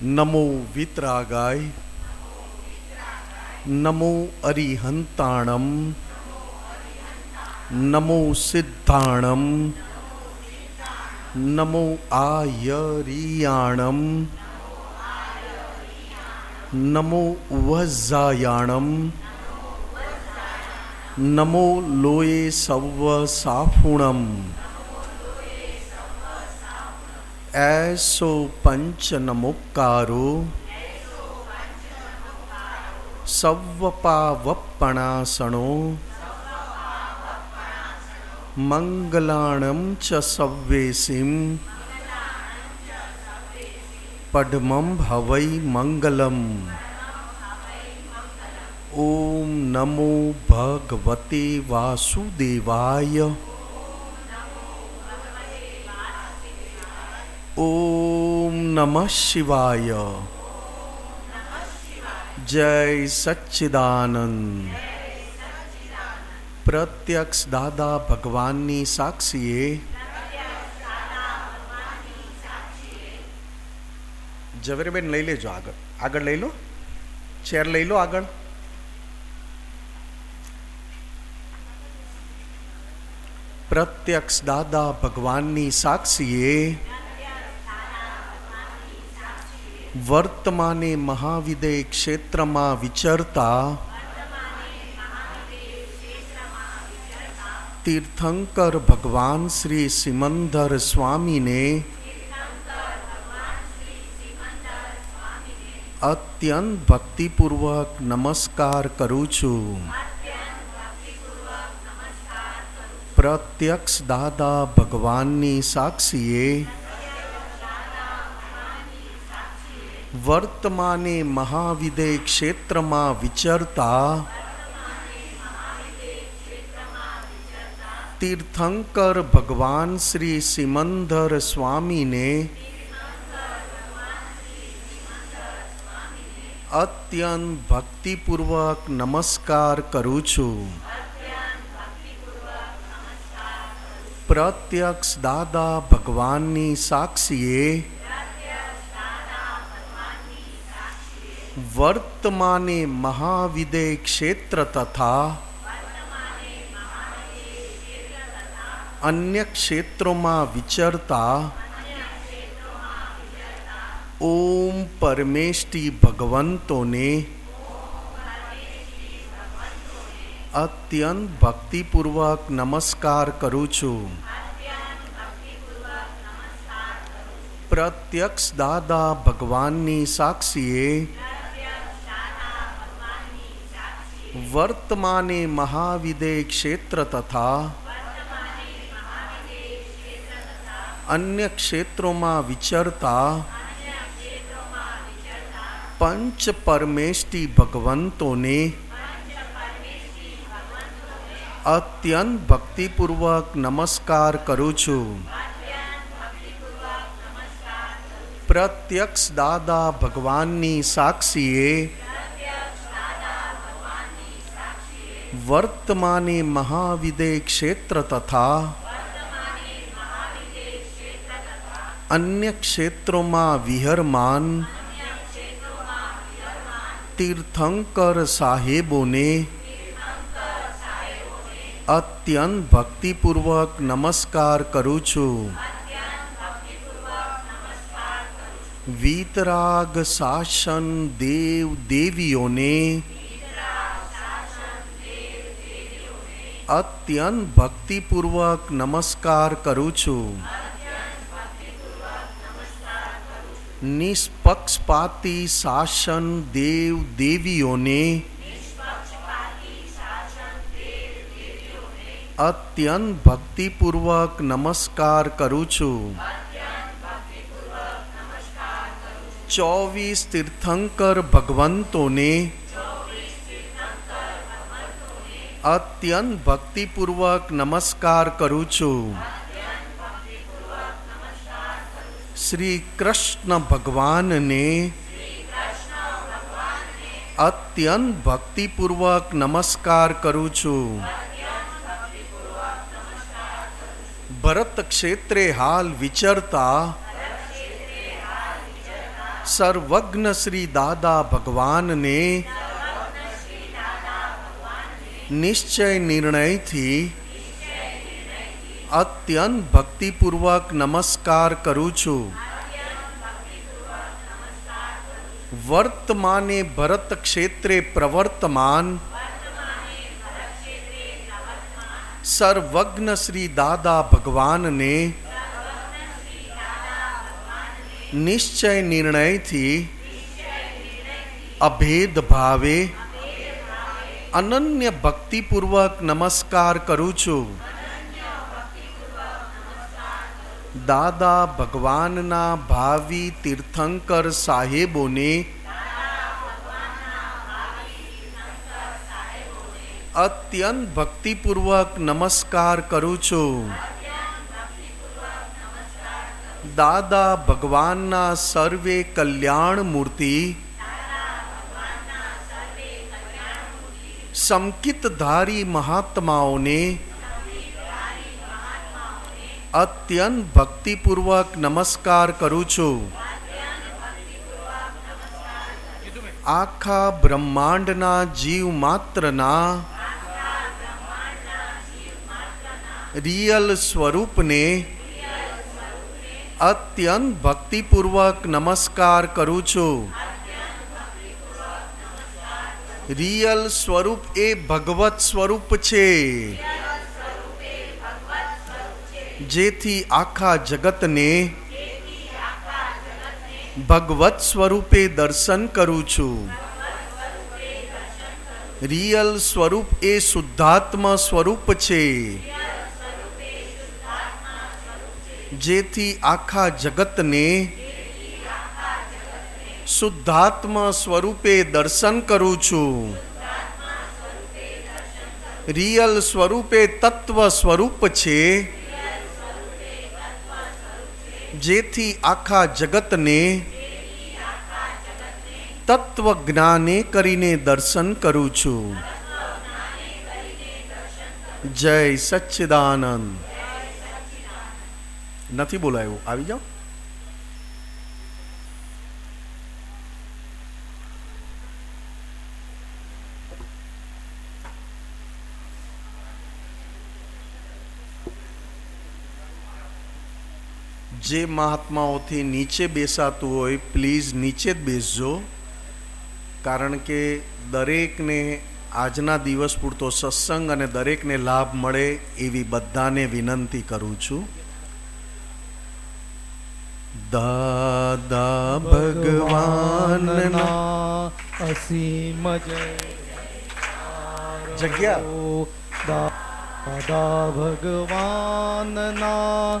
નમો વિતરાગાય નમો અરિહંતાણમ નમો સિદ્ધાણમ નમો આયરિયાણમ નમો વઝાયાણમ નમો લોયે serve સાફુણમ એસો પંચ નમોકારો સવ્વપાવપણાસણો મંગલાણમ ચ સવ્વેસીમ પઢમમ હવૈ મંગલમ ઓમ નમો ભગવતે વાસુદેવાય ઓમ નમઃ શિવાય. જય સચ્ચિદાનંદ. પ્રત્યક્ષ દાદા ભગવાનની સાક્ષીએ ઝવેરબેન લઈ લેજો આગળ. આગળ લઈ લો. ચેર લઈ લો આગળ. પ્રત્યક્ષ દાદા ભગવાનની સાક્ષીએ વર્તમાને મહાવિદય ક્ષેત્રમાં વિચરતા, તીર્થંકર ભગવાન શ્રી સિમંદર સ્વામીને અત્યંત ભક્તિપૂર્વક નમસ્કાર કરું છું. પ્રત્યક્ષ દાદા ભગવાનની સાક્ષીએ વર્તમાને મહાવિદય ક્ષેત્રમાં વિચરતા. તીર્થંકર ભગવાન શ્રી સિમંદર સ્વામીને અત્યંત ભક્તિપૂર્વક નમસ્કાર કરું છું. પ્રત્યક્ષ દાદા ભગવાનની સાક્ષીએ વર્તમાને મહાવિદે ક્ષેત્ર તથા અન્ય ક્ષેત્રોમાં વિચરતા ઓમ પરમેષ્ટિ ભગવંતોને અત્યંત ભક્તિપૂર્વક નમસ્કાર કરું છું. પ્રત્યક્ષ દાદા ભગવાનની સાક્ષીએ વર્તમાને મહાવિદે ક્ષેત્ર તથા અન્ય ક્ષેત્રોમાં વિચરતા પંચ પરમેષ્ટિ ભગવંતોને અત્યંત ભક્તિપૂર્વક નમસ્કાર કરું છું પ્રત્યક્ષ દાદા ભગવાનની સાક્ષીએ વર્તમાને મહાવિદે ક્ષેત્ર તથા અન્ય ક્ષેત્રોમાં વિહરમાન તીર્થંકર સાહેબોને અત્યંત ભક્તિપૂર્વક નમસ્કાર કરું છું વીતરાગ શાસન દેવ દેવીઓને અત્યંત ભક્તિપૂર્વક નમસ્કાર કરું છું નિષ્પક્ષપાતી શાસન દેવ દેવીઓને અત્યંત ભક્તિપૂર્વક નમસ્કાર કરું છું ચોવીસ તીર્થંકર ભગવંતોને અત્યંત ભક્તિપૂર્વક નમસ્કાર કરું છું. શ્રી કૃષ્ણ ભગવાનને અત્યંત ભક્તિપૂર્વક નમસ્કાર કરું છું. ભરત ક્ષેત્રે હાલ વિચરતા સર્વજ્ઞ શ્રી દાદા ભગવાનને નિશ્ચય નિર્ણયથી અત્યંત ભક્તિપૂર્વક નમસ્કાર કરું છું. વર્તમાને ભરત ક્ષેત્રે પ્રવર્તમાન સર્વજ્ઞ શ્રી દાદા ભગવાનને નિશ્ચય નિર્ણયથી અભેદ ભાવે અનન્ય ભક્તિપૂર્વક નમસ્કાર કરું છું. દાદા ભગવાનના ભાવિ તીર્થંકર સાહેબોને અત્યંત ભક્તિપૂર્વક નમસ્કાર કરું છું. દાદા ભગવાનના સર્વે કલ્યાણ મૂર્તિ સમકિતધારી મહાત્માઓને અત્યંત ભક્તિપૂર્વક નમસ્કાર કરું છું આખા બ્રહ્માંડના જીવ માત્રના રિયલ સ્વરૂપને અત્યંત ભક્તિપૂર્વક નમસ્કાર કરું છું રિયલ સ્વરૂપ એ ભગવત સ્વરૂપ છે. જેથી આખા જગતને ભગવત સ્વરૂપે દર્શન કરું છું. રિયલ સ્વરૂપ એ શુદ્ધાત્મ સ્વરૂપ છે. જેથી આખા જગતને શુદ્ધાત્મ સ્વરૂપે દર્શન કરું છું. રિયલ સ્વરૂપે તત્વ સ્વરૂપ છે. જેથી આખા જગતને તત્વ જ્ઞાને કરીને દર્શન કરું છું. જય સચ્ચિદાનંદ. નથી બોલાયું. આવી જાઓ. જે મહાત્માઓથી નીચે બેસાતું હોય પ્લીઝ નીચે જ બેસજો. કારણ કે દરેકને આજના દિવસ પૂરતો સત્સંગ અને દરેકને લાભ મળે એવી બધાને વિનંતી કરું છું. દાદા ભગવાનના અસીમ જય. જગ્યા. દાદા ભગવાનના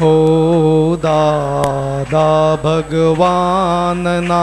हो दादा भगवानना।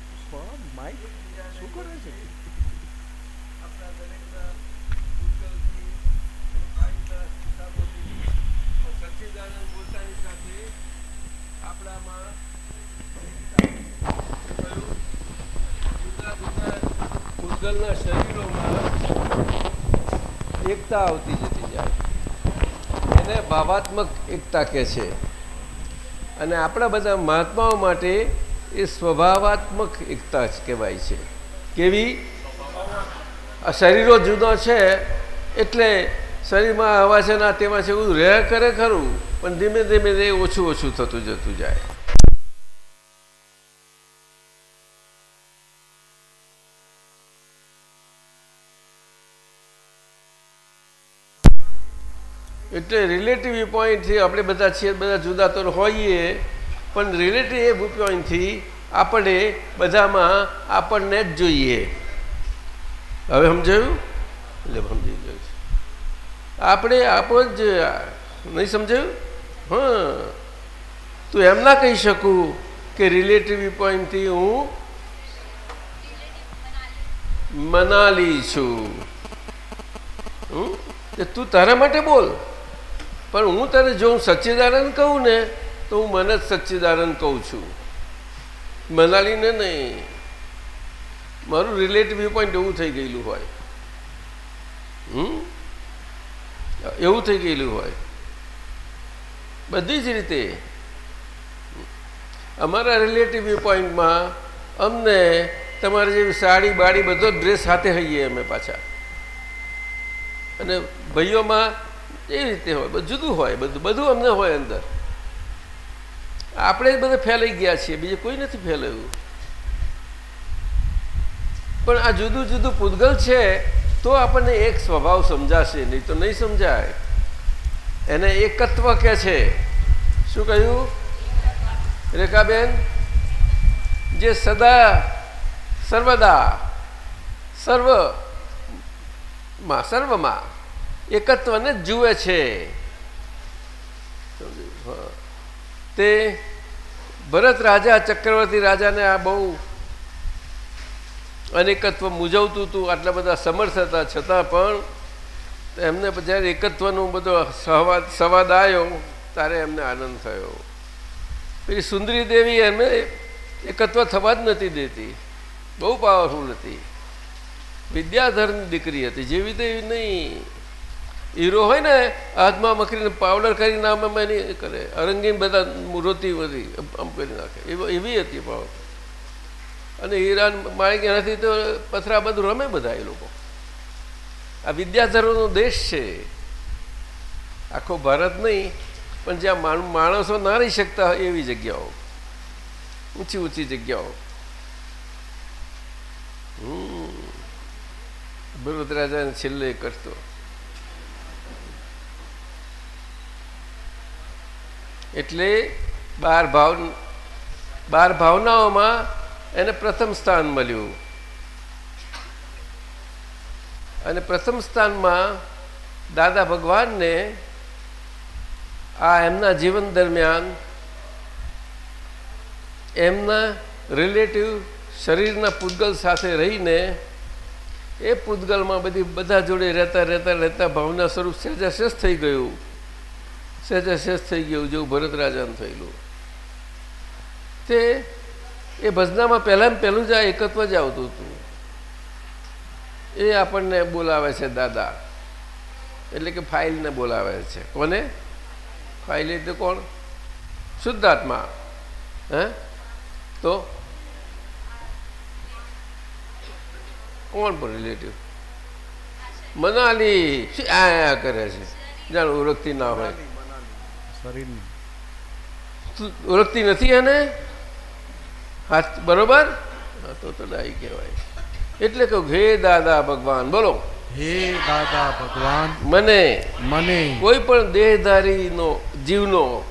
હો માઇક શું કરે છે? પૂતગલના શરીરોમાં એકતા આવતી જતી જાય. એને ભાવાત્મક એકતા કહે છે. અને આપણા બધા મહાત્માઓ માટે એ સ્વભાવાત્મક એકતા જ કહેવાય છે. કેવી? આ શરીરો જુદો છે, એટલે શરીરમાં હવા છે ના તેમાં છે, એવું રહ્યા કરે ખરું, પણ ધીમે ધીમે એ ઓછું ઓછું થતું જતું જાય. એટલે રિલેટિવ પોઈન્ટથી આપણે બધા છીએ, બધા જુદા તો હોઈએ પણ રિલેટિવ એ ભૂપોઈન્ટથી આપણે બધામાં આપણને જ જોઈએ. હવે સમજાયું? એટલે સમજી ગયું આપણે આપણો જ, નહીં સમજાયું? હા. તો એમ ના કહી શકું કે રિલેટિવ પોઈન્ટથી હું મનાલી છું? તે તારા માટે બોલ. પણ હું તને જો હું સચ્ચિદાનંદ કહું ને તો હું મને જ સચ્ચિદાનંદ કહું છું. મનાલીને નહીં. મારું રિલેટિવ વ્યૂ પોઈન્ટ એવું થઈ ગયેલું હોય. હમ? એવું થઈ ગયેલું હોય. બધી જ રીતે. અમારા રિલેટિવ વ્યૂ પોઈન્ટમાં અમને તમારી જેવી સાડી બાડી બધો ડ્રેસ સાથે હઈએ અમે પાછા. અને ભાઈઓમાં એ રીતે હોય જુદું હોય, બધું બધું અમને હોય અંદર. આપણે બધા ફેલાઈ ગયા છીએ, બીજે કોઈ નથી ફેલાયું પણ આ જુદું જુદું પૂતગલ છે, તો આપણને એક સ્વભાવ સમજાશે, નહીં તો નહીં સમજાય. એને એકત્વ કે છે. શું કહ્યું? રેખાબેન? જે સદા, સર્વદા, સર્વમાં, સર્વમાં એકત્વને જુએ છે. તે ભરત રાજા, ચક્રવર્તી રાજાને આ બહુ અનેકત્વ મૂજવતું હતું, આટલા બધા સમર્થ હતા. છતાં પણ એમને જ્યારે એકત્વનો બધો સહવાદ, સંવાદ આવ્યો, ત્યારે એમને આનંદ થયો. પેલી સુંદરી દેવી એમને એકત્વ થવા જ નથી દેતી. બહુ પાવરફુલ હતી. વિદ્યાધરની દીકરી હતી. જેવી તેવી નહીં. હીરો હોય ને, હાથમાં મકરીને પાવડર કરી નામ એની કરે. અરંગીન બધા રોતી બધી આમ કરી નાખે. એવી હતી પાવડર અને હીરા માણિક એનાથી તો પથરા બધું રમે બધા એ લોકો. આ વિદ્યાધરોનો દેશ છે. આખો ભારત નહીં, પણ જ્યાં માણસો ના રહી શકતા હોય એવી જગ્યાઓ. ઊંચી ઊંચી જગ્યાઓ. હમ. ભરત છેલ્લે કરતો. એટલે બાર ભાવ બાર ભાવનાઓમાં એને પ્રથમ સ્થાન મળ્યું. અને પ્રથમ સ્થાનમાં દાદા ભગવાનને આ એમના જીવન દરમિયાન એમના રિલેટિવ શરીરના પૂતગલ સાથે રહીને એ પૂતગલમાં બધી બધા જોડે રહેતા રહેતા રહેતા ભાવના સ્વરૂપ સહેજાશેષ થઈ ગયું. સહેજાશેષ થઈ ગયું, જેવું ભરત રાજાનું થયેલું. તે એ ભજનામાં પહેલાં પહેલું જ આ એકત્વ જ આવતું હતું. એ આપણને બોલાવે છે દાદા. એટલે કે ફાઇલને બોલાવે છે. કોને? ફાઇલ એટલે કોણ? શુદ્ધાત્મા. હે? તો? કોણ પણ રિલેટિવ મનાલી. આ કરે છે? જાણ ઓળખતી ના હોય. શરીરની. ઓળખતી નથી એને? હાથ બરોબર? તો તો ડાઈ કહેવાય. એટલે કહું હે દાદા ભગવાન બોલો. હે દાદા ભગવાન મને. મને. કોઈ પણ દેહધારીનો જીવનો.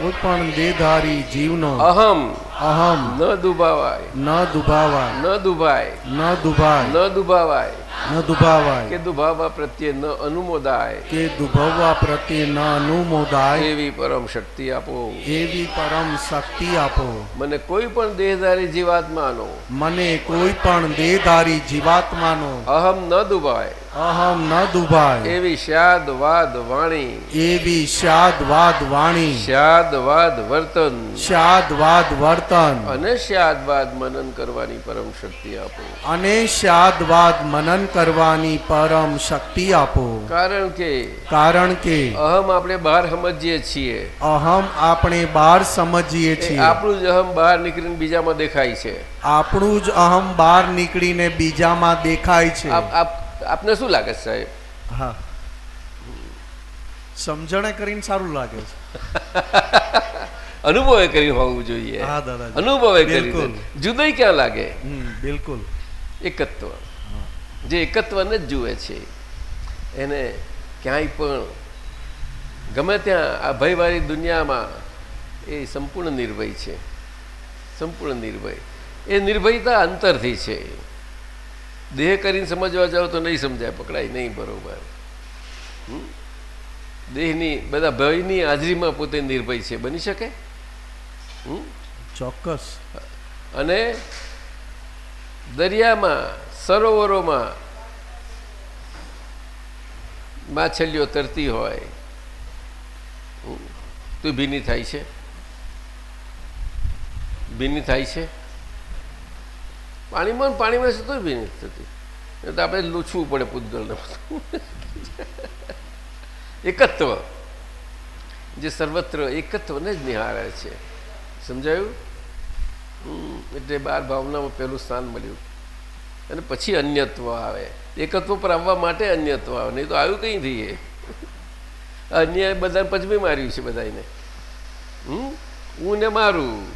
કોઈ પણ દેહધારી જીવનો. અહમ. અહમ. ન દુભાવાય. ન દુભાવાય. ન દુભાય. ન દુભાય. ન દુભાવાય. ન દુભાવાય. કે દુભાવા પ્રત્યે ન અનુમોદાય. કે દુભાવવા પ્રત્યે ન અનુમોદાય. એવી પરમ શક્તિ આપો. એવી પરમ શક્તિ આપો. મને કોઈ પણ દેહધારી જીવાત્માનો. મને કોઈ પણ દેહધારી જીવાત્માનો. અહમ ન દુભાય. અહમ ન દુભાય. એવી શાદ વાદ વાણી. એવી શાદવાદ વાણી. શાદવાદ વર્તન. શાદવાદ વર્તન. અને શાદવાદ મનન કરવાની પરમ શક્તિ આપો. અને શાદવાદ મનન કરવાની પરમ શક્તિ આપો. કારણ કે કારણ કે અહમ આપણે બહાર સમજીએ છીએ. અહમ આપણે બહાર સમજીએ છીએ. આપણું જ અહમ બહાર નીકળીને બીજામાં દેખાય છે. આપણું જ અહમ બહાર નીકળીને બીજામાં દેખાય છે. આપને શું લાગે છે સાહેબ? હા. સમજણે કરીને સારું લાગે છે. અનુભવે કરી હોવું જોઈએ. હા દાદા અનુભવે કરી જુદાઈ ક્યાં લાગે? બિલકુલ. એકત્વ. જે એકત્વને જ જુએ છે એને ક્યાંય પણ ગમે ત્યાં આ ભયવાળી દુનિયામાં એ સંપૂર્ણ નિર્ભય છે. સંપૂર્ણ નિર્ભય. એ નિર્ભયતા અંતરથી છે. દેહ કરીને સમજવા જાઓ તો નહીં સમજાય પકડાય નહીં બરોબર? દેહની બધા ભયની હાજરીમાં પોતે નિર્ભય છે બની શકે? ચોક્કસ. અને દરિયામાં સરોવરોમાં માછલીઓ તરતી હોય તો ભીની થાય છે. ભીની થાય છે? પાણીમાં પાણીમાં છે તો ભીની નથી થતી. એ તો આપણે લૂછવું પડે પૂતગલને એકત્વ. જે સર્વત્ર એકત્વને જ નિહાળે છે. સમજાયું? એટલે બાર ભાવનામાં પહેલું સ્થાન મળ્યું. અને પછી અન્યત્વ આવે. એકત્વ પર આવવા માટે અન્યત્વ આવે. નહીં તો આવ્યું કંઈ થઈએ અન્ય બધા પજમી માર્યું છે બધાને હું ને મારું.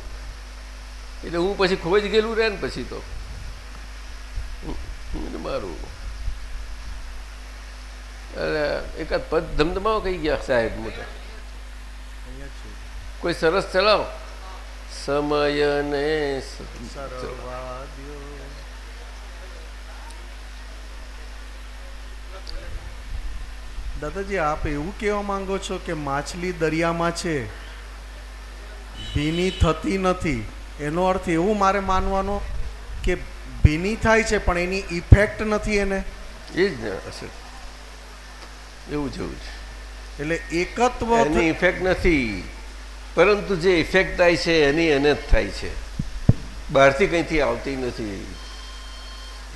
એટલે હું પછી ખૂબ જ ગયેલું રહે ને પછી તો. મારું અરે એકાદ પદ ધમધમાવો કહી ગયા સાહેબ મોટા કોઈ સરસ ચલાવો. સમયને. દાદાજી, આપ એવું કહેવા માંગો છો કે માછલી દરિયામાં છે, ભીની થતી નથી. એનો અર્થ એવું મારે માનવાનો કે ભીની થાય છે પણ એની ઇફેક્ટ નથી એને. એ જ અસર. એવું જેવું છે. એટલે એકત્વ એની ઇફેક્ટ નથી. પરંતુ જે ઇફેક્ટ થાય છે એની એને જ થાય છે. બહારથી કંઈથી આવતી નથી.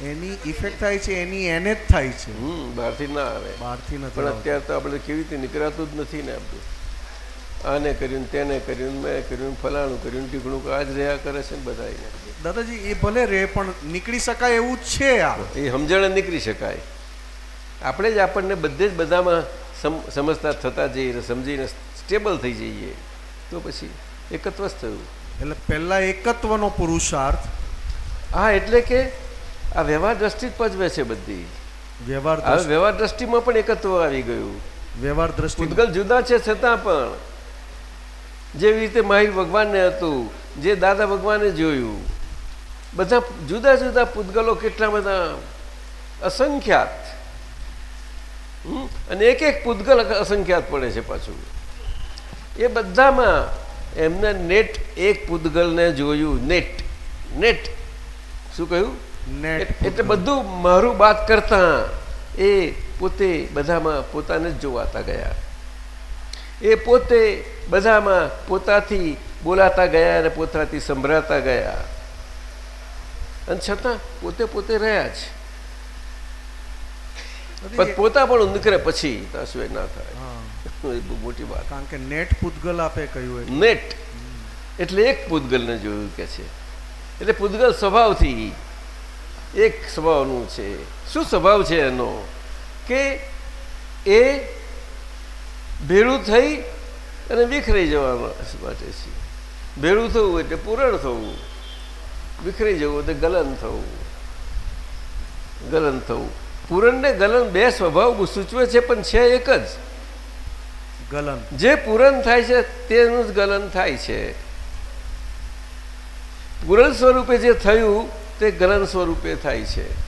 એની ઇફેક્ટ થાય છે એની એને જ થાય છે. હમ બહારથી ના આવે. બહારથી નથી પણ અત્યારે તો આપણે કેવી રીતે નીકળાતું જ નથી ને આપણું. આને કર્યું તેને કર્યું મેં કર્યું ફલાણું કર્યું ઢીકણું ટીકણું આ જ રહ્યા કરે છે ને બધા દાદાજી એ ભલે રે પણ નીકળી શકાય એવું છે આ? એ સમજણ નીકળી શકાય. આપણે જ આપણને બધે જ બધામાં સમ સમજતા થતા જઈએ સમજીને સ્ટેબલ થઈ જઈએ. તો પછી એકત્વ જ થયું. એટલે પહેલાં એકત્વનો પુરુષાર્થ. હા એટલે કે આ વ્યવહાર દ્રષ્ટિ જ પજવે છે બધી. વ્યવહાર વ્યવહાર દ્રષ્ટિમાં પણ એકત્વ આવી ગયું. વ્યવહાર દ્રષ્ટિ જુદા છે છતાં પણ. જેવી રીતે મહાવીર ભગવાનને હતું જે દાદા ભગવાને જોયું. બધા જુદા જુદા પૂતગલો કેટલા બધા અસંખ્યાત? અને એક એક પૂતગલ અસંખ્યાત પડે છે પાછું. એ બધામાં એમને નેટ એક પૂતગલને જોયું નેટ નેટ. શું કહ્યું? નેટ એટલે બધું મારું બાત કરતા એ પોતે બધામાં પોતાને જ જોવાતા ગયા. એ પોતે બધામાં પોતાથી બોલાતા ગયા અને પોતાથી સંભળાતા ગયા. અને છતાં પોતે પોતે રહ્યા છે પોતા પણ નીકળે પછી ના થાય. મોટી વાત. કારણ કે નેટ પૂતગલ આપે કહ્યું. નેટ. એટલે એક પૂતગલને જોયું કે છે. એટલે પૂતગલ સ્વભાવથી એક સ્વભાવનું છે. શું સ્વભાવ છે એનો? કે એ ભેળું થઈ અને વિખરાઈ જવા માટે છે. ભેળું થવું એટલે પૂરણ થવું. વિખરાઈ જવું એટલે ગલન થવું. ગલન થવું. પૂરણ ને ગલન બે સ્વભાવ સૂચવે છે પણ છે એક જ. ગલન. જે પૂરણ થાય છે તેનું જ ગલન થાય છે. પૂરણ સ્વરૂપે જે થયું તે ગલન સ્વરૂપે થાય છે.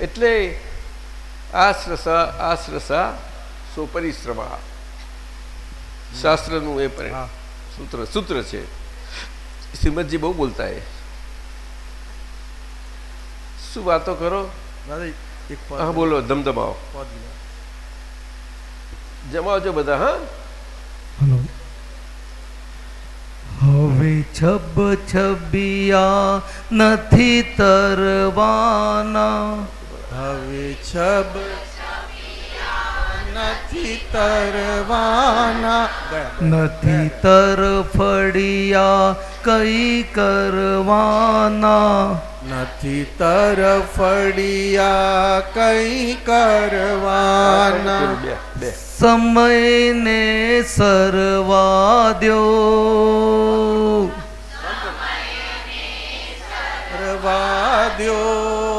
એટલે આશ્રસા આશ્રસા સો પરિશ્રમા શાસ્ત્રનું એ પરિણામ. હા. સૂત્ર સૂત્ર છે. શ્રીમદજી બહુ બોલતા એ. શું વાતો કરો? દાદા એક પદ હા બોલો ધમધમાવો. જમાવજો બધા હા? હલો. હવે છબ છબિયા નથી તરવાના. હવે છબ નથી તરવાના. નથી તરફડિયા કઈ કરવાના. નથી તરફડિયા કઈ કરવાના. બે બે. સમયને સરવા દ્યો. સરવા દ્યો.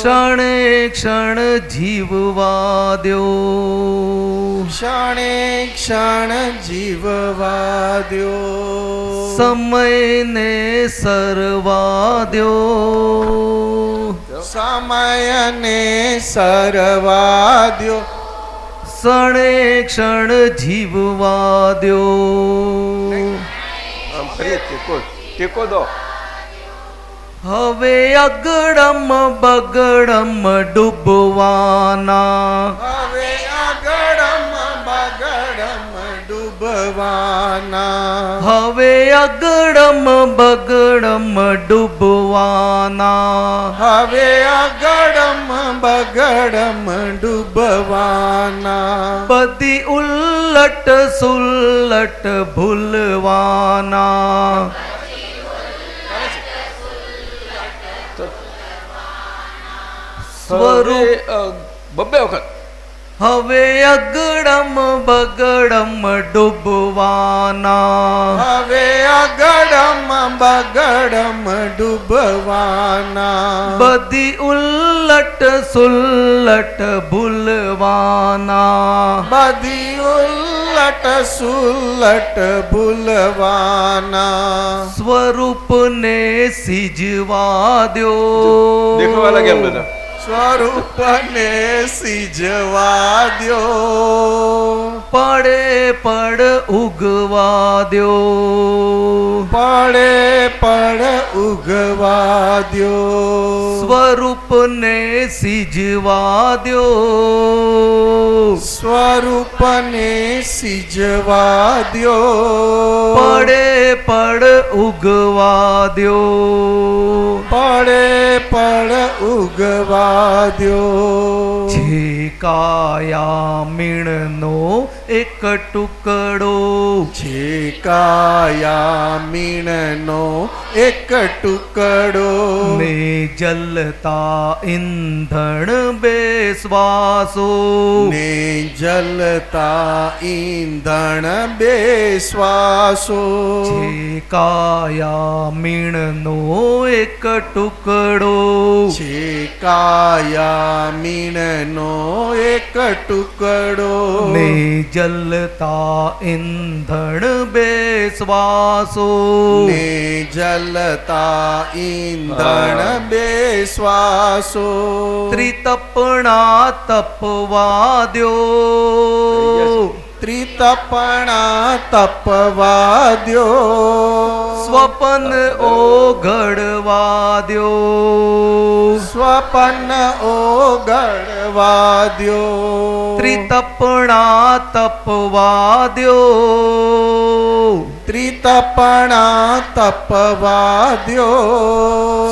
ક્ષણે ક્ષણ જીવવા દો ક્ષણે ક્ષણ જીવવા દ્યો. સમયને સરવા દ્યો. સમયને સરવા દો ક્ષણે ક્ષણ જીવવા દો ટેકો દો. હવે અગડમ બગડમ ડૂબવાના. હવે અગડમ બગડમ ડૂબવાના. હવે અગડમ બગડમ ડૂબવાના. હવે અગડમ બગડમ ડૂબવાના. બધી ઉલ્લટ સુલ્લટ ભૂલવાના. સ્વરૂપ. બબ્બે વખત. હવે અગડમ બગડમ ડૂબવાના. હવે અગડમ બગડમ ડૂબવાના. બધી ઉલ્લટ સુલ્લટ ભૂલવાના. બધી ઉલ્લટ સુલ્લટ ભૂલવાના. સ્વરૂપને સિજવા દો દેખવા લાગ્યા બધા. સ્વરૂપને સિજવા દ્યો. પડે પડ ઉગવા દ્યો. પડે પડ ઉગવા દ્યો. સ્વરૂપને સિજવા દ્યો. સ્વરૂપને સિજવા દ્યો. પડે પડ ઉગવા દ્યો. પડે પડ ઉગવા દ્યો જે કાયા મીણનો એક ટુકડો. છે કાયા મીણનો એક ટુકડો. ને જલતા ઈંધણ બેસવાસો. ને જલતા ઈંધણ બેસવાસો. જે કાયા મીણનો એક ટુકડો. છે કાયા મીણનો એક ટુકડો. ને જલતા ઈંધણ બેસવાસો. ને જલતા ઈંધણ બેસવાસો. ત્રિતપણા તપવા દ્યો. ત્રિતપણા તપવા દ્યો સ્વપન ઓઘડવા દ્યો સ્વપન ઓગળવા દ્યો ત્રિતપણા તપવા દ્યો ત્રિતપણા તપવા દ્યો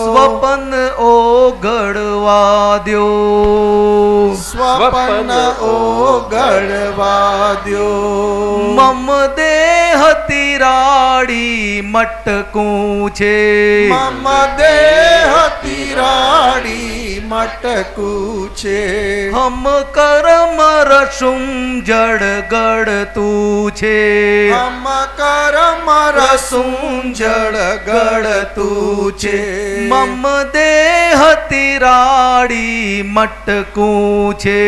સ્વપન ઓઘડવા દ્યો સ્વપન ઓગળવા દ્યો મમ દેહ તિરાડી મટકું છે. મમ દેહ તિરાડી મટકું છે હમ કરમ રસુમ જળ ગળતું છે હમ કરમ રસુમ જળ ગળતું છે મમ દેહ તિરાડી મટકું છે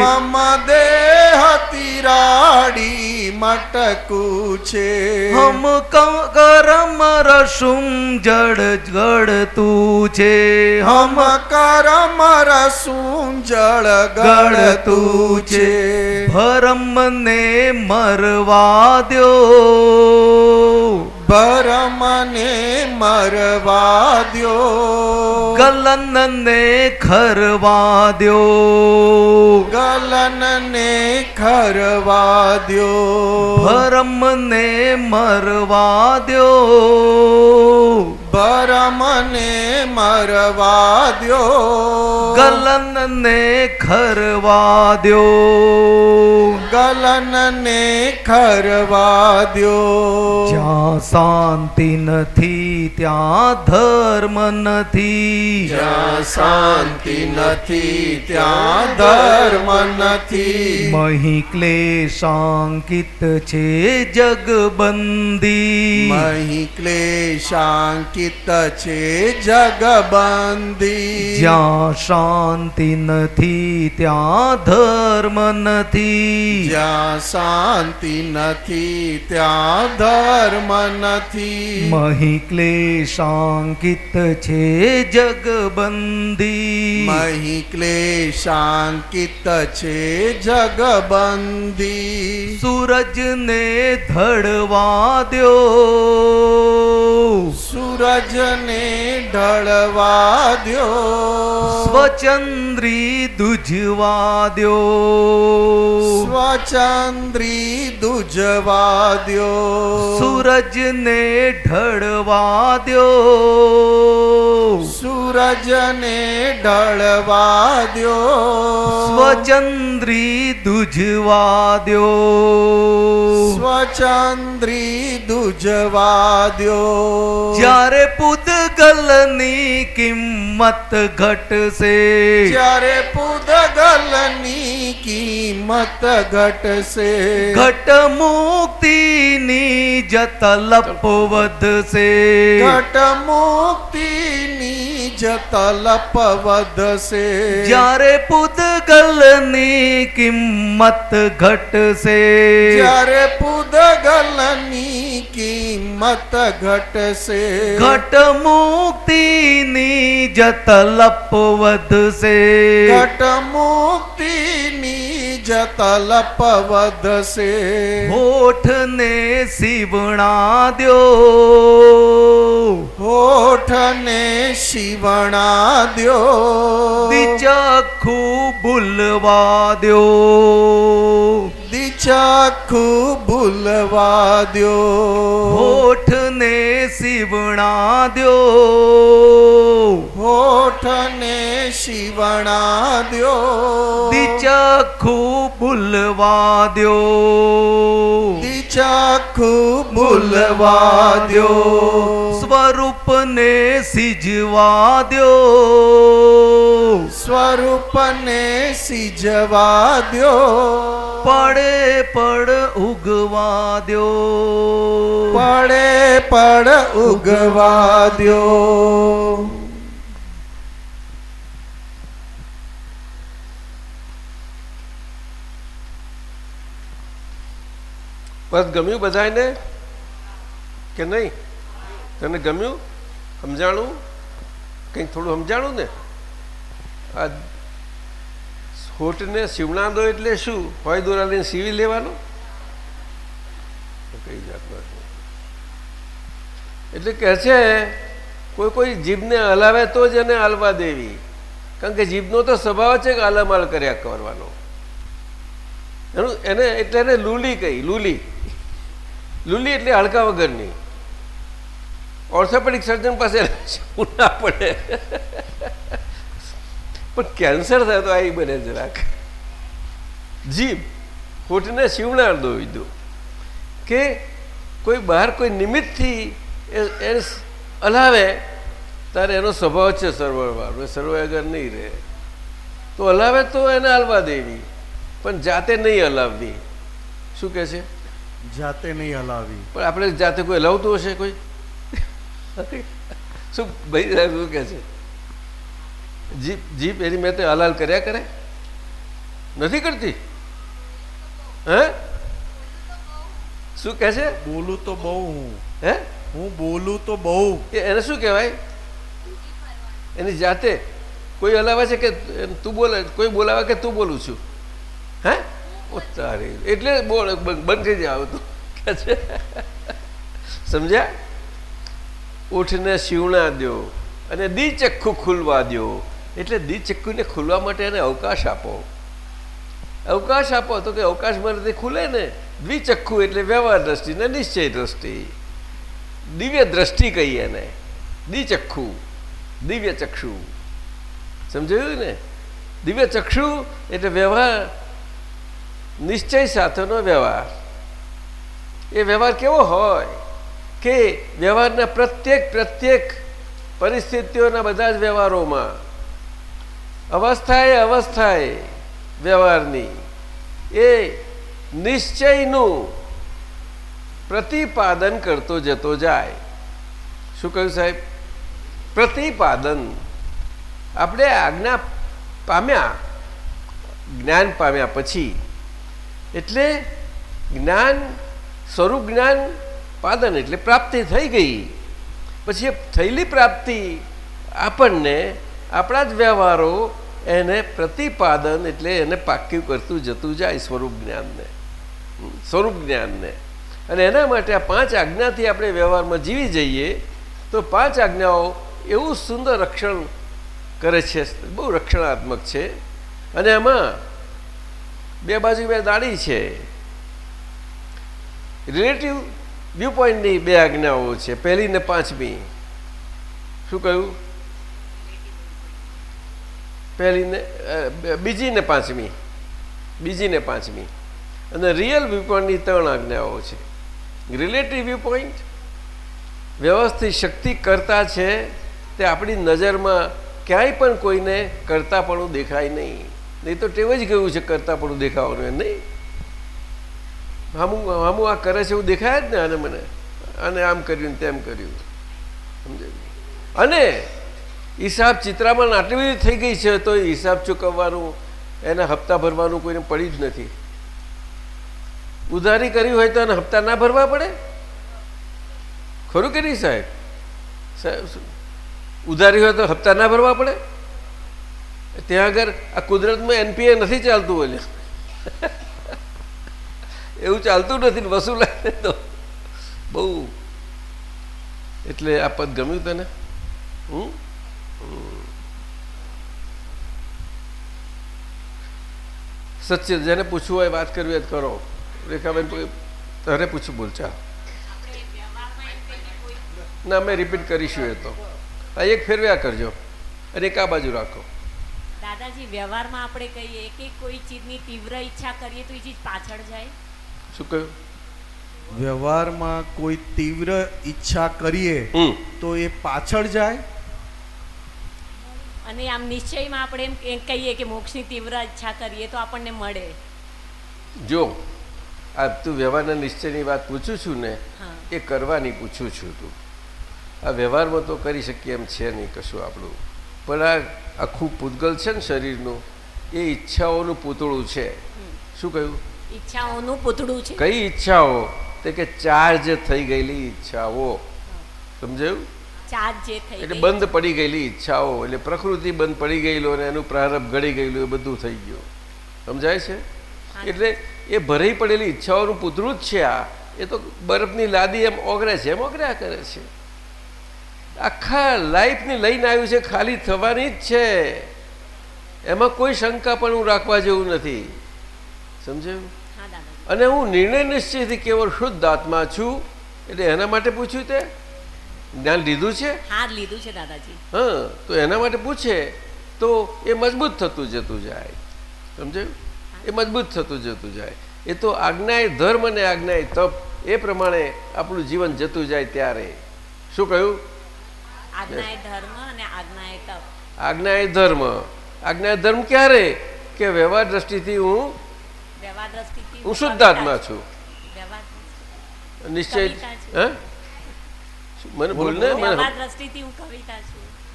મમ દેહ તિરાડી મટકું છે હમ કરમ રસુમ જળ ગળતું છે હમ કરમ રસું જળ ગળતું છે ભરમને મરવા દ્યો ભરમને મરવા દ્યો ગલનને ખરવા દ્યો ગલનને ખરવા દ્યો ભરમને મરવા દ્યો ભરમને મરવા દ્યો. ગલનને ખરવા દ્યો. ગલનને ખરવા દ્યો. જ્યાં શાંતિ નથી ત્યાં ધર્મ નથી. જ્યાં શાંતિ નથી ત્યાં ધર્મ નથી. મહી ક્લેશાંકિત છે જગબંધી મહી ક્લેશાંકિત છે જગબંધી. જ્યાં શાંતિ નથી ત્યાં ધર્મ નથી. જ્યાં શાંતિ નથી ત્યાં ધર્મ નથી. મહી ક્લેશાંકિત છે જગબંધી. મહી ક્લેશાંકિત છે જગબંધી. સૂરજને ધડવા દ્યો. સૂરજને ઢળવા દ્યો સ્વચંદ્રી દુજવા દ્યો સ્વચંદ્રી દુજવા દ્યો સૂરજને ઢળવા દ્યો સૂરજને ઢળવા દ્યો સ્વચંદ્રી દુજવા દ્યો સ્વચંદ્રી દુજવા દ્યો જ્યારે પૂતગલની કિંમત ઘટશે જ્યારે પૂદગલની કિંમત ઘટશે ઘટ મુક્તિની જતલપ વધશે ઘટ મુક્તિની જતલપ વધશે જ્યારે પૂતગલની કિંમત ઘટશે જ્યારે પૂદગલની કિંમત ઘટશે ઘટ મુક્તિની જતલપ વધશે ઘટ મુક્તિની જતલપ વધશે હોઠને સીવણા દ્યો હોઠને શિવણા દ્યો દિચખું ભૂલવા દ્યો દિચાખું ભૂલવા દ્યો હોઠને સીવણા દ્યો હોઠને શિવણા દ્યો દિચખું ભૂલવા દ્યો દિચાખું ભૂલવા દ્યો સ્વરૂપને સિજવા દ્યો. સ્વરૂપને સિજવા દ્યો. પડે પડ ઉગવા દ્યો. પડે પડ ઉગવા દ્યો. બસ ગમ્યું બધાને કે નહીં? તને ગમ્યું? સમજાણું? કંઈક થોડું સમજાણું ને? આ હોઠને સીવણાદો એટલે શું? હોય દોરા લઈને સીવી લેવાનો? કઈ જાતના એટલે કહે છે, કોઈ કોઈ જીભને હલાવે તો જ એને હાલવા દેવી. કારણ કે જીભનો તો સ્વભાવ છે કે અલમાલ કર્યા કરવાનો. એનું એને એટલે એને લૂલી કહી, લૂલી. લૂલી એટલે હડકા વગરની. ઓર્થોપેડિક સર્જન પાસે જવું ના પડે. પણ કેન્સર થાય તો આ બને જરાક. જીભ ખોટને શિવણાર દોવી દો કે કોઈ બહાર કોઈ નિમિત્તથી એ એને હલાવે ત્યારે એનો સ્વભાવ છે સર્વર સર્વ આગળ નહીં રહે. તો હલાવે તો એને હલવા દેવી. પણ જાતે નહીં હલાવવી. શું કહે છે? જાતે નહીં હલાવી પણ આપણે જાતે કોઈ હલાવતું હશે કોઈ? શું ભાઈ સાહેબ શું કહે છે? જીપ જીપ એની મેં તો હલાલ કર્યા કરે? નથી કરતી? હે? શું કહે છે? બોલું તો બહુ હું. હે? હું બોલું તો બહુ. એને શું કહેવાય? એની જાતે કોઈ હલાવે છે કે તું બોલે કોઈ બોલાવે કે તું બોલું છું? હે? તારી એટલે બોલ બંધ થઈ જાવ તું. કે છે? સમજ્યા? ઉઠને સીવણા દો અને દ્વિચક્ષુ ખુલવા દો એટલે દ્વિચક્ષુને ખુલવા માટે એને અવકાશ આપો. અવકાશ આપો તો કે અવકાશ મારાથી ખુલે ને. દ્વિચક્ષુ એટલે વ્યવહાર દ્રષ્ટિ ને નિશ્ચય દ્રષ્ટિ. દિવ્ય દ્રષ્ટિ કહીએ એને. દ્વિચક્ષુ દિવ્ય ચક્ષુ સમજાયું ને? દિવ્ય ચક્ષુ એટલે વ્યવહાર. નિશ્ચય સાથેનો વ્યવહાર. એ વ્યવહાર કેવો હોય? કે વ્યવહારના પ્રત્યેક પ્રત્યેક પરિસ્થિતિઓના બધા જ વ્યવહારોમાં અવસ્થાએ અવસ્થાએ વ્યવહારની એ નિશ્ચયનું પ્રતિપાદન કરતો જતો જાય. શું કહ્યું સાહેબ? પ્રતિપાદન. આપણે આજ્ઞા પામ્યા, જ્ઞાન પામ્યા પછી. એટલે જ્ઞાન, સ્વરૂપ જ્ઞાન પાદન એટલે પ્રાપ્તિ થઈ ગઈ. પછી થયેલી પ્રાપ્તિ આપણને, આપણા જ વ્યવહારો એને પ્રતિપાદન એટલે એને પાક્યું કરતું જતું જાય સ્વરૂપ જ્ઞાનને. સ્વરૂપ જ્ઞાનને. અને એના માટે આ પાંચ આજ્ઞાથી આપણે વ્યવહારમાં જીવી જઈએ, તો પાંચ આજ્ઞાઓ એવું સુંદર રક્ષણ કરે છે, બહુ રક્ષણાત્મક છે. અને એમાં બે બાજુ બે દાડી છે. રિલેટિવ વ્યૂ પોઈન્ટની બે આજ્ઞાઓ છે. પહેલી ને પાંચમી. શું કહ્યું? પહેલી ને બીજી ને પાંચમી. બીજી ને પાંચમી. અને રિયલ વ્યૂ પોઈન્ટની ત્રણ આજ્ઞાઓ છે. રિલેટિવ વ્યૂ પોઈન્ટ વ્યવસ્થિત શક્તિ કરતા છે, તે આપણી નજરમાં ક્યાંય પણ કોઈને કરતાપણું દેખાય નહીં. નહીં તો ટેવ જ ગયું છે કરતાપણું દેખાવાનું નહીં? હામું આમું આ કરે છે એવું દેખાય જ ને આને મને. અને આમ કર્યું તેમ કર્યું. સમજાયું અને હિસાબ ચિત્રામાં આટલી બધી થઈ ગઈ છે તો હિસાબ ચૂકવવાનું, એના હપ્તા ભરવાનું કોઈને પડ્યું જ નથી. ઉધારી કરી હોય તો એને હપ્તા ના ભરવા પડે? ખરું કે નહીં સાહેબ? સાહેબ ઉધારી હોય તો હપ્તા ના ભરવા પડે? ત્યાં આગળ આ કુદરતમાં એનપીએ નથી ચાલતું બોલે એવું ચાલતું નથી ને વસૂલાય તો. બહુ. એટલે આ પદ ગમ્યું તને? હમ? સચ્ચે જેને પૂછવું હોય વાત કરવી હોય કરો. રેખાબેન તારે પૂછું બોલ, ચાલ. ના અમે રિપીટ કરીશું એ તો. આ એક ફેરવ્યા કરજો. અને એક આ બાજુ રાખો. દાદાજી, વ્યવહારમાં આપણે કહીએ કે કોઈ ચીજની તીવ્ર ઈચ્છા કરીએ તો એ ચીજ પાછળ જાય. શું કહ્યું? વ્યવહારમાં કોઈ તીવ્ર ઈચ્છા કરીએ હમ. તો એ પાછળ જાય. અને આમ નિશ્ચયમાં આપણે એમ એમ કહીએ કે મોક્ષની તીવ્ર ઈચ્છા કરીએ તો આપણને મળે. જો આ તું વ્યવહારના નિશ્ચયની વાત પૂછું છું ને એ કરવાની પૂછું છું તું. આ વ્યવહારમાં તો કરી શકીએ એમ છે નહીં કશું આપણું. પણ આ આખું પૂતગલ છે ને શરીરનું એ ઈચ્છાઓનું પૂતળું છે. શું કહ્યું? ઈચ્છાઓનું પૂતળું છે. કઈ ઈચ્છાઓ? તે કે ચાર્જ થઈ ગયેલી ઈચ્છાઓ. સમજાયું? એટલે બંધ પડી ગયેલી ઈચ્છાઓ. એટલે પ્રકૃતિ બંધ પડી ગયેલું અને એનું પ્રારંભ ઘડી ગયેલું એ બધું થઈ ગયું. સમજાય છે? એટલે એ ભરાઈ પડેલી ઈચ્છાઓનું પૂતળું જ છે આ. એ તો બરફની લાદી એમ ઓગળે છે એમ ઓગળ્યા કરે છે. આખા લાઈફને લઈને આવ્યું છે ખાલી થવાની જ છે. એમાં કોઈ શંકા પણ હું રાખવા જેવું નથી. સમજાયું? અને હું નિર્ણય નિશ્ચયથી કેવળ શુદ્ધ આત્મા છું? એટલે એના માટે પૂછ્યું તે? જ્ઞાન લીધું છે? હા લીધું છે દાદાજી. હા તો એના માટે પૂછે તો એ મજબૂત થતું જતું જાય. સમજાયું? એ મજબૂત થતું જતું જાય. એ તો આજ્ઞાએ ધર્મ અને આજ્ઞાએ તપ એ પ્રમાણે આપણું જીવન જતું જાય ત્યારે. શું કહ્યું? આજ્ઞાએ ધર્મ અને આજ્ઞા એ તપ આજ્ઞા એ ધર્મ ક્યારે? કે વ્યવહાર દ્રષ્ટિથી હું વ્યવહાર દ્રષ્ટિથી હું શુદ્ધ આત્મા છું. નિશ્ચય હે? મને ભૂલ ને મને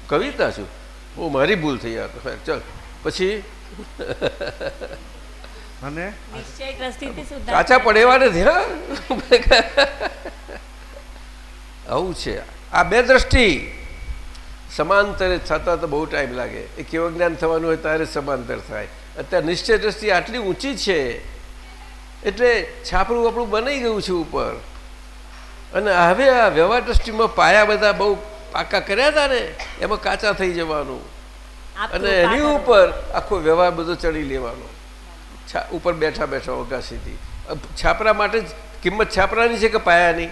કવિતા છું. હું ઓ મારી ભૂલ થઈ યાર ચાલ. પછી? શુદ્ધ કાચા પડેવા નથી હા? આવું છે. આ બે દ્રષ્ટિ સમાંતરે થતા તો બહુ ટાઈમ લાગે. એ કેવું જ્ઞાન થવાનું હોય ત્યારે સમાંતર થાય. અત્યારે નિશ્ચય દ્રષ્ટિ આટલી ઊંચી છે. એટલે છાપરું આપણું બની ગયું છે ઉપર. અને હવે આ વ્યવહાર દ્રષ્ટિમાં પાયા બધા બહુ પાકા કર્યા હતા ને એમાં કાચા થઈ જવાનું. અને એની ઉપર આખો વ્યવહાર બધો ચડી લેવાનો. ઉપર બેઠા બેઠા અગાસીથી છાપરા માટે કિંમત છાપરાની છે કે પાયાની?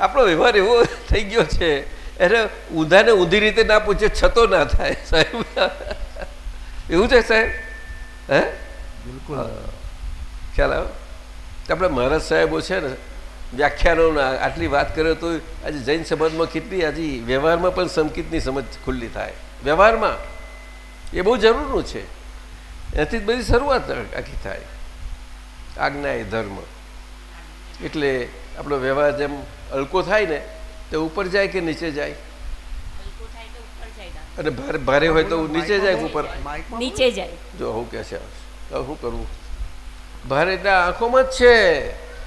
આપણો વ્યવહાર એવો થઈ ગયો છે. એટલે ઊંધાને ઊંધી રીતે ના પૂછે છતો ના થાય સાહેબ. એવું છે સાહેબ? હે? બિલકુલ. ખ્યાલ આવ્યો? આપણે મહારાજ સાહેબો છે ને વ્યાખ્યાનો આટલી વાત કર્યો તો આજે જૈન સમાજમાં કેટલી આજે વ્યવહારમાં પણ સંકિતની સમજ ખુલ્લી થાય. વ્યવહારમાં એ બહુ જરૂરનું છે. એનાથી જ બધી શરૂઆત આખી થાય. આજ્ઞા એ ધર્મ. એટલે આપણો વ્યવહાર જેમ હલકો થાય ને તો ઉપર જાય કે નીચે જાય હલકું થાય તો ઉપર જાય દાદા. અને ભારે ભારે હોય તો નીચે જાય ઉપર? નીચે જાય. જો હું કે છે શું કરવું ભારે એટલે આંખોમાં જ છે.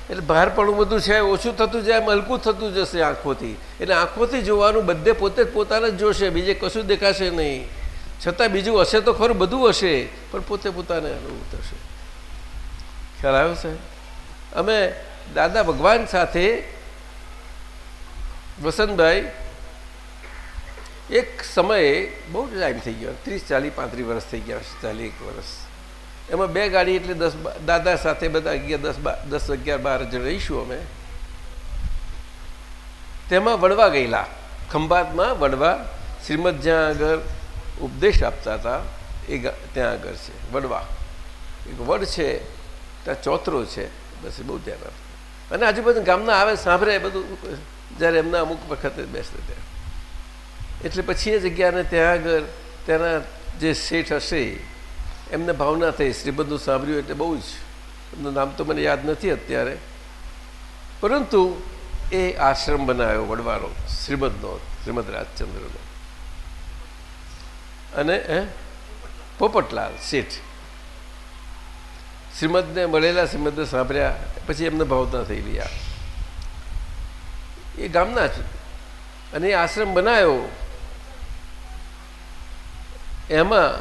એટલે ભાર પણ બધું છે ઓછું થતું જાય હલકું થતું જશે આંખોથી. એટલે આંખોથી જોવાનું બધે પોતે પોતાને જ જોશે બીજે કશું દેખાશે નહીં. છતાં બીજું હશે તો ખરું બધું હશે પણ પોતે પોતાને અનુભવ થશે. ખ્યાલ આવ્યો છે? અમે દાદા ભગવાન સાથે વસંતભાઈ એક સમયે બહુ ટાઈમ થઈ ગયો. ત્રીસ, ચાલીસ, પાંત્રીસ વર્ષ થઈ ગયા ચાલી એક વર્ષ. એમાં બે ગાડી એટલે દસ દાદા સાથે બધા અગિયાર, દસ બાર દસ, અગિયાર, બાર જણ રહીશું અમે. તેમાં વડવા ગયેલા. ખંભાતમાં વડવા શ્રીમદ જ્યાં આગળ ઉપદેશ આપતા હતા, એ ત્યાં આગળ છે. વડવા એક વડ છે, ત્યાં ચોતરો છે. બસ બહુ ધ્યાન અને આજુબાજુ ગામના આવે, સાંભળે, બધું, જ્યારે એમના અમુક વખતે બેસતે ત્યાં એટલે પછી એ જગ્યાને ત્યાં આગળ તેના જે શેઠ હશે, એમને ભાવના થઈ, શ્રીબંધુ સાંભળ્યું એટલે બહુ જ. એમનું નામ તો મને યાદ નથી અત્યારે. પરંતુ એ આશ્રમ બનાવ્યો વડવાળો શ્રીમદનો શ્રીમદ રાજચંદ્રનો અને પોપટલાલ શેઠ. શ્રીમદને મળેલા શ્રીમદને સાંભળ્યા, પછી એમને ભાવના થઈ ગયા એ ગામના જ. અને આશ્રમ બનાવ્યો એમાં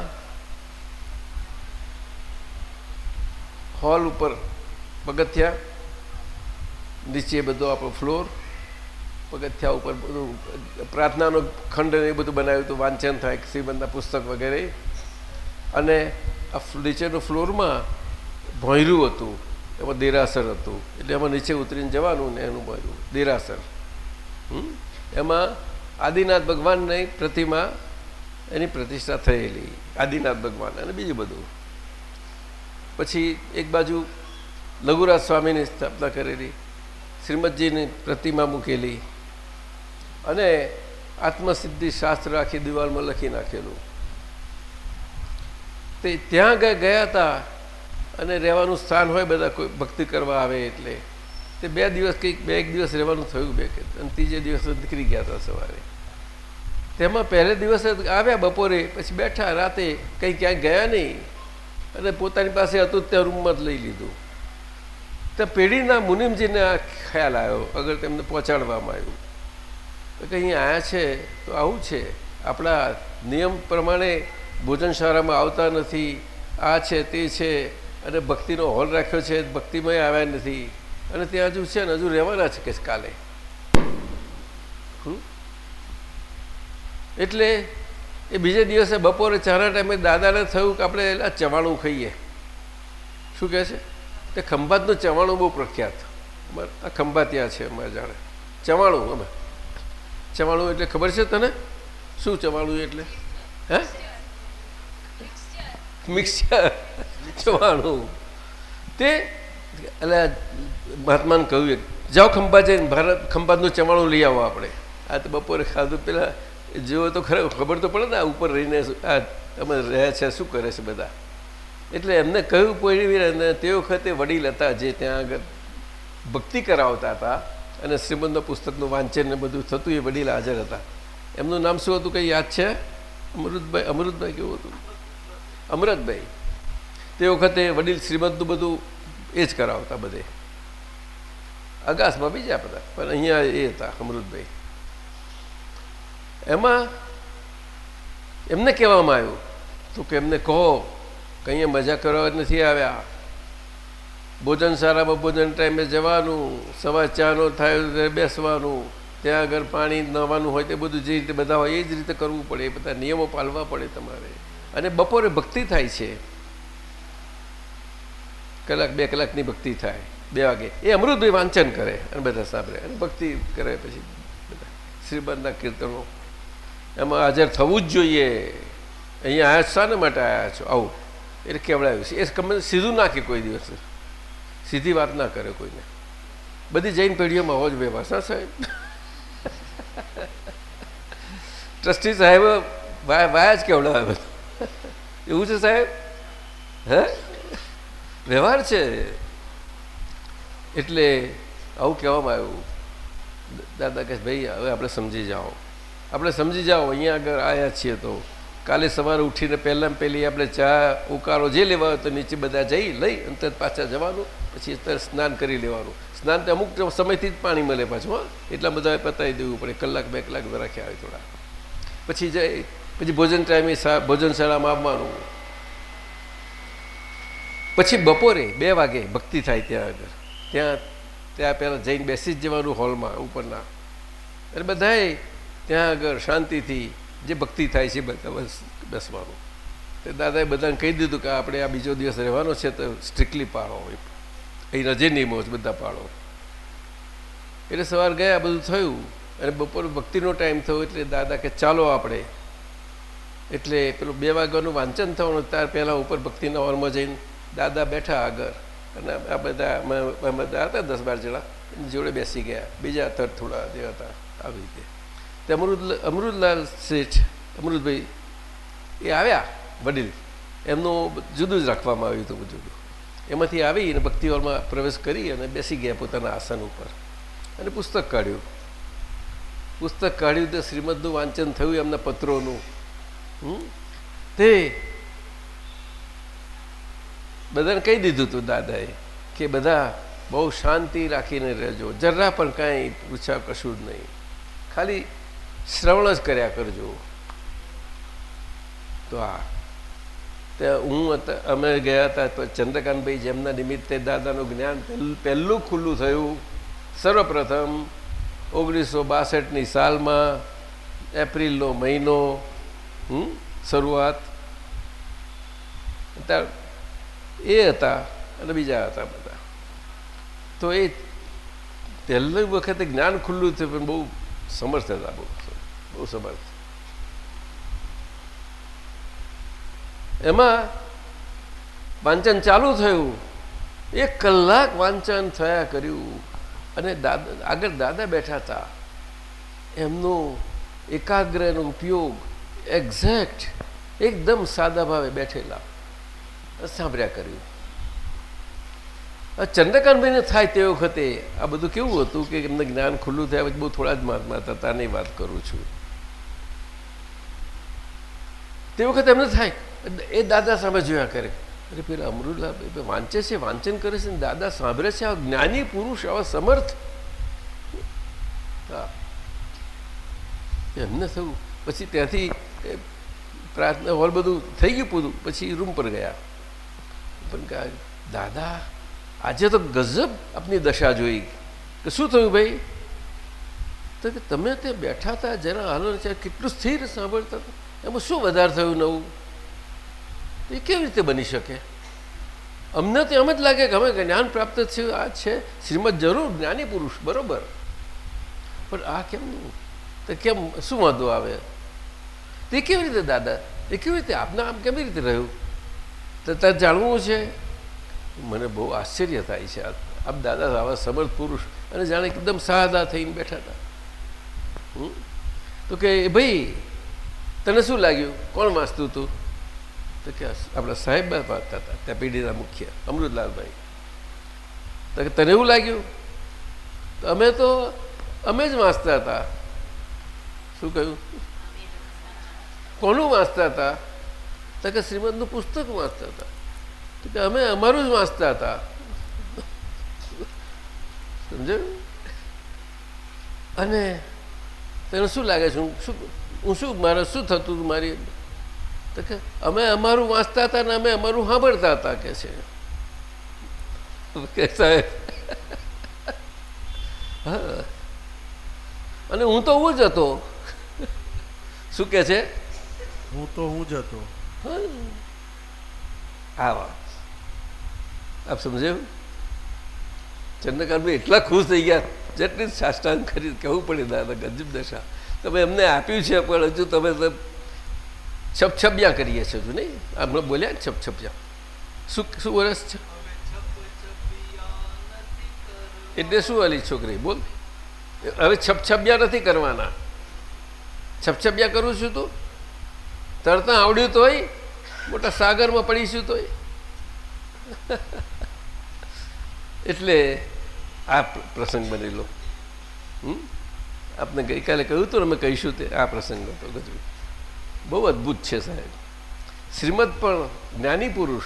હોલ ઉપર પગથિયા, નીચે બધો આપણો ફ્લોર પગથિયા ઉપર બધું, પ્રાર્થનાનો ખંડ એ બધું બનાવ્યું હતું, વાંચન થાય શ્રીમંતના પુસ્તક વગેરે. અને આ નીચેનું ફ્લોરમાં ભોંયરું હતું, એમાં દેરાસર હતું. એટલે એમાં નીચે ઉતરીને જવાનું ને એનું ભોંયરું દેરાસર? એમાં આદિનાથ ભગવાનની પ્રતિમા એની પ્રતિષ્ઠા થયેલી, આદિનાથ ભગવાન અને બીજું બધું. પછી એક બાજુ લઘુરાજ સ્વામીની સ્થાપના કરેલી, શ્રીમદજીની પ્રતિમા મૂકેલી અને આત્મસિદ્ધિ શાસ્ત્ર આખી દિવાલમાં લખી નાખેલું. તે ત્યાં ગયા હતા અને રહેવાનું સ્થાન હોય બધા કોઈ ભક્તિ કરવા આવે એટલે. તે બે દિવસ કંઈક, બે એક દિવસ રહેવાનું થયું બે અને ત્રીજે દિવસ નીકળી ગયા હતા સવારે. તેમાં પહેલે દિવસે આવ્યા બપોરે, પછી બેઠા, રાતે કંઈ ક્યાંય ગયા નહીં. અને પોતાની પાસે હતું ત્યાં રૂમમાં જ લઈ લીધું. તો પેઢીના મુનિમજીને આ ખ્યાલ આવ્યો, અગર તેમને પહોંચાડવામાં આવ્યું. તો કે અહીં છે, તો આવું છે. આપણા નિયમ પ્રમાણે ભોજનશાળામાં આવતા નથી, આ છે, તે છે, અને ભક્તિનો હોલ રાખ્યો છે, ભક્તિમય આવ્યા નથી. અને ત્યાં હજુ છે ને, હજુ રહેવાના છે કે કાલે? હમ? એટલે એ બીજે દિવસે બપોરે ચારના ટાઈમે દાદાને થયું કે આપણે આ ચવાણું ખાઈએ. શું કહે છે? તે ખંભાતનું ચવાણું બહુ પ્રખ્યાત. આ ખંભા ત્યાં છે, અમારે જાણે. ચવાણું, અમે. ચવાણું એટલે ખબર છે તને? શું ચવાણું એટલે? હે? મિક્સર ચવાણું. તે એટલે મહાત્માને કહ્યું જાઓ ખંભા જઈને, ભારત, ખંભાતનું ચવાણું લઈ આવો આપણે. આ તો બપોરે ખાધું, પેલા જેવો તો ખરે, ખબર તો પડે ને આ ઉપર રહીને અમે રહ્યા છે, શું કરે છે બધા? એટલે એમને કહ્યું અને તે વખતે વડીલ હતા જે ત્યાં આગળ ભક્તિ કરાવતા હતા અને શ્રીમંતના પુસ્તકનું વાંચન ને બધું થતું, એ વડીલ હાજર હતા. એમનું નામ શું હતું કંઈ યાદ છે? અમૃતભાઈ અમૃતભાઈ કેવું હતું? અમૃતભાઈ તે વખતે વડીલ શ્રીમંતનું બધું એ જ કરાવતા બધે. અગાસમાં બીજા બધા, પણ અહીંયા એ હતા, અમૃતભાઈ. એમાં એમને કહેવામાં આવ્યું, તો કે એમને કહો કે અહીંયા મજા કરવા નથી આવ્યા. ભોજન સારામાં ભોજન ટાઈમે જવાનું, સવાર ચાનો થાય બેસવાનું, ત્યાં આગળ પાણી નવાનું હોય તે બધું જે રીતે બધા હોય એ જ રીતે કરવું પડે, એ બધા નિયમો પાળવા પડે તમારે. અને બપોરે ભક્તિ થાય છે. કલાક, બે કલાકની ભક્તિ થાય, બે વાગે. એ અમૃતભાઈ વાંચન કરે અને બધા સાંભળે અને ભક્તિ કરે પછી બધા. શ્રીબંધના કીર્તનો એમાં હાજર થવું જ જોઈએ. અહીંયા આયા શાને માટે આવ્યા છો? આવું. એટલે કેવડાવ્યું છે. એ ગમે સીધું નાખે કોઈ દિવસ. સીધી વાત ના કરે કોઈને. બધી જૈન પેઢીઓમાં હોવો જ વ્યવહાર હા સાહેબ ટ્રસ્ટી સાહેબ, વાયા જ કેવડાવે એવું છે સાહેબ? હે? વ્યવહાર છે. એટલે આવું કહેવામાં આવ્યું. દાદા કે ભાઈ, હવે આપણે સમજી જાઓ. આપણે સમજી જાઓ, અહીંયા આગળ આવ્યા છીએ તો કાલે સવારે ઉઠીને પહેલાં પહેલી આપણે ચા ઉકાળો જે લેવા હોય તો નીચે બધા જઈ, લઈ અને પાછા જવાનું, પછી તરત સ્નાન કરી લેવાનું. સ્નાન તો અમુક સમયથી જ પાણી મળે પાછું, હા. એટલા બધા પતાવી દેવું પડે, કલાક બે કલાક રાખ્યા હોય થોડા. પછી જઈ પછી ભોજન ટાઈમે ભોજનશાળામાં આવવાનું. પછી બપોરે બે વાગે ભક્તિ થાય ત્યાં આગળ. ત્યાં ત્યાં પહેલાં જઈને બેસી જ જવાનું હોલમાં ઉપરના. એટલે બધાએ ત્યાં આગળ શાંતિથી જે ભક્તિ થાય છે બેસવાનું. તે દાદાએ બધાને કહી દીધું કે આપણે આ બીજો દિવસ રહેવાનો છે તો સ્ટ્રિક્ટલી પાળો અહીંના જે નિયમો છે બધા પાળો. એટલે સવાર ગયા બધું થયું. અને બપોર ભક્તિનો ટાઈમ થયો એટલે દાદા કે ચાલો આપણે. એટલે પેલું બે વાગ્યાનું વાંચન થવાનું, ત્યાર પહેલાં ઉપર ભક્તિના હોલમાં જઈને દાદા બેઠા આગળ. અને આ બધા બધા હતા દસ બાર જણા જોડે બેસી ગયા. બીજા થર થોડા જે હતા, આવી રીતે. તે અમૃત અમૃતલાલ શેઠ, અમૃતભાઈ, એ આવ્યા વડીલ. એમનું જુદું જ રાખવામાં આવ્યું હતું જુદું એમાંથી આવી અને ભક્તિ પ્રવેશ કરી અને બેસી ગયા પોતાના આસન ઉપર. અને પુસ્તક કાઢ્યું. પુસ્તક કાઢ્યું તે શ્રીમદનું વાંચન થયું એમના પત્રોનું? તે બધાને કહી દીધું હતું દાદાએ કે બધા બહુ શાંતિ રાખીને રહેજો. જરા પણ કાંઈ પૂછા કશું જ નહીં. ખાલી શ્રવણ જ કર્યા કરજો. તો આ ત્યાં હું અમે ગયા હતા તો ચંદ્રકાંતભાઈ જેમના નિમિત્તે દાદાનું જ્ઞાન પહેલું ખુલ્લું થયું. સર્વપ્રથમ ઓગણીસો બાસઠની સાલમાં એપ્રિલનો મહિનો શરૂઆત. એ હતા અને બીજા હતા બધા. તો એ પહેલી વખતે જ્ઞાન ખુલ્લું થયું, પણ બહુ સમર્થ હતા બહુ. બહુ સમર્થ એમાં વાંચન ચાલુ થયું. એક કલાક વાંચન થયા કર્યું. અને દાદા, આગળ દાદા બેઠા હતા. એમનો એકાગ્રનો ઉપયોગ એક્ઝેક્ટ એકદમ સાદા ભાવે બેઠેલા. સાંભળ્યા કર્યું. ચંદ્રકાંતભાઈને થાય તે વખતે આ બધું કેવું હતું કે એમને જ્ઞાન ખુલ્લું થયા પછી બહુ થોડા જ મહાત્મા હતા, તાની વાત કરું છું. તે વખતે એમને થાય, એ દાદા સામે જોયા કરે. અરે પેલા અમરુલ્લા વાંચે છે, વાંચન કરે છે દાદા સાંભળે છે, આ જ્ઞાની પુરુષ, આવા સમર્થ. એમને થયું. પછી ત્યાંથી પ્રાર્થના હોલ બધું થઈ ગયું પૂરું. પછી રૂમ પર ગયા. પણ દાદા, આજે તો ગજબ આપની દશા જોઈ. કે શું થયું ભાઈ? તો કે તમે ત્યાં બેઠા હતા જરા હાલો કેટલું સ્થિર સાંભળતા હતા. એમાં શું વધારે થયું નવું? એ કેવી રીતે બની શકે? અમને તો એમ જ લાગે કે અમે જ્ઞાન પ્રાપ્ત થયું, આ છે. શ્રીમદ જરૂર, જ્ઞાની પુરુષ, બરોબર. પણ આ કેમ તો કેમ શું વાંધો આવે? તે કેવી રીતે દાદા? એ કેવી રીતે આપના આમ કેવી રીતે રહ્યું? તો તાર જાણવું છે? મને બહુ આશ્ચર્ય થાય છે. આપ દાદા આવા સમર્થ પુરુષ. અને જાણે એકદમ સાદા થઈને બેઠા હતા? તો કે ભાઈ તને શું લાગ્યું? કોણ વાંચતું હતું તો કે આપણા સાહેબ વાંચતા હતા, ત્યાં પેઢીના મુખ્ય, અમૃતલાલભાઈ. તો કે તને એવું લાગ્યું? તો અમે તો, અમે જ વાંચતા હતા. શું કહ્યું? કોનું વાંચતા હતા? તો કે શ્રીમદનું પુસ્તક વાંચતા હતા. તો કે અમે અમારું જ વાંચતા હતા. સમજાયું? અને તને શું લાગે છે? શું હું શું મારે શું થતું હતું મારી તો કે અમે અમારું વાંચતા હતા ને અમે અમારું સાંભળતા હતા કે છે. કે સાહેબ હા. અને હું તો હું જ હતો. શું કે છે? હું તો હું જ હતો. આ વાત. આપ સમજાયું? ચંદ્રકાંતભાઈ એટલા ખુશ થઈ ગયા. જેટલી સાષ્ટાંગ કરી કહેવું પડે દાદા ગજબ દશા. તમે એમને આપ્યું છે, પણ હજુ તમે છપછપિયા કરીએ છો હજુ નહીં? હમણાં બોલ્યા ને છપછપિયા. શું શું વરસ છે? એટલે શું વાલી છોકરી? બોલ. હવે છપછપિયા નથી કરવાના. છપછપિયા કરું છું તું? તરતા આવડ્યું તોય, મોટા સાગરમાં પડીશું તોય. એટલે આ પ્રસંગ બનેલો. હમ? આપને ગઈકાલે કહ્યું હતું અમે કહીશું તે આ પ્રસંગ હતો ગજુ બહુ અદ્ભુત છે સાહેબ. શ્રીમદ પણ જ્ઞાની પુરુષ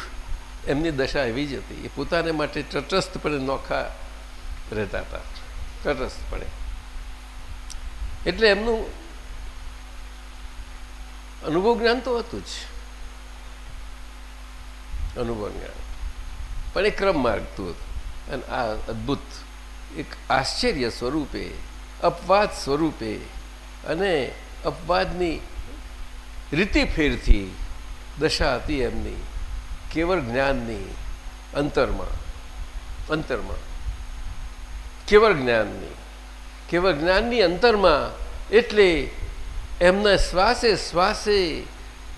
એમની દશા એવી જ હતી. એ પોતાને માટે તટસ્થપણે નોખા રહેતા હતા. તટસ્થપણે. એટલે એમનું અનુભવ જ્ઞાન તો હતું જ. અનુભવ જ્ઞાન. પણ એ ક્રમ માર્ગતું હતું. અને આ અદ્ભુત એક આશ્ચર્ય સ્વરૂપે અપવાદ સ્વરૂપે અને અપવાદની રીતિ ફેરથી દશા હતી એમની, કેવળ જ્ઞાનની અંતરમાં અંતરમાં. કેવળ જ્ઞાનની કેવળ જ્ઞાનની અંતરમાં એટલે એમના શ્વાસે શ્વાસે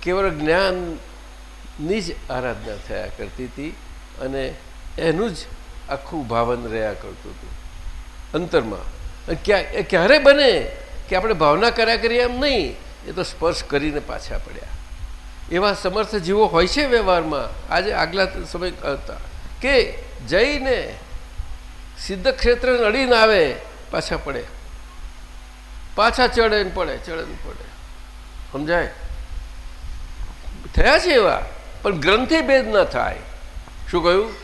કેવળ જ્ઞાનની જ આરાધના થયા કરતી હતી અને એનું જ આખું ભાવન રહ્યા કરતું હતું. અંતરમાં ક્યારે બને કે આપણે ભાવના કર્યા કરીએ એમ નહીં, એ તો સ્પર્શ કરીને પાછા પડ્યા. એવા સમર્થ જીવો હોય છે વ્યવહારમાં? આજે આગલા સમય હતા કે જઈને સિદ્ધ ક્ષેત્ર નડીને આવે, પાછા પડે. પાછા ચડે પડે ચડે પડે. સમજાય? થયા છે એવા, પણ ગ્રંથિ ભેદ ન થાય. શું કહ્યું?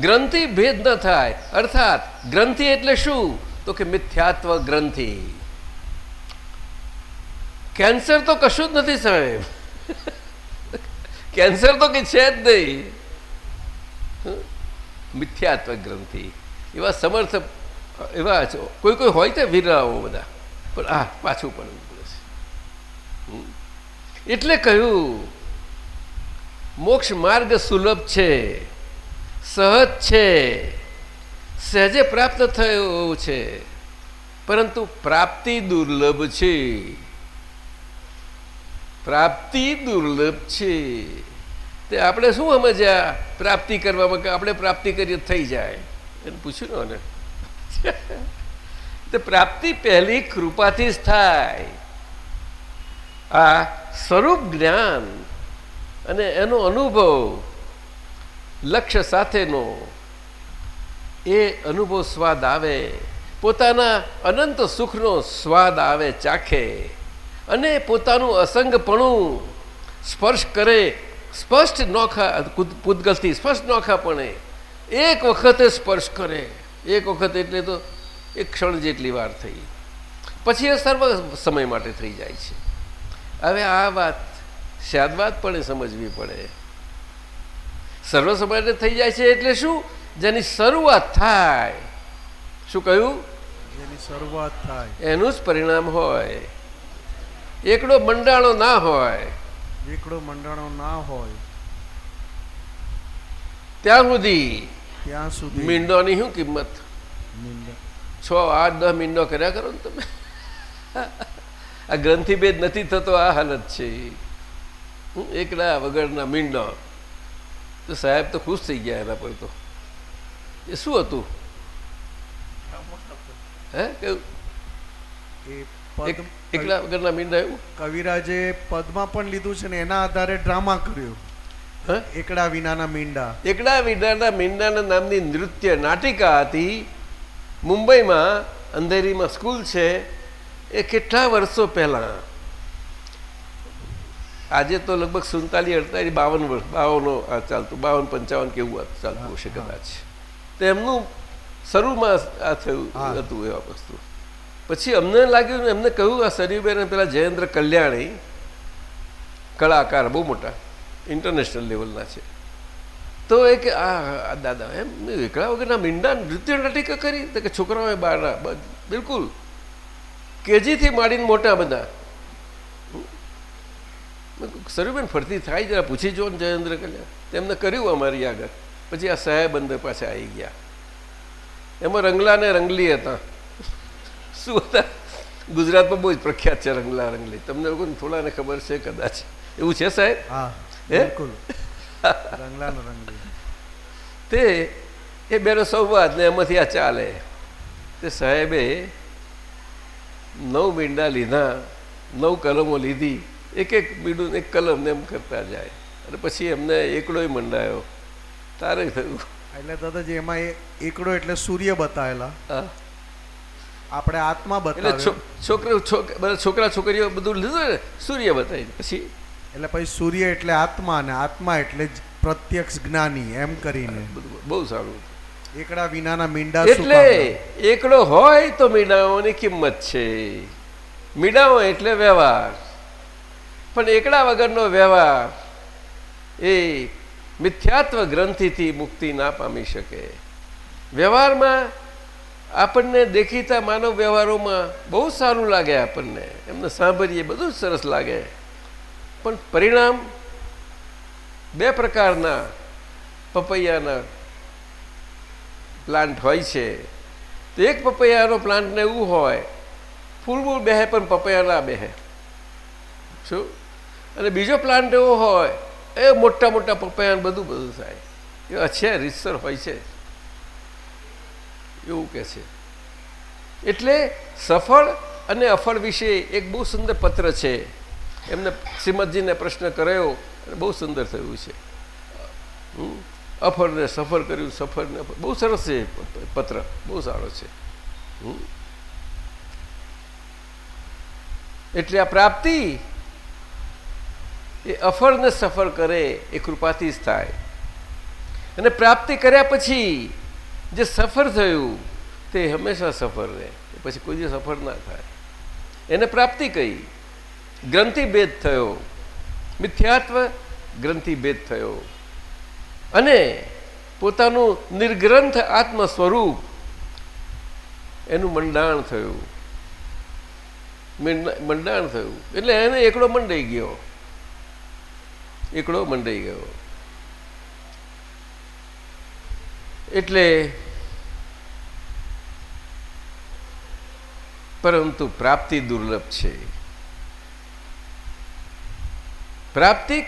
ગ્રંથિ ભેદ ન થાય. અર્થાત, ગ્રંથિ એટલે શું? તો કે મિથ્યાત્વ ગ્રંથિ. કેન્સર તો કશું જ નથી સાહેબ. કેન્સર તો કંઈ છે જ નહીં. મિથ્યાત્વ ગ્રંથિ. એવા સમર્થ, એવા કોઈ કોઈ હોય તે વીરાઓ બધા. પણ આ પાછું પડવું પડે છે. એટલે કહ્યું, મોક્ષ માર્ગ સુલભ છે, સહજ છે. સહેજે પ્રાપ્ત થયો છે. પરંતુ પ્રાપ્તિ દુર્લભ છે. પ્રાપ્તિ દુર્લભ છે. તે આપણે શું સમજ્યા? પ્રાપ્તિ કરવામાં કે આપણે પ્રાપ્તિ કરીએ થઈ જાય? એને પૂછ્યું ને તે પ્રાપ્તિ પહેલી કૃપાથી જ થાય. આ સ્વરૂપ જ્ઞાન અને એનો અનુભવ લક્ષ્ય સાથેનો એ અનુભવ સ્વાદ આવે. પોતાના અનંત સુખનો સ્વાદ આવે ચાખે. અને પોતાનું અસંગપણું સ્પર્શ કરે. સ્પષ્ટ નોખા પૂતગલથી સ્પષ્ટ નોખાપણે એક વખતે સ્પર્શ કરે. એક વખત એટલે તો એક ક્ષણ જેટલી વાર થઈ. પછી એ સર્વ સમય માટે થઈ જાય છે. હવે આ વાત શાદવાદ પણ સમજવી પડે. સર્વ સમય થઈ જાય છે એટલે શું? જેની શરૂઆત થાય. શું કહ્યું? જેની શરૂઆત થાય. એનું જ પરિણામ હોય. એકડો મંડાણો ના હોય. એકડો મંડાણો ના હોય. ત્યાં સુધી ત્યાં સુધી મીંડોની શું કિંમત. છ આઠ દસ મીંડો કર્યા કરો ને તમે. આ ગ્રંથિભેદ નથી થતો આ હાલત છે. હું એકલા વગરના મીંડો. તો સાહેબ તો ખુશ થઈ ગયા એના પર તો. એ શું હતું? હે? કેવું એકલા વગરના મીંડા એવું? કવિરાજે પદમાં પણ લીધું છે ને એના આધારે ડ્રામા કર્યો. હે? એકડા વિનાના મીંડા. એકડા વિડાના મીંડાના નામની નૃત્ય નાટિકા હતી. મુંબઈમાં અંધેરીમાં સ્કૂલ છે. એ કેટલા વર્ષો પહેલાં? આજે તો લગભગ સુડતાલીસ અડતાલીસ બાવન વર્ષ બાવનો ચાલતું બાવન પંચાવન કેવું ચાલતું હશે કદાચ. તો એમનું શરૂમાં આ થયું હતું એવા વસ્તુ. પછી અમને લાગ્યું એમને કહ્યું આ સરીબેન પેલા જયેન્દ્ર કલ્યાણી કલાકાર બહુ મોટા ઇન્ટરનેશનલ લેવલના છે. તો એ કે આ દાદા એમ એકલા વગરના મીંડા નૃત્ય નાટિકા કરી? તો કે છોકરાઓએ બહારના બ- બિલકુલ. કેજીથી માંડીને મોટા બધા. સરુબેન ફરતી થાય જરા પૂછી જો ને જયેન્દ્ર કલ્યાણ. તેમને કર્યું અમારી આગળ. પછી આ સાહેબ અંદર પાછા આવી ગયા. એમાં રંગલા ને રંગલી હતા. શું હતા? ગુજરાતમાં બહુ જ પ્રખ્યાત છે રંગલા રંગલી. તમને લોકોને થોડાને ખબર છે કદાચ. એવું છે સાહેબ? તે એ બેનો સંવાદ ને એમાંથી આ ચાલે. તે સાહેબે નવ મીંડા લીધા નવ કલમો લીધી. એક એક મીંડું એક કલમ ને એમ કરતા જાય. અને પછી એમને એકડોય મંડાયો. તારે થયું એટલે દાદાજી એમાં એકડો એટલે સૂર્ય બતાવેલા આપણે આત્મા બતાવે. છોકરો છોકરા છોકરીઓ બધું લીધું ને સૂર્ય બતાવી પછી? એટલે પછી સૂર્ય એટલે આત્મા અને આત્મા એટલે પ્રત્યક્ષ જ્ઞાની એમ કરીને. બહુ સારું. એકડા વિનાના મીંડા એટલે એકડો હોય તો મીડાઓની કિંમત છે. મીંડાઓ એટલે વ્યવહાર. પણ એકડા વગરનો વ્યવહાર એ મિથ્યાત્વ ગ્રંથિથી મુક્તિ ના પામી શકે. વ્યવહારમાં આપણને દેખીતા માનવ વ્યવહારોમાં બહુ સારું લાગે આપણને. એમને સાંભળીએ બધું જ સરસ લાગે. પણ પરિણામ બે પ્રકારના પપૈયાના પ્લાન્ટ હોય છે. તો એક પપૈયાનો પ્લાન્ટને એવું હોય ફૂલ ફૂલ બેહે પણ પપૈયા ના બેહે. શું? અને બીજો પ્લાન્ટ એવો હોય એ મોટા મોટા પપૈયા બધું બધું થાય. એવા છે, રીતસર હોય છે. એવું કે છે. એટલે સફળ અને અફળ વિશે એક બહુ સુંદર પત્ર છે. એમને શ્રીમદજીને પ્રશ્ન કર્યો, અને બહુ સુંદર થયું છે. અફળને સફળ કર્યું સફળને બહુ સરસ છે પત્ર. બહુ સારો છે. એટલે આ પ્રાપ્તિ એ અફળને સફળ કરે એ કૃપાથી જ થાય. અને પ્રાપ્તિ કર્યા પછી જે સફળ થયું, તે હંમેશા સફળ રહે. પછી કોઈ દિવસ સફળ ના થાય. એને પ્રાપ્તિ કહી ગ્રંથિભેદ થયો. મિથ્યાત્વ ગ્રંથિભેદ થયો. અને પોતાનું નિર્ગ્રંથ આત્મ સ્વરૂપ એનું મંડાણ થયું. મંડ- મંડાણ થયું. એટલે એને એકડો મંડાઈ ગયો. એકડો મંડાઈ ગયો. એટલે પરંતુ પ્રાપ્તિ દુર્લભ છે. પ્રાપ્તિ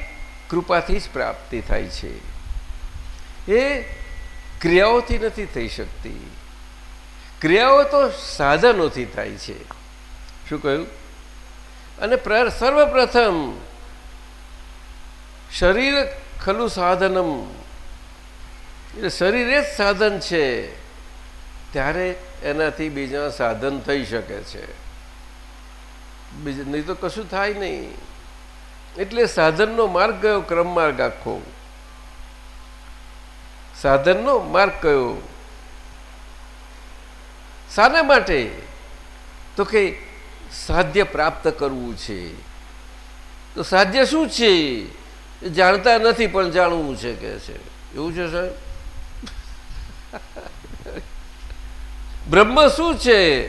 કૃપાથી જ પ્રાપ્તિ થાય છે. એ ક્રિયાઓથી નથી થઈ શકતી. ક્રિયાઓ તો સાધનોથી થાય છે. શું કહ્યું? અને પ્ર, સર્વપ્રથમ શરીર ખલું સાધનમ. એટલે શરીર જ સાધન છે. ત્યારે એનાથી બીજા સાધન થઈ શકે છે. બીજું નહીં તો કશું થાય નહીં. એટલે સાધનનો માર્ગ કયો? ક્રમ માર્ગ આખો. સાધનનો માર્ગ કયો? શાના માટે? તો કે સાધ્ય પ્રાપ્ત કરવું છે. તો સાધ્ય શું છે? એ જાણતા નથી, પણ જાણવું છે કે છે. એવું છે, સાહેબ? બ્રહ્મ શું છે?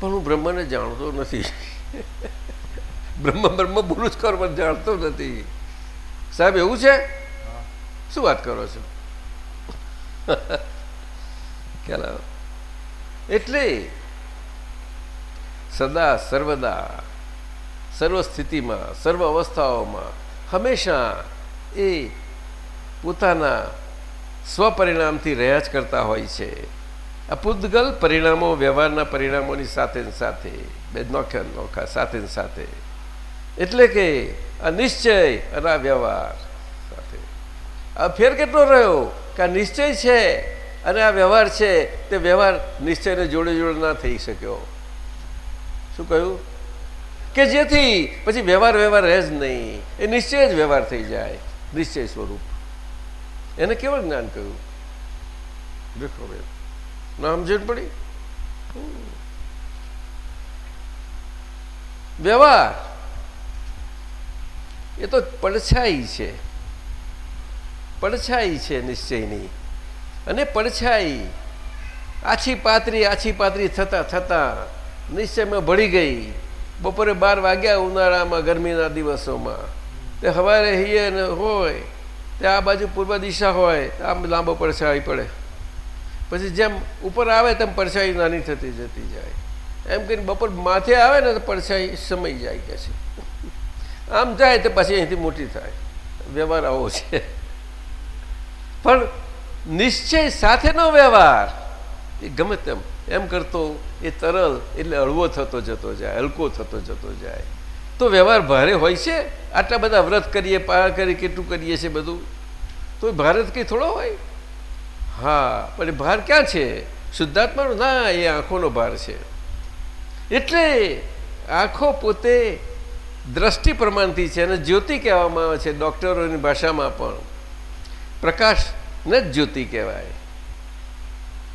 પણ હું બ્રહ્મને જાણતો નથી. બ્રહ્મ બ્રહ્મ બોલું જ કર જાણતો નથી. સાહેબ, એવું છે? શું વાત કરો છો? ખ્યાલ એટલે સદા, સર્વદા સર્વ સ્થિતિમાં સર્વ અવસ્થાઓમાં હંમેશા એ પોતાના સ્વપરિણામથી રહ્યા જ કરતા હોય છે. આ પૂતગલ પરિણામો, વ્યવહારના પરિણામોની સાથે સાથે બે નોખા નોખા સાથે સાથે. એટલે કે આ નિશ્ચય અને આ વ્યવહાર સાથે. આ ફેર કેટલો રહ્યો? કે આ નિશ્ચય છે અને આ વ્યવહાર છે, તે વ્યવહાર નિશ્ચયને જોડે જોડે ના થઈ શક્યો. શું કહ્યું? કે જેથી પછી વ્યવહાર વ્યવહાર રહે જ નહીં. એ નિશ્ચય જ વ્યવહાર થઈ જાય. નિશ્ચય સ્વરૂપ. એને કેવું જ્ઞાન કહ્યું? દેખો બેન. નામ જોઈને પડી. વ્યવહાર. એ તો પડછાઈ છે. પડછાઈ છે નિશ્ચયની. અને પડછાઈ. આછી પાતરી આછી પાતરી થતા થતા નિશ્ચયમાં ભળી ગઈ. બપોરે બાર વાગ્યા ઉનાળામાં, ગરમીના દિવસોમાં. તે સવારે હિયે હોય, તે આ બાજુ પૂર્વ દિશા હોય, આમ લાંબો પડછાઈ પડે. પછી જેમ ઉપર આવે તેમ પડછાઈ નાની થતી જતી જાય. એમ કરીને બપોર માથે આવે ને તો પડછાઈ સમય જાય કે છે. આમ જાય તો પછી અહીંથી મોટી થાય. વ્યવહાર આવો છે. પણ નિશ્ચય સાથેનો વ્યવહાર, એ ગમે તેમ એમ કરતો એ તરલ એટલે હળવો થતો જતો જાય, હલકો થતો જતો જાય. તો વ્યવહાર ભારે હોય છે? આટલા બધા વ્રત કરીએ પાર કરીએ, કેટલું કરીએ છીએ બધું? તો ભારત કંઈ થોડો હોય? હા, પણ ભાર ક્યાં છે? શુદ્ધાત્માનો? ના, એ આંખોનો ભાર છે. એટલે આંખો પોતે દ્રષ્ટિ પ્રમાણથી છે અને જ્યોતિ કહેવામાં આવે છે, ડૉક્ટરોની ભાષામાં પણ. પ્રકાશ ને જ જ્યોતિ કહેવાય.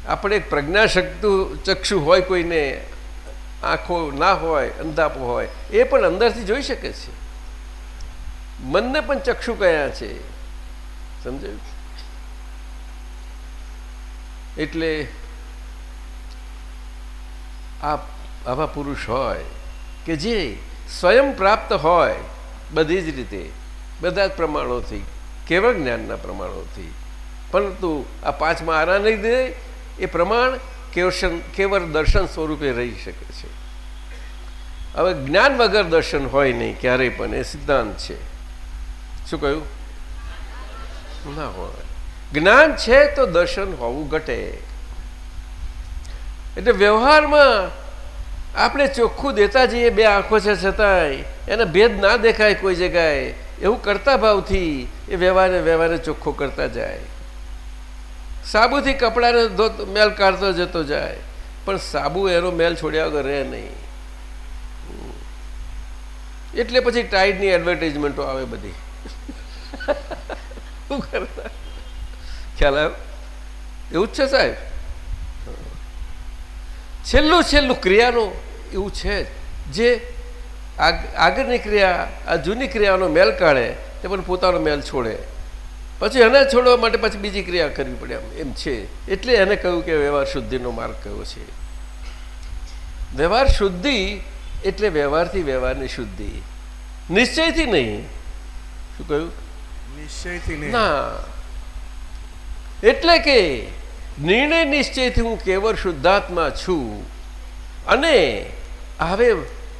આપણે પ્રજ્ઞાશક્તુ ચક્ષુ હોય કોઈને, આંખો ના હોય, અંધાપો હોય, એ પણ અંદરથી જોઈ શકે છે. મનને પણ ચક્ષુ કયા છે? સમજાયું? એટલે આ આવા પુરુષ હોય કે જે સ્વયં પ્રાપ્ત હોય બધી જ રીતે, બધા જ પ્રમાણોથી, કેવળ જ્ઞાનના પ્રમાણોથી, પરંતુ આ પાંચમાં આરા નહીં દે એ પ્રમાણ કેવશન કેવળ દર્શન સ્વરૂપે રહી શકે છે. હવે જ્ઞાન વગર દર્શન હોય નહીં, ક્યારેય પણ, એ સિદ્ધાંત છે. શું કહ્યું? ના હોય. જ્ઞાન છે તો દર્શન હોવું ઘટે. એટલે વ્યવહારમાં આપણે ચોખ્ખું દેતા જઈએ બે આંખો છે છતાંય, એને ભેદ ના દેખાય કોઈ જગ્યાએ, એવું કરતા ભાવથી એ વ્યવહારે વ્યવહારે ચોખ્ખો કરતા જાય. સાબુથી કપડાને ધોત મેલ કાઢતો જતો જાય. પણ સાબુ એનો મેલ છોડ્યા વગર રહે નહીં. એટલે પછી ટાઈડની એડવર્ટાઇઝમેન્ટો આવે બધી. શું કરતા? ખ્યાલ આવ્યો? એવું જ છે સાહેબ? છેલ્લું છેલ્લું ક્રિયાનું એવું છે જે આગળની ક્રિયા, આ જૂની ક્રિયાનો મેલ કાઢે તે પણ પોતાનો મેલ છોડે. પછી એને છોડવા માટે પછી બીજી ક્રિયા કરવી પડે એમ છે. એટલે એને કહ્યું કે વ્યવહાર શુદ્ધિનો માર્ગ કયો છે. વ્યવહાર શુદ્ધિ એટલે વ્યવહારથી વ્યવહારની શુદ્ધિ. નિશ્ચયથી નહીં. શું કહ્યું? નિશ્ચયથી ના. એટલે કે નિર્ણય નિશ્ચયથી હું કેવળ શુદ્ધાત્મા છું અને હવે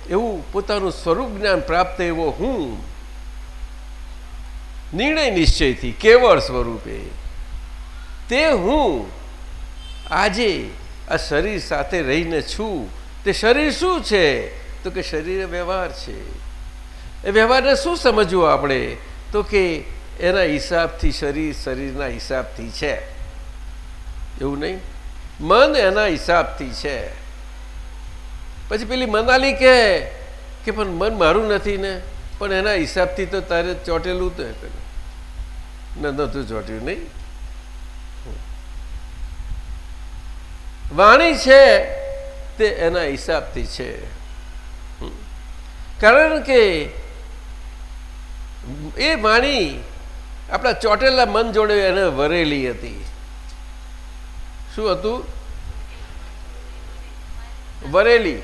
એવું પોતાનું સ્વરૂપ જ્ઞાન પ્રાપ્ત એવો હું નિર્ણય નિશ્ચયથી, કેવળ સ્વરૂપે. તે હું આજે આ શરીર સાથે રહીને છું. તે શરીર શું છે? તો કે શરીર વ્યવહાર છે. એ વ્યવહારને શું સમજવું આપણે? તો કે એના હિસાબથી શરીર શરીરના હિસાબથી છે. એવું નહીં? મન એના હિસાબથી છે. પછી પેલી મનાલી કે, પણ મન મારું નથી ને. પણ એના હિસાબથી તો તારે ચોટેલું તો નતું ચોટ્યું નહીં. વાણી છે તે એના હિસાબથી છે. કારણ કે એ વાણી આપણા ચોટેલા મન જોડે એને વરેલી હતી. શું હતું? વરેલી.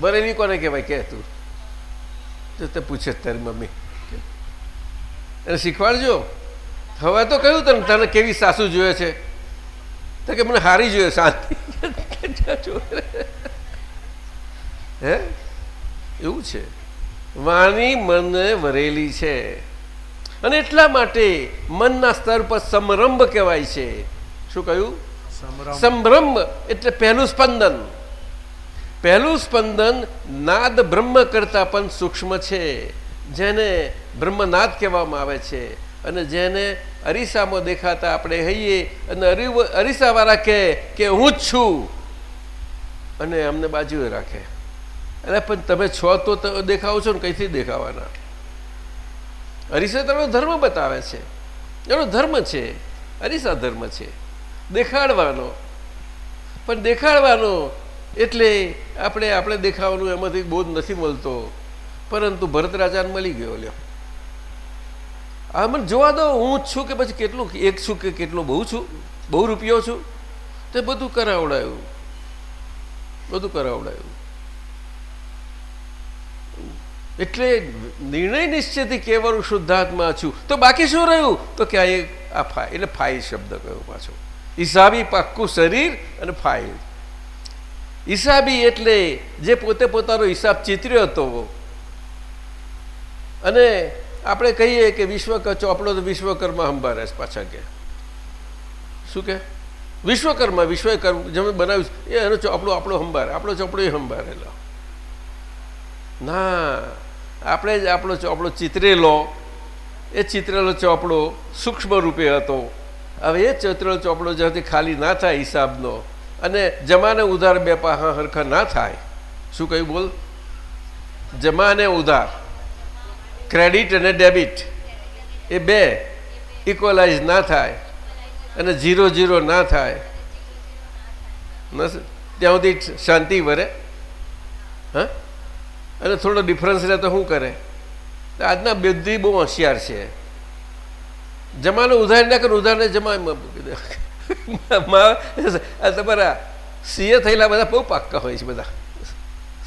વરેલી કોને કહેવાય? કે તું? તો તે પૂછે તારી મમ્મી. એને શીખવાડજો. હવે તો કહ્યું તને તને કેવી સાસુ જોઈએ છે? તો કે મને હારી જોઈએ શાંતિ. હે? એવું છે. વાણી મનને વરેલી છે. અને એટલા માટે મનના સ્તર પર સમરંભ કહેવાય છે. શું કહ્યું? સંભ્રમ. સંભ્રમ એટલે પહેલું સ્પંદન. પહેલું સ્પંદન નાદ બ્રહ્મ કરતા પણ સૂક્ષ્મ છે. જેને બ્રહ્મનાદ કહેવામાં આવે છે. અને જેને અરીસામાં દેખાતા આપણે હૈયે અને અરી અરીસાવાળા કહે કે હું જ છું. અને અમને બાજુએ રાખે. અરે પણ તમે છો તો દેખાવો છો ને કઈથી દેખાવાના? અરીસા તમારો ધર્મ બતાવે છે. એનો ધર્મ છે. અરીસા ધર્મ છે. દેખાડવાનો. પણ દેખાડવાનો એટલે આપણે આપણે દેખાવાનું એમાંથી બોધ નથી મળતો. પરંતુ ભરત રાજાને મળી ગયો લ્યો. આ મને જોવા દો, હું જ છું કે પછી કેટલું, એક છું કે કેટલું બહુ છું? બહુ રૂપિયો છું? તે બધું કરાવડાયું. બધું કરાવડાયું. એટલે નિર્ણય નિશ્ચયથી કહેવાનું શુદ્ધાત્મા છું. તો બાકી શું રહ્યું? તો કે આ એક, આ ફાઇલ એટલે ફાઇલ શબ્દ કયો પાછો? હિસાબી પાક્કું શરીર અને ફાઇલ. હિસાબી એટલે જે પોતે પોતાનો હિસાબ ચિતર્યો હતો. અને આપણે કહીએ કે વિશ્વ ચોપડો તો વિશ્વકર્મા અંબારે પાછા કે શું કે? વિશ્વકર્મા, વિશ્વકર્મ જેમ બનાવ્યું એ એનો ચોપડો આપણો સંભાળે આપણો ચોપડો એ લો ના, આપણે જ આપણો ચોપડો ચિતરેલો. એ ચિતરેલો ચોપડો સૂક્ષ્મ રૂપે હતો. હવે એ ચિતરેલો ચોપડો જ્યાંથી ખાલી ના થાય હિસાબનો અને જમાને ઉધાર બે પાહા હરખા ના થાય. શું કહ્યું બોલ? જમાને ઉધાર. ક્રેડિટ અને ડેબિટ એ બે ઇક્વલાઇઝ ના થાય અને ઝીરો ઝીરો ના થાય. ત્યાં સુધી શાંતિ વરે. હા? અને થોડો ડિફરન્સ રહે તો શું કરે? આજના બુદ્ધિ બહુ હોશિયાર છે. જમાનો ઉધાર ના કરે, ઉધારને જમા તમારા સીએ થયેલા બધા બહુ પાક્કા હોય છે બધા.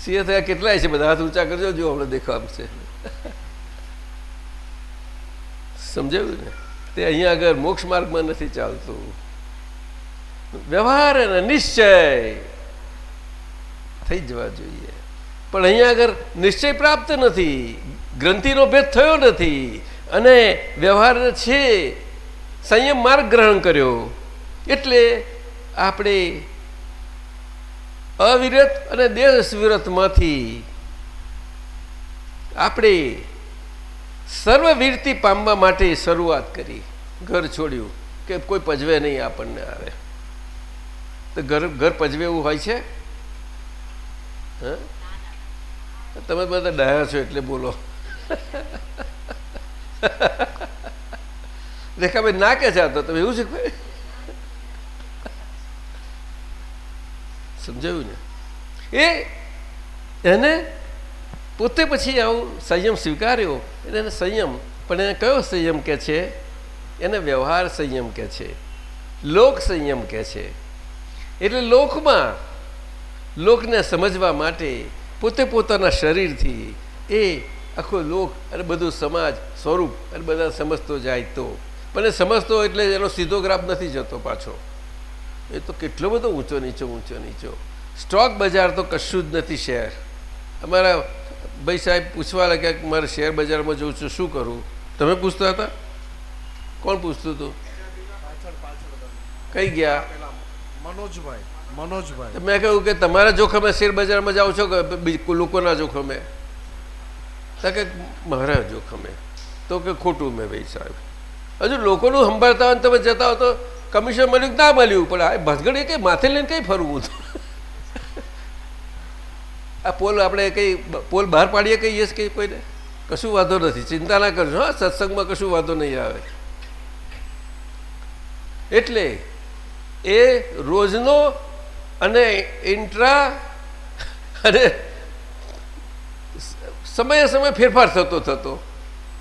સીએ થયા કેટલાય છે બધા? હાથ ઊંચા કરજો, જો હમણાં દેખવા છે સમજાયું ને? તે અહીંયા આગળ મોક્ષ માર્ગમાં નથી ચાલતું. વ્યવહાર અને નિશ્ચય થઈ જવા જોઈએ. પણ અહીંયા આગળ નિશ્ચય પ્રાપ્ત નથી, ગ્રંથિનો ભેદ થયો નથી અને વ્યવહાર છે, સંયમ માર્ગ ગ્રહણ કર્યો. એટલે આપણે અવિરત અને દેશ વિરતમાંથી આપણે સર્વવીરતી પામવા માટે શરૂઆત કરી. ઘર છોડ્યું કે કોઈ પજવે નહીં આપણને આવે. તો ઘર ઘર પજવે એવું હોય છે? તમે બધા ડાયા છો એટલે બોલો. રેખાભાઈ ના કે છે તમે એવું છે કોઈ સમજાયું ને? એ, એને પોતે પછી આવું સંયમ સ્વીકાર્યો, એટલે એને સંયમ, પણ એને કયો સંયમ કે છે? એને વ્યવહાર સંયમ કે છે? લોક સંયમ કે છે? એટલે લોકમાં, લોકને સમજવા માટે પોતે પોતાના શરીરથી એ આખો લોક અને બધું સમાજ સ્વરૂપ અને બધા સમજતો જાય તો. પણ એ સમજતો એટલે એનો સીધો ગ્રાફ નથી જતો પાછો. એ તો કેટલો બધો ઊંચો નીચો ઊંચો નીચો. સ્ટોક બજાર તો કશું જ નથી શેર. અમારા ભાઈ સાહેબ પૂછવા લાગ્યા કે મારે શેર બજારમાં જવું છું શું કરું? તમે પૂછતા હતા? કોણ પૂછતું હતું? કઈ ગયા? મનોજભાઈ મનોજભાઈ. મેં કહ્યું કે તમારા જોખમે શેર બજારમાં જાઓ છો કે લોકોના જોખમે? તો કે મારા જોખમે. તો કે ખોટું મેં ભાઈ સાહેબ. હજુ લોકોનું સંભાળતા હોય તમે જતા હો તો કમિશન મળ્યું ના મળ્યું? પણ આ ભસગડ એ કંઈ માથે લઈને કંઈ ફરવું? હતું આ પોલ આપણે કંઈ પોલ બહાર પાડીએ કહીએ કે કોઈને? કશું વાંધો નથી. ચિંતા ના કરજો, હા, સત્સંગમાં કશું વાંધો નહીં આવે. એટલે એ રોજનો અને ઇન્ટ્રા અને સમયે સમયે ફેરફાર થતો થતો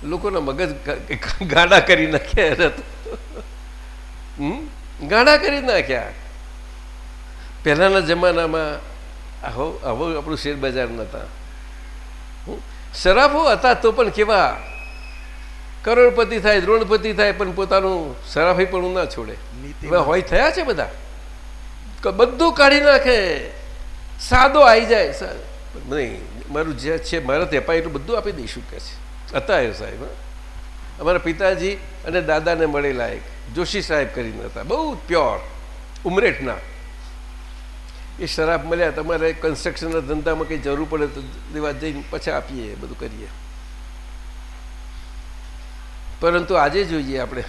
લોકોના મગજ ગાડા કરી નાખ્યા? ગાડા કરી નાખ્યા. પહેલાના જમાનામાં આવો આવો આપણું શેર બજાર નહોતા? શરાફો હતા તો પણ કેવા કરોડપતિ થાય દ્રોણપતિ થાય પણ પોતાનું શરાફી પણ ના છોડે હવે હોય થયા છે બધા બધું કાઢી નાખે સાદો આવી જાય નહીં મારું જે છે મારા તેપા એટલું બધું આપી દઈશું કે છે હતા એ સાહેબ. અમારા પિતાજી અને દાદાને મળેલા એક જોશી સાહેબ કરીને હતા બહુ પ્યોર ઉમરેઠના એ શરાબ મળ્યા, તમારે કન્સ્ટ્રક્શનના ધંધામાં કંઈ જરૂર પડે તો દેવા જઈને પછી આપીએ બધું કરીએ. પરંતુ આજે જોઈએ આપણે.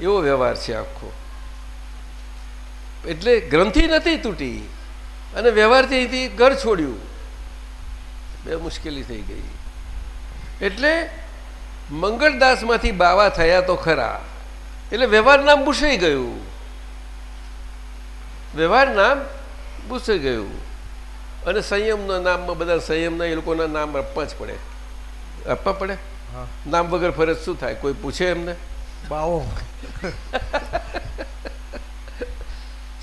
એવો વ્યવહાર છે આખો. એટલે ગ્રંથિ નથી તૂટી. અને વ્યવહારથી અહીંથી ઘર છોડ્યું. બે મુશ્કેલી થઈ ગઈ. એટલે મંગળદાસમાંથી બાવા થયા તો ખરા. એટલે વ્યવહાર નામ ભૂસાઈ ગયું. વ્યવહાર નામ ભૂસાઈ ગયું. અને સંયમના નામમાં બધા સંયમના એ લોકોના નામ આપવા જ પડે. આપવા પડે? નામ વગર ફરજ શું થાય? કોઈ પૂછે એમને? બાવો.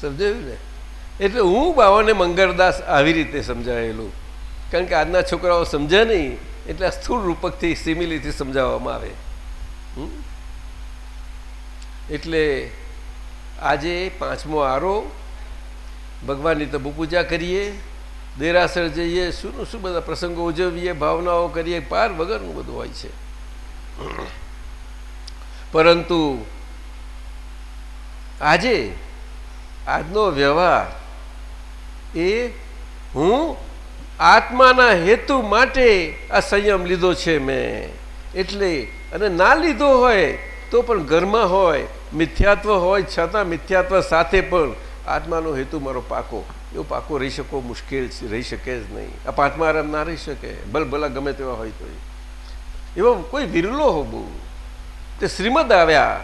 સમજાયું ને? એટલે હું બાવાને મંગળદાસ આવી રીતે સમજાયેલું. કારણ કે આજના છોકરાઓ સમજે નહીં એટલે સ્થૂળ રૂપકથી સિમિલીથી સમજાવવામાં આવે. હમ? એટલે આજે પાંચમો આરો ભગવાનની તબુ પૂજા કરીએ, દેરાસર જઈએ, શું શું બધા પ્રસંગો ઉજવીએ, ભાવનાઓ કરીએ, પાર વગરનું બધું હોય છે. પરંતુ આજે આજનો વ્યવહાર એ હું આત્માના હેતુ માટે આ સંયમ લીધો છે મેં. એટલે અને ના લીધો હોય તો પણ ઘરમાં હોય, મિથ્યાત્વ હોય, છતાં મિથ્યાત્વ સાથે પણ આત્માનો હેતુ મારો પાકો. એવો પાકો રહી શકો, મુશ્કેલ રહી શકે જ નહીં. આ પાંચમા આરામ ના રહી શકે. ભલભલા ગમે તેવા હોય તો એવો કોઈ વિરલો હો બહુ. તે શ્રીમદ આવ્યા.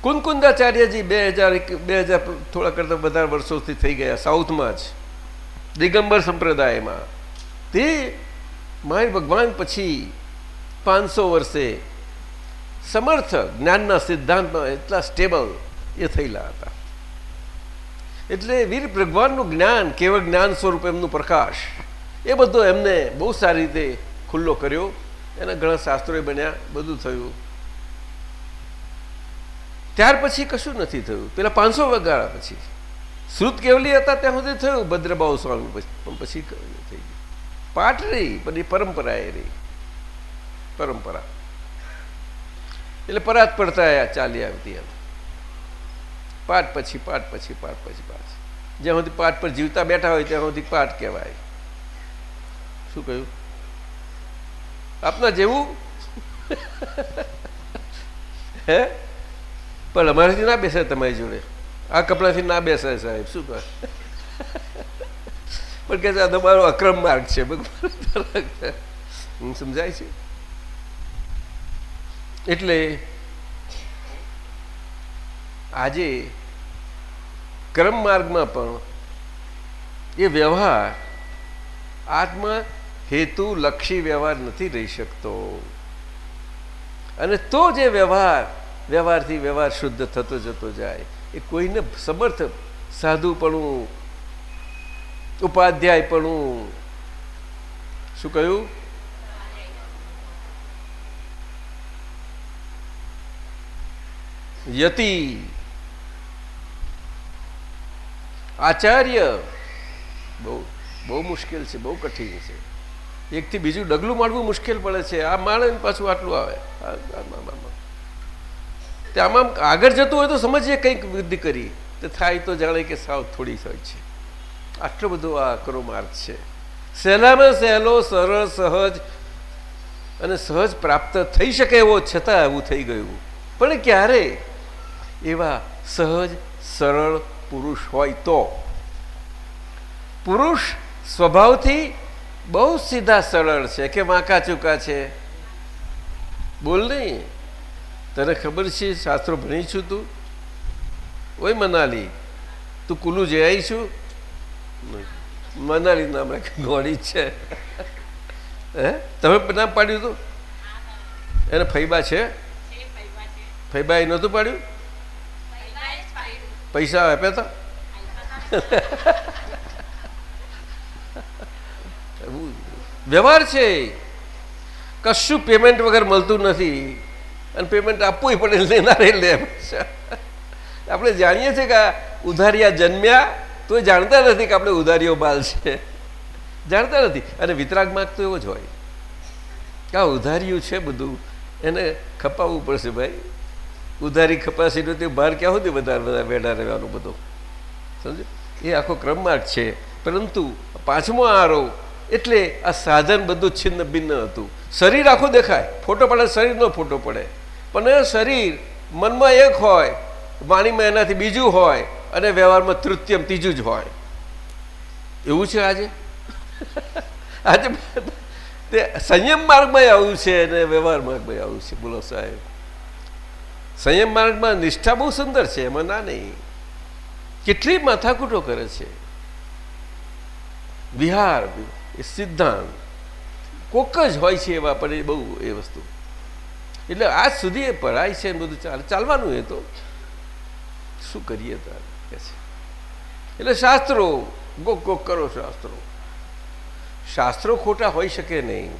કુનકુંદાચાર્યજી બે હજાર બે હજાર થોડા કરતાં વધારે વર્ષોથી થઈ ગયા, સાઉથમાં જ. દિગંબર સંપ્રદાયમાં. તે માય ભગવાન પછી પાંચસો વર્ષે સમર્થ જ્ઞાનના સિદ્ધાંતમાં એટલા સ્ટેબલ એ થયેલા હતા. એટલે વીર ભગવાનનું જ્ઞાન, કેવળ જ્ઞાન સ્વરૂપ એમનું પ્રકાશ, એ બધો એમને બહુ સારી રીતે ખુલ્લો કર્યો. એના ઘણા શાસ્ત્રોએ બન્યા, બધું થયું. ત્યાર પછી કશું નથી થયું. પેલા પાંચસો વગાડા પછી. શ્રુત કેવલી હતા ત્યાં સુધી થયું ભદ્રબાઉ સ્વામી પછી થઈ ગયું. પાઠ રહી, પણ એ પરંપરા એ રહી. પરંપરા. એટલે પરાત પડતા ચાલી આવતી એમ. પાઠ પછી પાઠ પછી પાઠ પછી પાઠ. જ્યાં સુધી પાઠ પર જીવતા બેઠા હોય ત્યાં સુધી પાઠ કહેવાય. શું કહ્યું? આપના જેવું? હે? પણ અમારાથી ના બેસે તમારી જોડે. આ કપડાથી ના બેસાય સાહેબ, શું કહે? પણ કે આ તમારો અક્રમ માર્ગ છે. હું સમજાય છે? એટલે આજે ક્રમ માર્ગમાં પણ એ વ્યવહાર આત્મા હેતુ લક્ષી વ્યવહાર નથી રહી શકતો. અને તો જે વ્યવહાર, વ્યવહારથી વ્યવહાર શુદ્ધ થતો જતો જાય, એ કોઈને સમર્થ સાધુપણું, ઉપાધ્યાયપણું, શું કહ્યું? યતિ આચાર્ય. બહુ બહુ મુશ્કેલ છે, બહુ કઠિન છે. એકથી બીજું ડગલું માળવું મુશ્કેલ પડે છે. આ માણે પાછું આટલું આવે. તે આમાં આગળ જતું હોય તો સમજીએ કંઈક વૃદ્ધિ કરી તો થાય તો જાણે કે સાવ થોડી હોય છે. આટલો બધો આ આકરો માર્ગ છે. સહેલામાં સહેલો, સરળ, સહજ અને સહજ પ્રાપ્ત થઈ શકે એવો છતાં એવું થઈ ગયું. પણ ક્યારે? એવા સહજ, સરળ પુરુષ હોય તો. પુરુષ સ્વભાવથી બહુ સીધા સરળ છે. કે વાંકા ચૂકા છે? બોલ નહીં. તને ખબર છે શાસ્ત્રો ભણી છું તું. ઓય મનાલી તું કુલુ જઈ છું? મનાલી નામ રાખે ગોળી છે. હે? તમે નામ પાડ્યું હતું એને ફૈબા છે? ફૈબા એ નહોતું પાડ્યું? પૈસા આપ્યા હતા વ્યવહાર છે. કશું પેમેન્ટ વગર મળતું નથી. અને પેમેન્ટ આપવું પડે, લેનારે લે. આપણે જાણીએ છીએ કે ઉધારિયા જન્મ્યા તો જાણતા નથી કે આપણે ઉધારીઓ બાલ છે. જાણતા નથી. અને વિતરાગ માર્ગ એવો જ હોય. કે ઉધાર્યું છે બધું. એને ખપાવવું પડશે ભાઈ. ઉધારી કપાસીનું તે બહાર ક્યાં સુધી વધારે વધારે બેઠા રહેવાનું બધું? સમજો? એ આખો ક્રમમાર્ગ છે. પરંતુ પાંચમો આરો એટલે આ સાધન બધું છિન્ન ભિન્ન હતું. શરીર આખું દેખાય. ફોટો પડે, શરીરનો ફોટો પડે. પણ શરીર મનમાં એક હોય, વાણીમાં એનાથી બીજું હોય, અને વ્યવહારમાં તૃતીયમ ત્રીજું જ હોય. એવું છે આજે? આજે તે સંયમ માર્ગમાં આવું છે અને વ્યવહાર માર્ગમાં આવું છે. બોલો સાહેબ. સંયમ માર્ગમાં નિષ્ઠા બહુ સુંદર છે, એમાં ના નહીં. કેટલી માથાકૂટો કરે છે. વિહાર સિદ્ધાંત. કોક જ હોય છે એવા, પણ એ બહુ એ વસ્તુ. એટલે આજ સુધી એ પઢાય છે બધું ચાલે, ચાલવાનું એ તો. શું કરીએ તારે કે છે. એટલે શાસ્ત્રો ગોક ગોક કરો શાસ્ત્રો. શાસ્ત્રો ખોટા હોઈ શકે નહીં.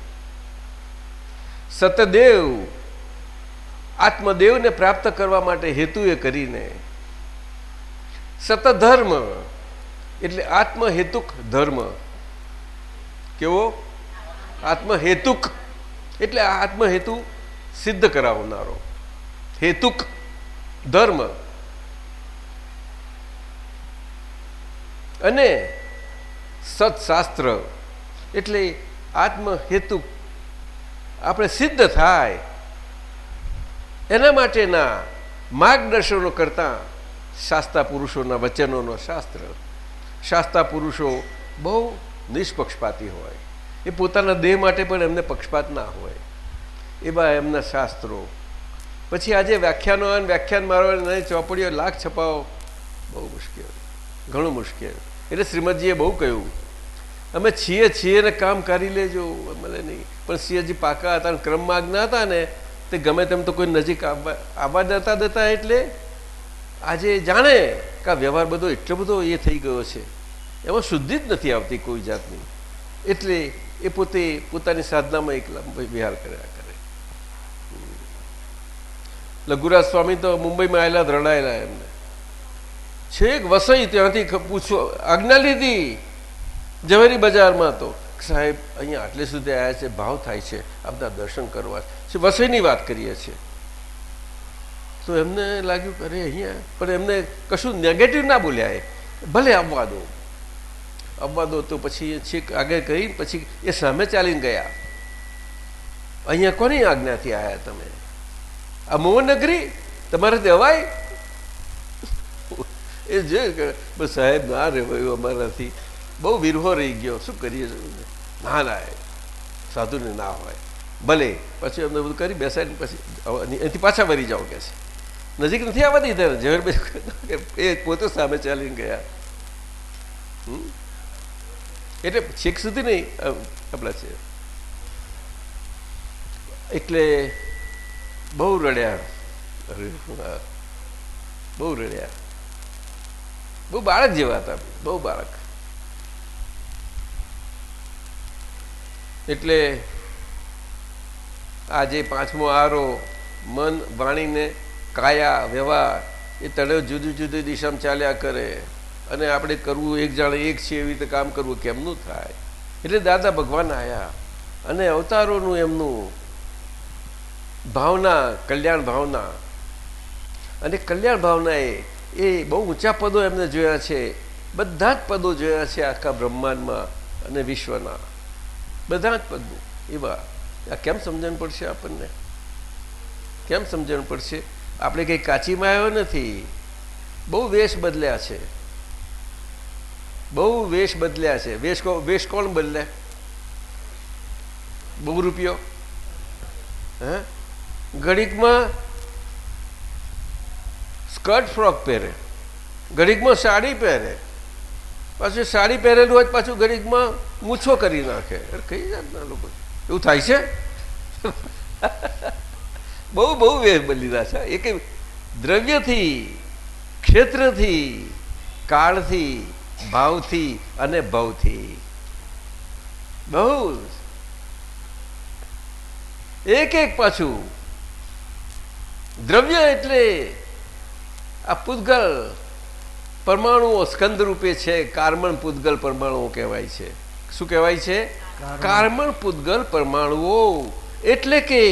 સતદેવ આત્મદેવને પ્રાપ્ત કરવા માટે હેતુએ કરીને સતધર્મ એટલે આત્મહેતુક ધર્મ. કેવો? આત્મહેતુક. એટલે આત્મહેતુ સિદ્ધ કરાવનારો. હેતુક ધર્મ. અને સત્શાસ્ત્ર. એટલે આત્મહેતુ આપણે સિદ્ધ થાય એના માટેના માર્ગદર્શનો કરતા શાસ્તા પુરુષોના વચનોનો શાસ્ત્ર. શાસ્તા પુરુષો બહુ નિષ્પક્ષપાતી હોય. એ પોતાના દેહ માટે પણ એમને પક્ષપાત ના હોય. એવા એમના શાસ્ત્રો. પછી આજે વ્યાખ્યાનો આવે વ્યાખ્યાન મારવાની ચોપડીઓ, લાખ છપાવો. બહુ મુશ્કેલ. ઘણું મુશ્કેલ. એટલે શ્રીમદજીએ બહુ કહ્યું, અમે છીએ છીએ ને કામ કરી લેજો. મને નહીં. પણ સિંહજી પાકા હતા ક્રમમાં આજ્ઞા હતા ને તે ગમે તેમ તો કોઈ નજીક આવવા જતા જતા એટલે આજે જાણે કે આ વ્યવહાર બધો એટલો બધો એ થઈ ગયો છે. એમાં શુદ્ધિ જ નથી આવતી કોઈ જાતની. એટલે એ પોતે પોતાની સાધનામાં એકલા વિહાર કર્યા કરે. લઘુરાજ સ્વામી તો મુંબઈમાં આવેલા રડાયેલા એમને. છેક વસઈ ત્યાંથી પૂછો આજ્ઞા લીધી ઝવેરી બજારમાં તો, સાહેબ, અહીંયા આટલે સુધી આવ્યા છે, ભાવ થાય છે આ દર્શન કરવા છે. વસઈની વાત કરીએ છીએ. તો એમને લાગ્યું અરે અહીંયા, પણ એમને કશું નેગેટિવ ના બોલ્યા એ. ભલે આવવા દો. આવવા દો તો પછી છેક આગળ કરી પછી એ સામે ચાલીને ગયા. અહીંયા કોની આજ્ઞાથી આવ્યા તમે? આ મોહનગરી? તમારે દેવાય એ જે સાહેબ, ના રહેવાયું અમારાથી. બહુ વિરહો રહી ગયો. શું કરીએ? ના ના સાધુને ના હોય. ભલે, પછી અમને બધું કરી બેસાડી પછી એથી પાછા વરી જાઓ કે છે. નજીક નથી આવવા દીધા ઝવેરભાઈ એ પોતે સામે ચાલીને ગયા. એટલે છેક સુધી નહીં આપણા છે. એટલે બહુ રડ્યા. બહુ રડ્યા. બહુ બાળક જેવા હતા બહુ બાળક. એટલે આજે પાંચમો આરો, મન વાણીને કાયા, વ્યવહાર, એ તળે જુદી જુદી દિશામાં ચાલ્યા કરે. અને આપણે કરવું એક જાણે એક છે એવી રીતે કામ કરવું, કેમનું થાય? એટલે દાદા ભગવાન આવ્યા અને અવતારોનું એમનું ભાવના, કલ્યાણ ભાવના. અને કલ્યાણ ભાવના એ એ બહુ ઊંચા પદો એમને જોયા છે. બધા જ પદો જોયા છે આખા બ્રહ્માંડમાં અને વિશ્વના. બધા જ પદો, એવા. આ કેમ સમજણ પડશે આપણને? કેમ સમજણ પડશે? આપણે કંઈ કાચીમાં આવ્યો નથી. બહુ વેશ બદલ્યા છે. બહુ વેશ બદલ્યા છે. વેશ વેશ કોણ બદલે? બહુ રૂપિયો હે? ઘડીકમાં સ્કર્ટ ફ્રોક પહેરે. ઘડીકમાં સાડી પહેરે. પાછું સાડી પહેરેલું હોય પાછું ઘડીકમાં મૂછો કરી નાખે. કઈ જાતના લોકો એવું થાય છે? બહુ બહુ વેર રહ્યા છે. એ કઈ દ્રવ્યથી, ક્ષેત્રથી, કાળથી, ભાવથી અને ભવથી. બહુ. એક એક પાછું. દ્રવ્ય એટલે આ પૂતગલ પરમાણુઓ સ્કંદ રૂપે છે કાર્બન પૂતગલ પરમાણુઓ કહેવાય છે. શું કહેવાય છે? કાર્મણ પૂતગલ પરમાણુઓ એટલે કે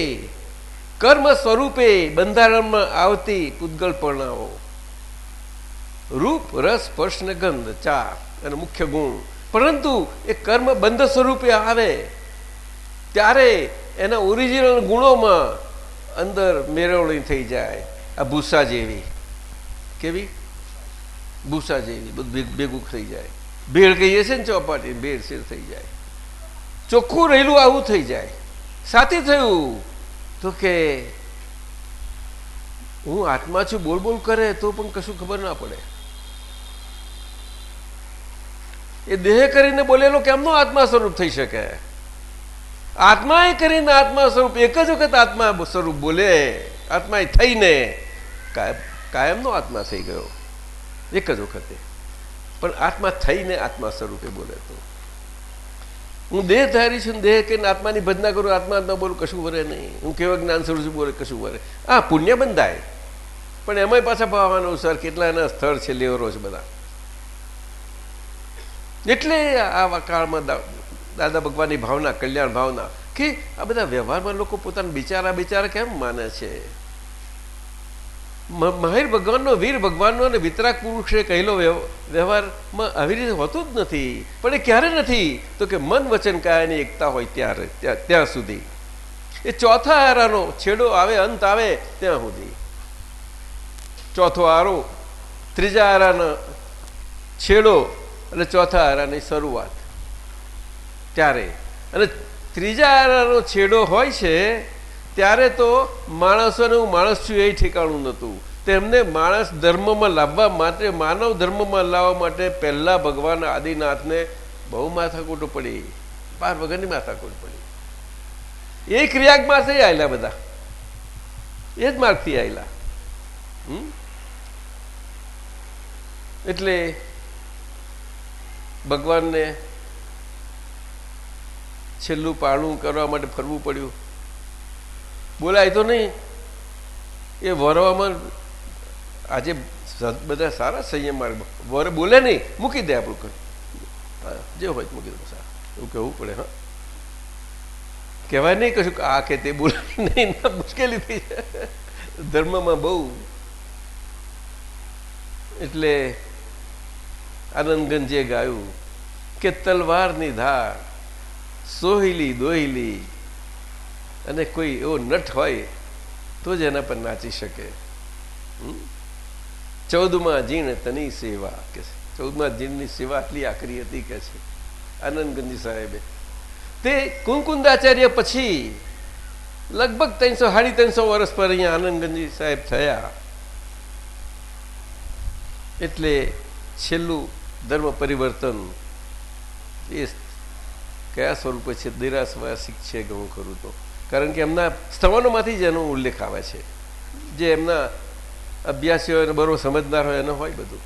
કર્મ સ્વરૂપે બંધારણમાં આવતી પૂતગલપણાઓ રૂપ રસ સ્પર્શ ને ગંધ ચાર અને મુખ્ય ગુણ પરંતુ એ કર્મ બંધ સ્વરૂપે આવે ત્યારે એના ઓરિજિનલ ગુણોમાં અંદર મેળવણી થઈ જાય આ ભૂસા જેવી કેવી ભૂસા જેવી બધું ભેગું થઈ જાય ભેળ કહીએ છીએ ને ચોપાટી ભેળ શેર થઈ જાય ચોખ્ખું રહેલું આવું થઈ જાય. સાથે થયું? તો કે, હું આત્મા છું, બોલ બોલ કરે, તો પણ કશું ખબર ના પડે. એ દેહ કરીને બોલેલો કેમનો આત્મા સ્વરૂપ થઈ શકે? આત્માએ કરીને આત્મા સ્વરૂપ, એક જ વખત આત્મા સ્વરૂપ બોલે, આત્માએ થઈને કાયમ, કાયમનો આત્મા થઈ ગયો. એક જ વખતે. પણ આત્મા થઈને આત્મા સ્વરૂપે બોલે તો. હું દેહ ધારી છું દેહ કહીને આત્માની ભજના કરું આત્મા આત્મા બોલું, કશું વરે નહીં. હું કેવા જ્ઞાન સ્વરૂપ બોલે કશું વરે. આ પુણ્ય બંધાય. પણ એમાંય પાછા ભાવવાનો સર કેટલા એના સ્થળ છે, લેવરો છે બધા. એટલે આ કાળમાં દાદા ભગવાનની ભાવના, કલ્યાણ ભાવના, કે આ બધા વ્યવહારમાં લોકો પોતાના બિચારા બિચારા કેમ માને છે? મહેર ભગવાનનો, વીર ભગવાનનો અને વિતરાક પુરુષે કહેલો વ્યવ- વ્યવહારમાં આવી રીતે હોતું જ નથી. પણ એ ક્યારે નથી? તો કે મન વચન કાયાની એકતા હોય ત્યારે, ત્યાં ત્યાં સુધી. એ ચોથા આરાનો છેડો આવે, અંત આવે ત્યાં સુધી. ચોથો આરો, ત્રીજા આરાનો છેડો અને ચોથા આરાની શરૂઆત. ત્યારે. અને ત્રીજા આરાનો છેડો હોય છે ત્યારે તો માણસોને હું માણસ છું એ ઠેકાણું નહોતું. તેમને માણસ ધર્મમાં લાવવા માટે, માનવ ધર્મમાં લાવવા માટે પહેલા ભગવાન આદિનાથને બહુ માથાકૂટ પડી. બાર વગરની માથાકૂટ પડી. એ ક્રિયામાંથી આવેલા બધા. એ જ માર્ગથી આવેલા? એટલે ભગવાનને છેલ્લું પાળું કરવા માટે ફરવું પડ્યું. બોલાય તો નહીં. એ વરવામાં આજે બધા સારા સંયમ માર્ગ વર બોલે નહીં, મૂકી દે આપણું કંઈ. જે હોય મૂકી દે, સારા. એવું કહેવું પડે, હા. કહેવાય નહીં કશું આ કે તે બોલે નહીં મુશ્કેલી થઈ જાય. ધર્મમાં બહુ. એટલે આનંદગંજે ગાયું, કે તલવારની ધાર, સોહિલી દોહિલી અને કોઈ એવો નટ હોય તો જ એના પર નાચી શકે? ચૌદમાં જીણ તની સેવા કે છે. ચૌદમાં જીણની સેવા આટલી આકરી હતી કે છે. આનંદગંજી સાહેબે. તે કુંકુંદાચાર્ય પછી લગભગ ત્રણસો, સાડી ત્રણસો વર્ષ પર અહીંયા આનંદગંજી સાહેબ થયા. એટલે છેલ્લું ધર્મ પરિવર્તન એ કયા સ્વરૂપે છે? દેરાસવાસિક છે ઘણું ખરું તો? કારણ કે એમના સ્થવનોમાંથી જ એનો ઉલ્લેખ આવે છે. જે એમના અભ્યાસીઓ હોય બરોબર સમજનાર હોય એનો હોય બધું.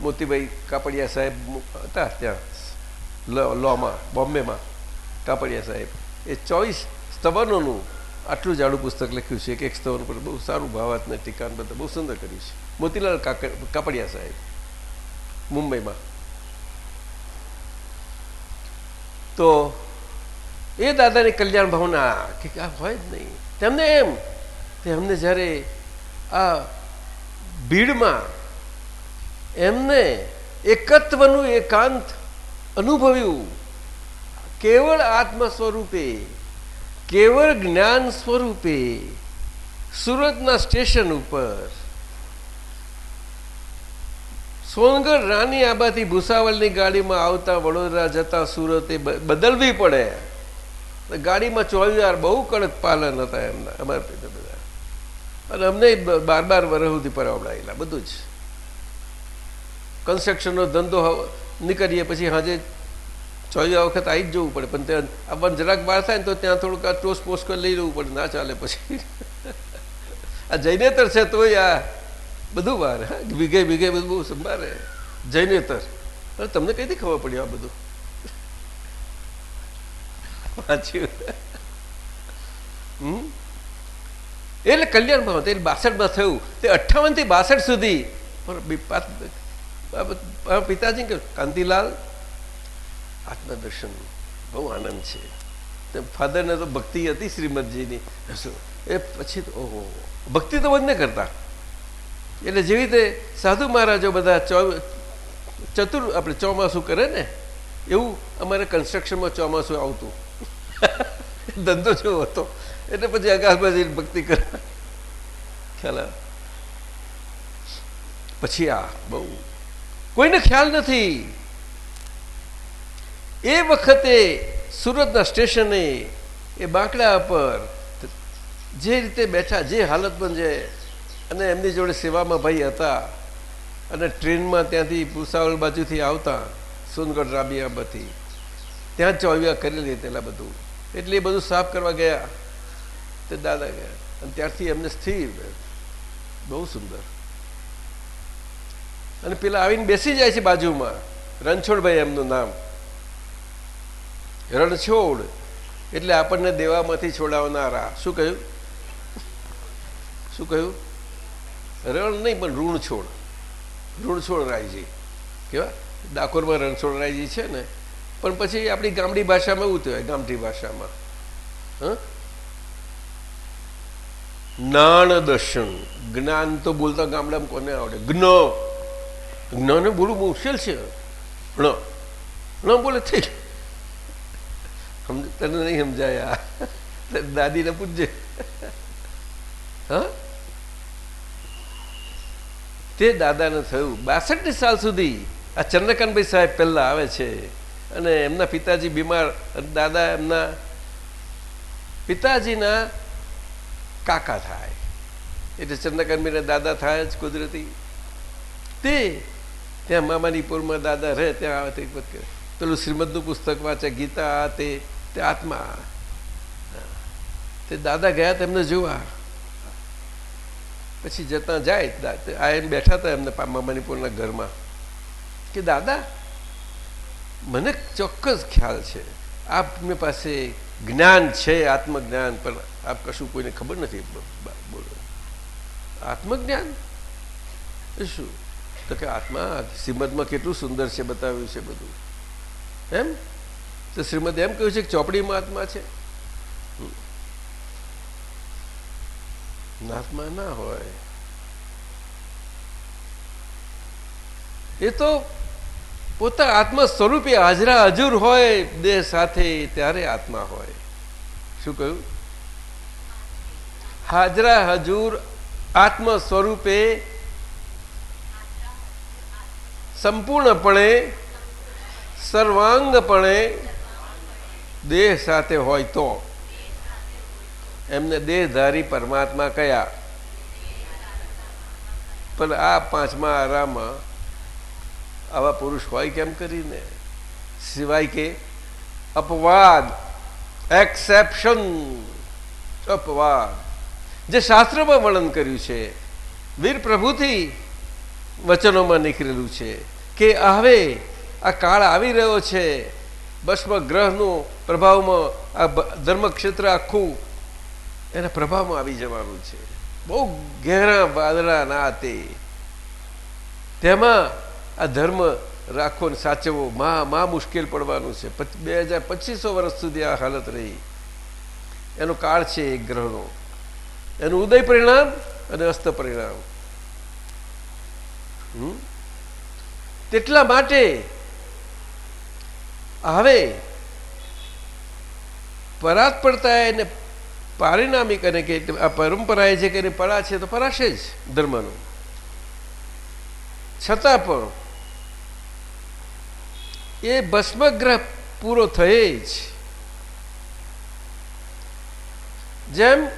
મોતીભાઈ કાપડિયા સાહેબ હતા ત્યાં લોમાં, બોમ્બેમાં. કાપડિયા સાહેબ. એ ચોવીસ સ્તવનોનું આટલું જાડું પુસ્તક લખ્યું છે કે એક સ્તવન પર બહુ સારું ભાવાત્મક ટીકાન બધા બહુ સુંદર કર્યું છે. મોતીલાલ કાપડિયા સાહેબ, મુંબઈમાં. તો એ દાદાની કલ્યાણ ભાવના કે આ હોય જ નહીં. તેમને એમ તેમને જ્યારે આ ભીડમાં એમને એકત્વનું એકાંત અનુભવ્યું, કેવળ આત્મ સ્વરૂપે, કેવળ જ્ઞાન સ્વરૂપે, સુરતના સ્ટેશન ઉપર, સોનગઢ રાની આબાથી ભૂસાવલની ગાડીમાં આવતા વડોદરા જતા સુરતે બદલવી પડે. તો ગાડીમાં ચોવીસ બહુ કડક પાલન હતા એમના, અમારા પિતા બધા. અને અમને બાર બાર વર્ષ સુધી પરાવડાયેલા, બધું જ. કન્સ્ટ્રક્શનનો ધંધો નીકળીએ પછી હાજે ચોવીસ વખત આવી જ જવું પડે, પણ ત્યાં આપણને જરાક બહાર થાય ને તો ત્યાં થોડુંક આ ટોસ પોસ કરી લઈ લેવું પડે, ના ચાલે પછી. આ જૈનેતર છે તોય આ બધું બહાર વીઘે વીઘે બધું બહુ સંભાળે. જૈનેતર. તમને કઈથી ખબર પડી આ બધું? વાંચ્યું. હમ? એટલે કલ્યાણ ભાવ એટલે બાસઠમાં થયું. તે અઠ્ઠાવનથી બાસઠ સુધી. પણ પિતાજી કે, કાંતિલાલ, આત્મદર્શન. બહુ આનંદ છે. ફાધરને તો ભક્તિ હતી શ્રીમદજીની. એ પછી તો, ઓહો. ભક્તિ તો બંને કરતા. એટલે જેવી રીતે સાધુ મહારાજો બધા ચતુર, આપણે ચોમાસું કરે ને, એવું અમારે કન્સ્ટ્રક્શનમાં ચોમાસું આવતું. ધંધો જેવો હતો. એટલે પછી આકાશમાં ભક્તિ કરે. પછી આ બહુ. કોઈને ખ્યાલ નથી. એ વખતે સુરતના સ્ટેશને એ બાંકડા પર જે રીતે બેઠા, જે હાલત પણ છે, અને એમની જોડે સેવામાં ભાઈ હતા, અને ટ્રેનમાં ત્યાંથી ભૂસાવળ બાજુથી આવતા, સોનગઢ રાબિયામાંથી. ત્યાં જ ચોવ્યા કરેલી તેલા બધું. એટલે એ બધું સાફ કરવા ગયા. તે દાદા ગયા. અને ત્યારથી એમને સ્થિર બહુ સુંદર. અને પેલા આવીને બેસી જાય છે બાજુમાં. રણછોડભાઈ એમનું નામ. રણછોડ એટલે આપણને દેવામાંથી છોડાવનારા. શું કહ્યું? શું કહ્યું? રણ નહીં, પણ ઋણછોડ. ઋણછોડ રાયજી. કેવા? ડાકોરમાં રણછોડ રાયજી છે ને? પણ પછી આપણી ગામડી ભાષામાં એવું કહેવાય ગામઠી ભાષામાં. નાણ દર્શન. જ્ઞાન તો બોલતા ગામડામાં કોને આવડે? જ્ઞ. જ્ઞાને બોલવું મુશ્કેલ છે. બોલે થઈ તને નહીં સમજાયા. દાદીને પૂછજે. હા? તે દાદાને થયું. બાસઠની સાલ સુધી આ ચંદ્રકાંતભાઈ સાહેબ પહેલા આવે છે. અને એમના પિતાજી બીમાર દાદા એમના પિતાજીના કાકા થાય. એટલે ચંદ્રકાંતભાઈના દાદા થાય જ કુદરતી. તે ત્યાં મામાનીપુરમાં દાદા રહે, ત્યાં પેલું શ્રીમદનું પુસ્તક વાંચે, ગીતા, તે તે આત્મા. તે દાદા ગયા તેમને જોવા. પછી જતા જાય આ એમ બેઠા હતા એમને મામાનીપુરના ઘરમાં. કે દાદા મને ચોક્કસ ખ્યાલ છે. આપની પાસે જ્ઞાન છે, આત્મજ્ઞાન, પણ આપ કશું કોઈને ખબર નથી. બોલો. આત્મજ્ઞાન? શું? તો કે આત્મા શ્રીમદમાં કેટલું સુંદર છે, બતાવ્યું છે બધું. એમ? તો શ્રીમદ એમ કહ્યું છે કે ચોપડીમાં આત્મા છે? આત્મા ના હોય. એ તો પોતા આત્મા સ્વરૂપે હાજરા હજુર હોય દેહ સાથે ત્યારે આત્મા હોય. શું કહ્યું? હાજરા હજુર આત્મ સ્વરૂપે સંપૂર્ણપણે, સર્વાંગપણે દેહ સાથે હોય તો. એમને દેહધારી પરમાત્મા કયા? પણ આ પાંચમા આરામાં આવા પુરુષ હોય કેમ કરીને? સિવાય કે અપવાદ એક્સેપ્શન અપવાદ. જે શાસ્ત્રમાં વર્ણન કર્યું છે, વીર પ્રભુથી વચનોમાં નીકળેલું છે કે હવે આ કાળ આવી રહ્યો છે બસમાં ગ્રહનો પ્રભાવમાં આ ધર્મક્ષેત્ર આખું એના પ્રભાવમાં આવી જવાનું છે. બહુ ઘેરા વાદળા ના તે. તેમાં આ ધર્મ રાખવો ને સાચવવો માં માં મુશ્કેલ પડવાનું છે. બે હજાર પચીસો વર્ષ સુધી આ હાલત રહી. એનો કાળ છે એક ગ્રહનો. એનું ઉદય પરિણામ અને અસ્ત પરિણામ. તેટલા માટે હવે પડતા એને પારિણામિક અને કે આ પરંપરાએ જે કરીને પરા છે તો પરાશે જ ધર્મનું. છતાં પણ એ ભસ્મગ્રહ પૂરો થયે જ. જેમ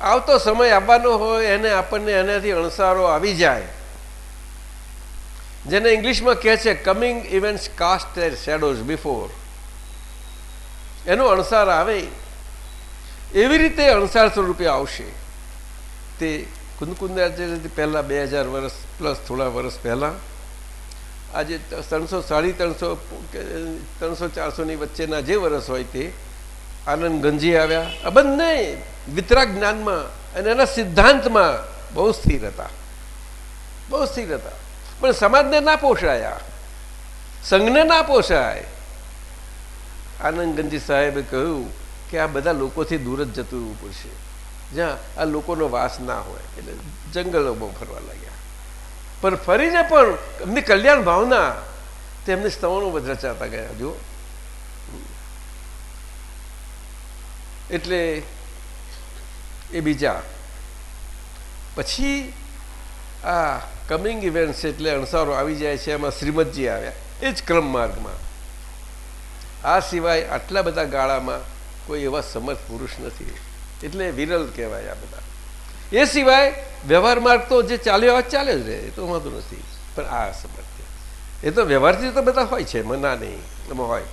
આવતો સમય આવવાનો હોય, એને આપણને એનાથી અણસારો આવી જાય. જેને ઇંગ્લિશમાં કહે છે coming events cast their shadows before એનો અણસાર આવે. એવી રીતે અણસાર સ્વરૂપે આવશે. તે કુંદકુંદાચાર્યથી પહેલાં બે હજાર વર્ષ, પ્લસ થોડા વર્ષ પહેલાં આજે ત્રણસો સાડી ત્રણસો ત્રણસો ચારસોની વચ્ચેના જે વર્ષ હોય તે, આનંદ ગંજી આવ્યા. આ બંને વિતરાગ જ્ઞાનમાં અને એના સિદ્ધાંતમાં બહુ સ્થિર હતા. બહુ સ્થિર હતા. પણ સમાજને ના પોષાયા. સંઘને ના પોષાય. આનંદ ગંજી સાહેબે કહ્યું કે કે આ બધા લોકોથી દૂર જ જતું રહેવું પડશે. જ્યાં આ લોકોનો વાસ ના હોય, એટલે જંગલોમાં ફરવા લાગ્યા. પણ ફરીને પણ એમની કલ્યાણ ભાવના તેમને સ્તવનો રચાતા ગયા. જો. એટલે એ બીજા. પછી આ કમિંગ ઇવેન્ટ્સ એટલે અણસારો આવી જાય છે, એમાં શ્રીમદજી આવ્યા. એ જ ક્રમ માર્ગમાં. આ સિવાય આટલા બધા ગાળામાં કોઈ એવા સમર્થ પુરુષ નથી. એટલે વિરલ કહેવાય આ બધા. એ સિવાય વ્યવહાર માર્ગ તો જે ચાલ્યો હોય ચાલે જ રહે, એ તો વાંધો નથી. પણ આ સમર્થ એ તો વ્યવહારથી તો બધા હોય છે મના નહીં, એમાં હોય.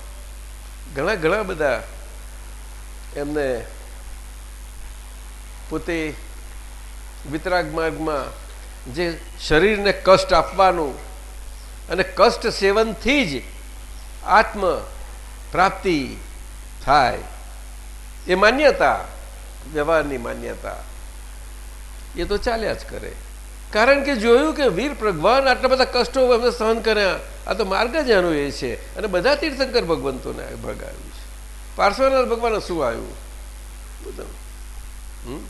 ઘણા ઘણા બધા એમને પોતે વિતરાગ માર્ગમાં જે શરીરને કષ્ટ આપવાનું અને કષ્ટ સેવનથી જ આત્મ પ્રાપ્તિ થાય. એ માન્યતા, વ્યવહારની માન્યતા. એ તો ચાલ્યા જ કરે. કારણ કે જોયું કે વીર ભગવાન આટલા બધા કષ્ટો એમને સહન કર્યા, આ તો માર્ગ જ એ છે. અને બધા તીર્થંકર ભગવંતોને ભગાવ્યું છે. પાર્શ્વનાથ ભગવાન શું આવ્યું? બધું?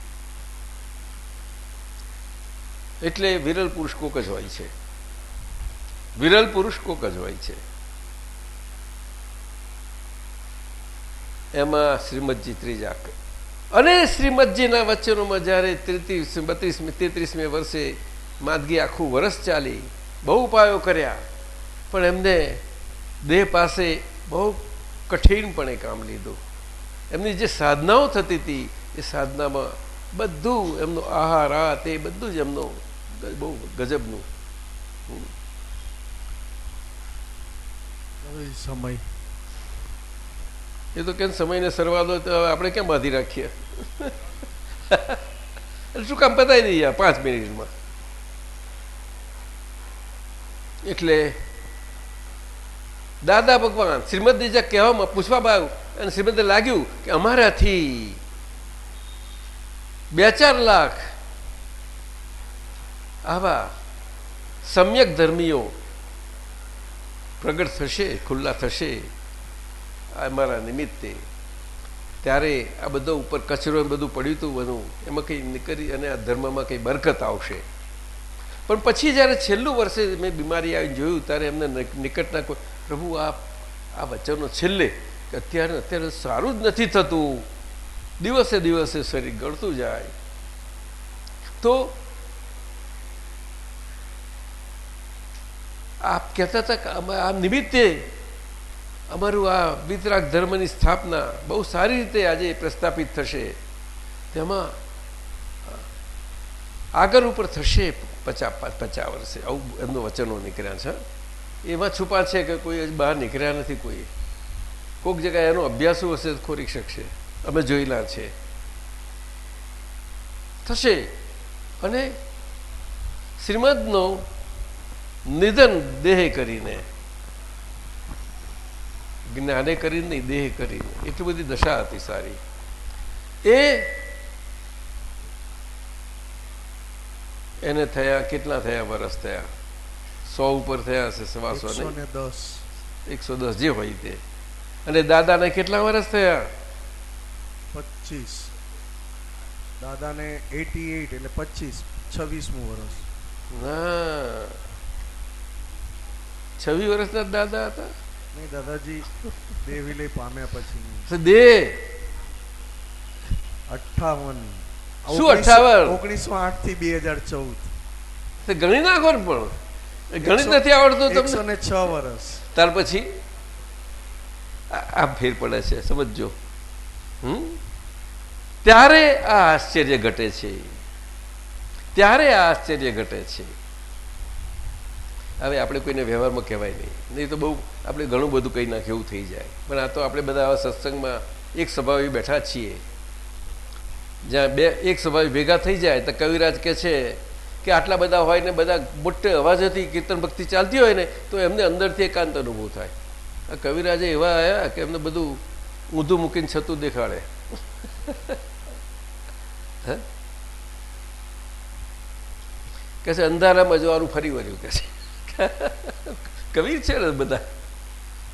એટલે વિરલ પુરુષ કોક જ હોય છે. વિરલ પુરુષ કોક જ હોય છે. એમાં શ્રીમદજી ત્રીજા અને શ્રીમદજીના વચનોમાં જ્યારે ત્રીસ બત્રીસમી તેત્રીસમી વર્ષે માદગી આખું વર્ષ ચાલી બહુ ઉપાયો કર્યા પણ એમને દેહ પાસે બહુ કઠિનપણે કામ લીધું. એમની જે સાધનાઓ થતી હતી એ સાધનામાં બધું એમનો આહાર આ તે બધું જ એમનો બહુ ગજબનું. સમય. એ તો કેમ સમયને સરવાદો આપણે કેમ બાંધી રાખીએ? એટલે શું કામ પતાવી દઈએ પાંચ મિનિટમાં એટલે દાદા ભગવાન શ્રીમદજી કહેવામાં પૂછવા બાવ અને શ્રીમદે લાગ્યું કે અમારાથી બે ચાર લાખ આવા સમ્યક ધર્મીઓ પ્રગટ થશે ખુલ્લા થશે અમારા નિમિત્તે ત્યારે આ બધો ઉપર કચરો બધું પડ્યું હતું બધું, એમાં કંઈ નીકળી અને આ ધર્મમાં કંઈ બરકત આવશે. પણ પછી જ્યારે છેલ્લું વર્ષે મેં બીમારી આવીને જોયું, ત્યારે એમને નિકટના કોઈ, પ્રભુ, આ આ વચનો છેલ્લે, અત્યારે અત્યારે સારું જ નથી થતું. દિવસે દિવસે શરીર ગળતું જાય. તો આપ કહેતા હતા કે આ નિમિત્તે અમારું આ વિતરાગ ધર્મની સ્થાપના બહુ સારી રીતે આજે પ્રસ્થાપિત થશે. તેમાં આગળ ઉપર થશે પચાસ પચાસ વર્ષે. આવું એમનો વચનો નીકળ્યા છે. એમાં છુપા છે કે કોઈ બહાર નીકળ્યા નથી કોઈ. કોઈક જગ્યાએ એનો અભ્યાસો હશે ખોરી શકશે. અમે જોયેલા છે. થશે. અને શ્રીમદનો નિધન દેહ કરીને જ્ઞાને કરીને નહીં દેહ કરીને. એટલી બધી દશા હતી સારી. એ એને થયા કેટલા થયા વર્ષ થયા? સો ઉપર થયા હશે સવાસો ને દસ. એકસો દસ જે હોય તે. અને દાદાને કેટલા વર્ષ થયા? પચીસ. દાદાને એટી એટ એટલે પચીસ. છવ્વીસમું વર્ષ ના. છવ્વીસ વર્ષના દાદા હતા? નહીં દાદાજી દેવીલય પામ્યા પછી. દે. અઠાવન શું 58? ઓગણીસો આઠથી બે હજાર ચૌદ. ગણી નાખો ને પણ ગણિત નથી આવડતું તમને? છ વર્ષ ત્યાર પછી? આ ફેર પડે છે સમજજો. હમ? ત્યારે આ આશ્ચર્ય ઘટે છે. ત્યારે આ આશ્ચર્ય ઘટે છે. હવે આપણે કોઈને વ્યવહારમાં કહેવાય નહીં. નહીં તો બહુ આપણે ઘણું બધું કહી નાખે એવું થઈ જાય. પણ આ તો આપણે બધા આવા સત્સંગમાં એક સ્વભાવી બેઠા છીએ. જ્યાં બે એક સ્વભાવી ભેગા થઈ જાય તો કવિરાજ કે છે કે આટલા બધા હોય ને બધા મોટે અવાજથી કીર્તન ભક્તિ ચાલતી હોય ને, તો એમને અંદરથી એકાંત અનુભવ થાય. આ કવિરાજે એવા આવ્યા કે એમને બધું ઊંધું મૂકીને છતું દેખાડે? કે છે, અંધારામાં જવાનું ફરી વળ્યું કે છે. કવિર છે ને બધા?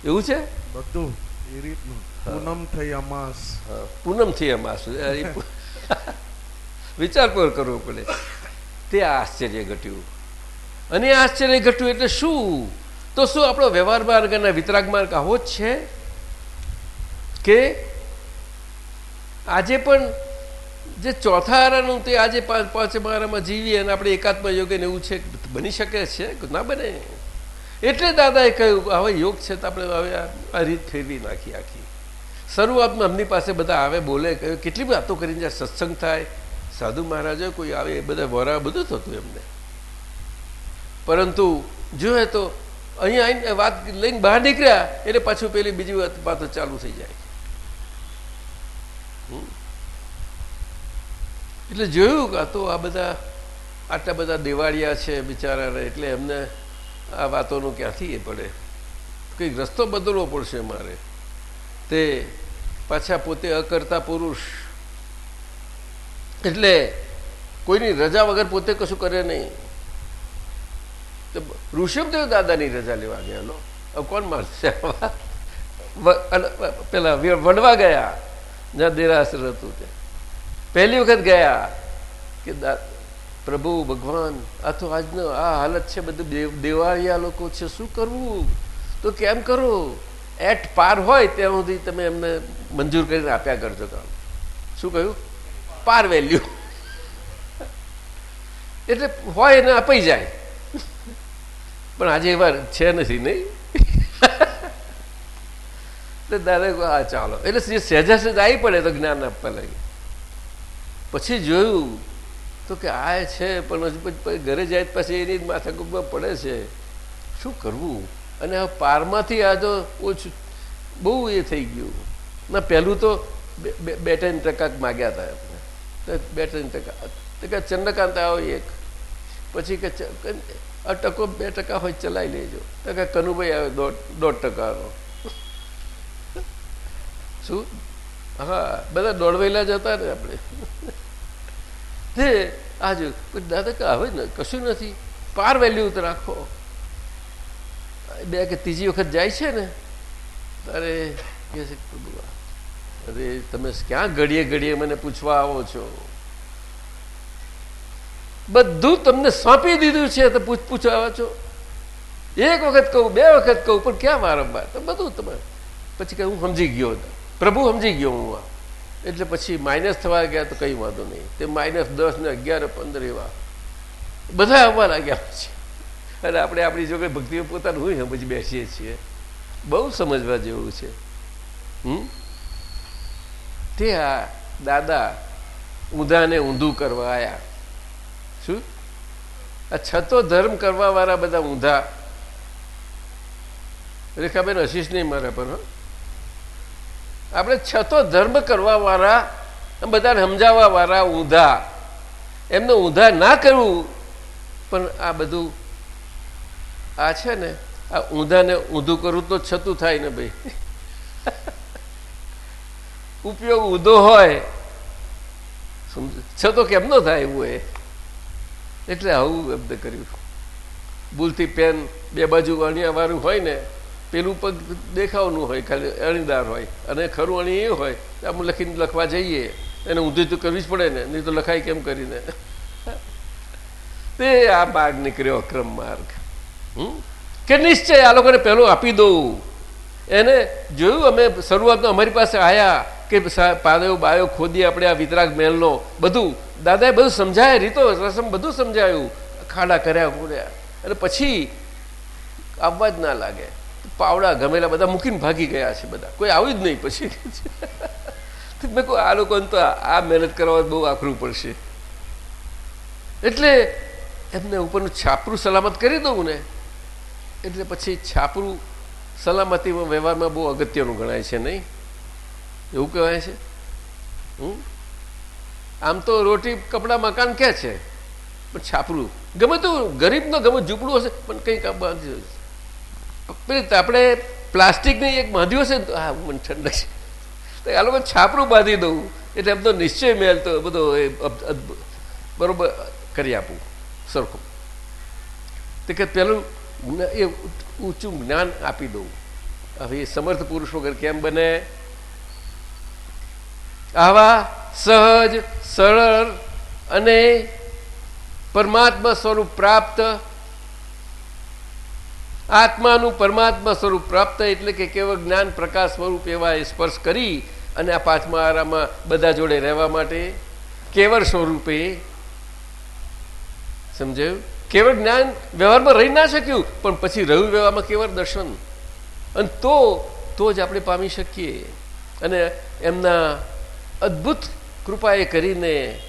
એવું છે? બધું એ રીતનું. પૂનમ થઈ અમાસ. પૂનમ થઈ અમાસ. વિચાર પર કરવો પડે. તે આશ્ચર્ય ઘટ્યું. અને આશ્ચર્ય ઘટ્યું એટલે શું? તો શું આપણો વ્યવહાર માર્ગ અને વિતરાગ માર્ગ આવો જ છે? કે આજે પણ જે ચોથા આરાનું તે આજે પાંચ પાંચમા આરામાં જીવીએ અને આપણે એકાત્મ યોગ ને એવું છે બની શકે છે ના બને? એટલે દાદાએ કહ્યું હવે યોગ છે તો આપણે હવે આ- રીત ફેરવી નાખી આખી. શરૂઆતમાં એમની પાસે બધા આવે, બોલે કહ્યું કેટલી વાતો કરીને જ્યાં સત્સંગ થાય, સાધુ મહારાજો કોઈ આવે, એ બધા વરા, બધું થતું એમને. પરંતુ જોયે તો અહીંયા આવીને વાત લઈને બહાર નીકળ્યા, એટલે પાછું પેલી બીજી વાત, વાતો ચાલુ થઈ જાય. એટલે જોયું કે તો આ બધા આટલા બધા દેવાળિયા છે બિચારાને, એટલે એમને આ વાતોનું ક્યાંથી એ પડે? કંઈક રસ્તો બદલવો પડશે મારે. તે પાછા પોતે અકર્તા પુરુષ. એટલે કોઈની રજા વગર પોતે કશું કરે નહીં. તો ઋષભદેવ દાદાની રજા લેવા ગયા, લો. હવે કોણ અલ- પેલા વડવા ગયા, જ્યાં દેરાસર હતું તે પહેલી વખત ગયા કે પ્રભુ, ભગવાન, આ તો આજનો આ હાલત છે, બધું દેવ, દેવાળિયા લોકો છે, શું કરવું? તો કેમ કરો? એટ પાર હોય ત્યાં સુધી તમે એમને મંજૂર કરીને આપ્યા કરજો કામ શું કહ્યું? પાર વેલ્યુ. એટલે હોય એને અપાઈ જાય. પણ આજે એવા છે નથી, નહીં? દાદા હા ચાલો. એટલે સહેજા સહેજ આવી પડે તો જ્ઞાન આપવા લાગે પછી જોયું તો કે આ છે, પણ હજુ પછી ઘરે જાય પછી એની માથાકૂપમાં માથા કૂપમાં પડે છે. શું કરવું? અને આ પારમાંથી આ જો ઓછું, બહુ એ થઈ ગયું. ના, પહેલું તો બે- ત્રણ ટકા માગ્યા હતા એમને. બે ત્રણ ટકા, તો કે ચંદ્રકાંત આવો એક. પછી કે આ ટકો બે ટકા હોય ચલાવી લેજો. તો કે કનુભાઈ આવે દોઢ દોઢ ટકાનો. શું? હા, બધા દોડવેલા જતા ને આપણે. તે આજ દાદા કે હવે કશું નથી. પાર વેલ્યુ રાખો. બે કે ત્રીજી વખત જાય છે ને તારે કે છે અરે તમે ક્યાં ઘડીએ ઘડીએ મને પૂછવા આવો છો? બધું તમને સોંપી દીધું છે તો પૂછ, પૂછવા આવો છો? એક વખત કહું, બે વખત કહું, પણ ક્યાં વારંવાર? તો બધું તમે પછી કે હું સમજી ગયો પ્રભુ સમજી ગયો હું એટલે પછી માઇનસ થવા ગયા તો કંઈ વાંધો નહીં. તે માઇનસ દસ ને અગિયાર, પંદર એવા. બધા આવવા લાગ્યા પછી. અને આપણે આપણી જોકે ભક્તિઓ પોતાનું હોય સમજ બેસીએ છીએ. બહુ સમજવા જેવું છે. હમ? તે આ દાદા ઊંધાને ઊંધું કરવા આવ્યા શું? આ છતો ધર્મ કરવાવાળા બધા ઊંધા. રેખાબેન હશીશ નહીં મારા પર, હો. આપણે છતો ધર્મ કરવા વાળા બધાને સમજાવવા વાળા ઊંધા. એમને ઊંધા ના કરવું, પણ આ બધું આ છે ને, આ ઊંધાને ઊંધું કરવું તો છતું થાય ને ભાઈ. ઉપયોગ ઊંધો હોય છ છતો કેમ નો થાય એવું એ? એટલે આવું કર્યું. ભૂલથી પેન બે બાજુ અણિયાવાળું હોય ને પેલું પગ દેખાવનું હોય, ખાલી અણીદાર હોય. અને ખરું અણી એ હોય આપણે લખીને લખવા જઈએ. એને ઊંધી તો કરવી જ પડે ને, નહીં તો લખાય કેમ કરીને? તે આ માર્ગ નીકળ્યો અક્રમ માર્ગ? કે નિશ્ચય આ લોકોને પહેલું આપી દઉં. એને જોયું અમે શરૂઆતમાં અમારી પાસે આવ્યા કે પાદયો બાયો ખોદી આપણે આ વિતરાગ મહેલનો. બધું દાદાએ બધું સમજાય, રીતો રસમ બધું સમજાયું. ખાડા કર્યા ખોડ્યા અને પછી આવવા જ ના લાગે. પાવડા ગમેલા બધા મૂકીને ભાગી ગયા છે બધા. કોઈ આવ્યું જ નહીં પછી. મેં કહું આ લોકોને તો આ મહેનત કરવા બહુ આખરું પડશે. એટલે એમને ઉપરનું છાપરું સલામત કરી દઉં ને, એટલે પછી છાપરું સલામતીમાં વ્યવહારમાં બહુ અગત્યનું ગણાય છે નહીં? એવું કહેવાય છે? આમ તો રોટી, કપડાં, મકાન ક્યાં છે? પણ છાપરું ગમે તો ગરીબનો ગમે ઝૂંપડું હશે, પણ કંઈક આપણે પ્લાસ્ટિકની એક બાંધ્યું હશે હા, મને ઠંડક છે તો આ લોકો છાપરું બાંધી દઉં, એટલે એમનો નિશ્ચય મેલ તો બધો એ બરોબર કરી આપું, સરખું. તે કે પેલું એ ઊંચું જ્ઞાન આપી દઉં. હવે સમર્થ પુરુષ વગર કેમ બને? આવા સહજ, સરળ અને પરમાત્મા સ્વરૂપ પ્રાપ્ત આત્માનું પરમાત્મા સ્વરૂપ પ્રાપ્ત એટલે કે કેવળ જ્ઞાન પ્રકાશ સ્વરૂપ એવા એ સ્પર્શ કરી અને આ પાંચમા આરામાં બધા જોડે રહેવા માટે કેવળ સ્વરૂપે, સમજાયું? કેવળ જ્ઞાન વ્યવહારમાં રહી ના શક્યું, પણ પછી રહ્યું વ્યવહારમાં કેવળ દર્શન. અને તો તો જ આપણે પામી શકીએ. અને એમના અદ્ભુત કૃપાએ કરીને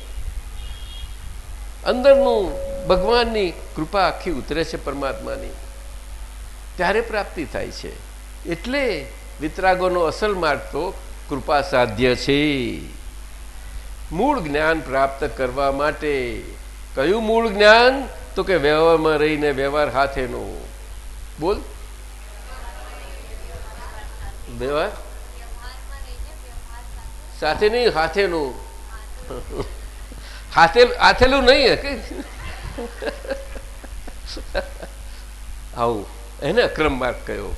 અંદરનું ભગવાનની કૃપા આખી ઉતરે છે પરમાત્માની. ત્યારે પ્રાપ્તિ થાય છે. એટલે વિતરાગોનો અસલ માર્ગ તો કૃપા સાધ્ય છે. મૂળ જ્ઞાન પ્રાપ્ત કરવા માટે કયું મૂળ જ્ઞાન? તો કે વ્યવહારમાં રહીને વ્યવહાર હાથેનો. બોલ. વ્યવહાર? સાથે નહીં હાથેનું. હાથે, હાથેલું નહીં આવું. એને અક્રમ માર્ગ કયો?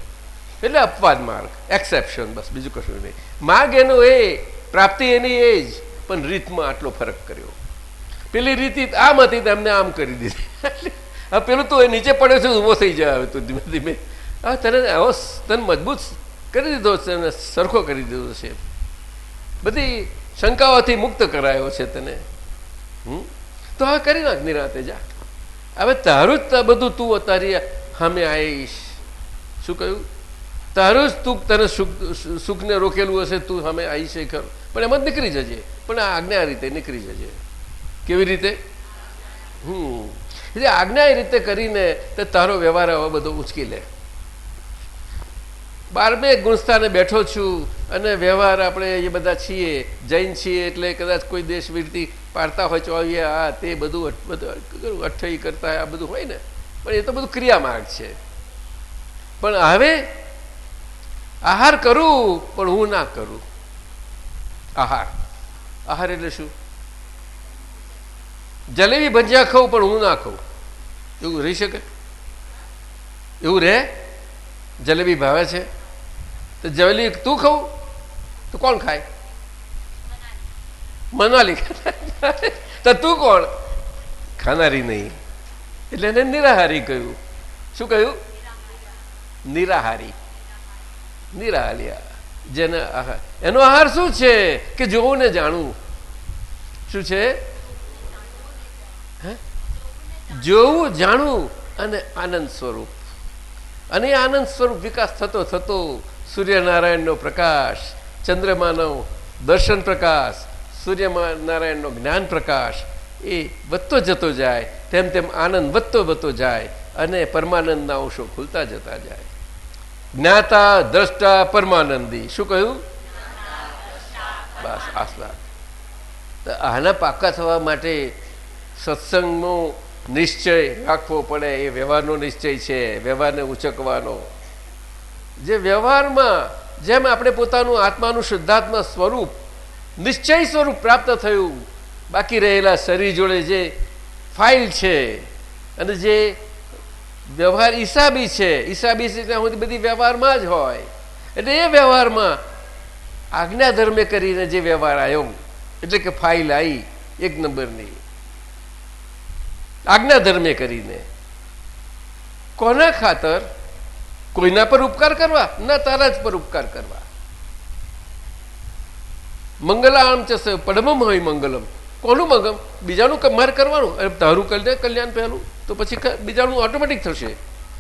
એટલે અપવાદ માર્ગ એક્સેપ્શન બસ, બીજું કશું નહીં. માર્ગ એનો એ, પ્રાપ્તિ એની એ જ, પણ રીતમાં આટલો ફરક કર્યો. પેલી રીતિ આમ હતી તેમને આમ કરી દીધી. હવે પેલું તો એ નીચે પડ્યો છે, ઊભો થઈ જાય હવે તું ધીમે ધીમે. હા તને આવો તને મજબૂત કરી દીધો છે, તને સરખો કરી દીધો છે. બધી શંકાઓથી મુક્ત કરાયો છે તને. હમ? તો હવે કરી નાખ નિરાતે, જા. હવે તારું જ બધું તું તારી સામે આવીશ. શું કહ્યું? તારું જ તું તને સુખ, સુખને રોકેલું હશે, તું સામે આવીશ એ ખર. પણ એમાં નીકળી જજે. પણ આ આજ્ઞા રીતે નીકળી જજે. કેવી રીતે? હમ. એટલે આજ્ઞા એ રીતે કરીને તો તારો વ્યવહાર હવે બધો ઉંચકી લે. બારમે ગુણસ્થાને બેઠો છું અને વ્યવહાર આપણે એ બધા છીએ. જૈન છીએ એટલે કદાચ કોઈ દેશ વીરથી પાડતા હોય ચોવીએ, આ તે બધું બધું અઠ્ઠઈ કરતા આ બધું હોય ને. પણ એ તો બધું ક્રિયા માર્ગ છે. પણ હવે આહાર કરું, પણ હું ના કરું. આહાર. આહાર એટલે શું? જલેબી ભજીયા ખાઉં, પણ હું ના ખાઉં. એવું રહી શકે? એવું રહે? જલેબી ભાવે છે? તો જલેબી તું ખાઉં? તો કોણ ખાય? મનાલી. તો તું કોણ? ખાનારી નહીં. એટલે એને નિરાહારી કહ્યું. શું કહ્યું? નિરાહારી. નિરાહારી. જેને એનો આહાર શું છે? કે જોવું ને જાણવું. શું છે? જોવું, જાણવું અને આનંદ સ્વરૂપ. અને આનંદ સ્વરૂપ વિકાસ થતો થતો સૂર્યનારાયણનો પ્રકાશ, ચંદ્રમાનો દર્શન પ્રકાશ સૂર્યનારાયણનો જ્ઞાન પ્રકાશ એ વધતો જતો જાય, તેમ તેમ આનંદ વધતો વધતો જાય અને પરમાનંદના અંશો ખુલતા જતા જાય. જ્ઞાતા દ્રષ્ટા પરમાનંદી. શું કહ્યું? બસ આસલા આના પાકા થવા માટે સત્સંગનો નિશ્ચય રાખવો પડે, એ વ્યવહારનો નિશ્ચય છે, વ્યવહારને ઉચકવાનો. જે વ્યવહારમાં જેમ આપણે પોતાનું આત્માનું શુદ્ધાત્મા સ્વરૂપ, નિશ્ચય સ્વરૂપ પ્રાપ્ત થયું બાકી રહેલા શરીર જોડે જે ફાઇલ છે અને જે વ્યવહાર ઈસાબી છે ઈસાબી છે ત્યાં સુધી બધી વ્યવહારમાં જ હોય. એટલે એ વ્યવહારમાં આજ્ઞા ધર્મે કરીને જે વ્યવહાર આવ્યો એટલે કે ફાઇલ આવી એક નંબરની. આજ્ઞા ધર્મે કરીને. કોના ખાતર? કોઈના પર ઉપકાર કરવા? ના, તારા જ પર ઉપકાર કરવા. મંગલામ ચશે પડમમ હોય મંગલમ. કોનું મગમ બીજાનું મારે કરવાનું. અને તારું કલ્યાણ કલ્યાણ પહેલું. તો પછી બીજાનું ઓટોમેટિક થશે.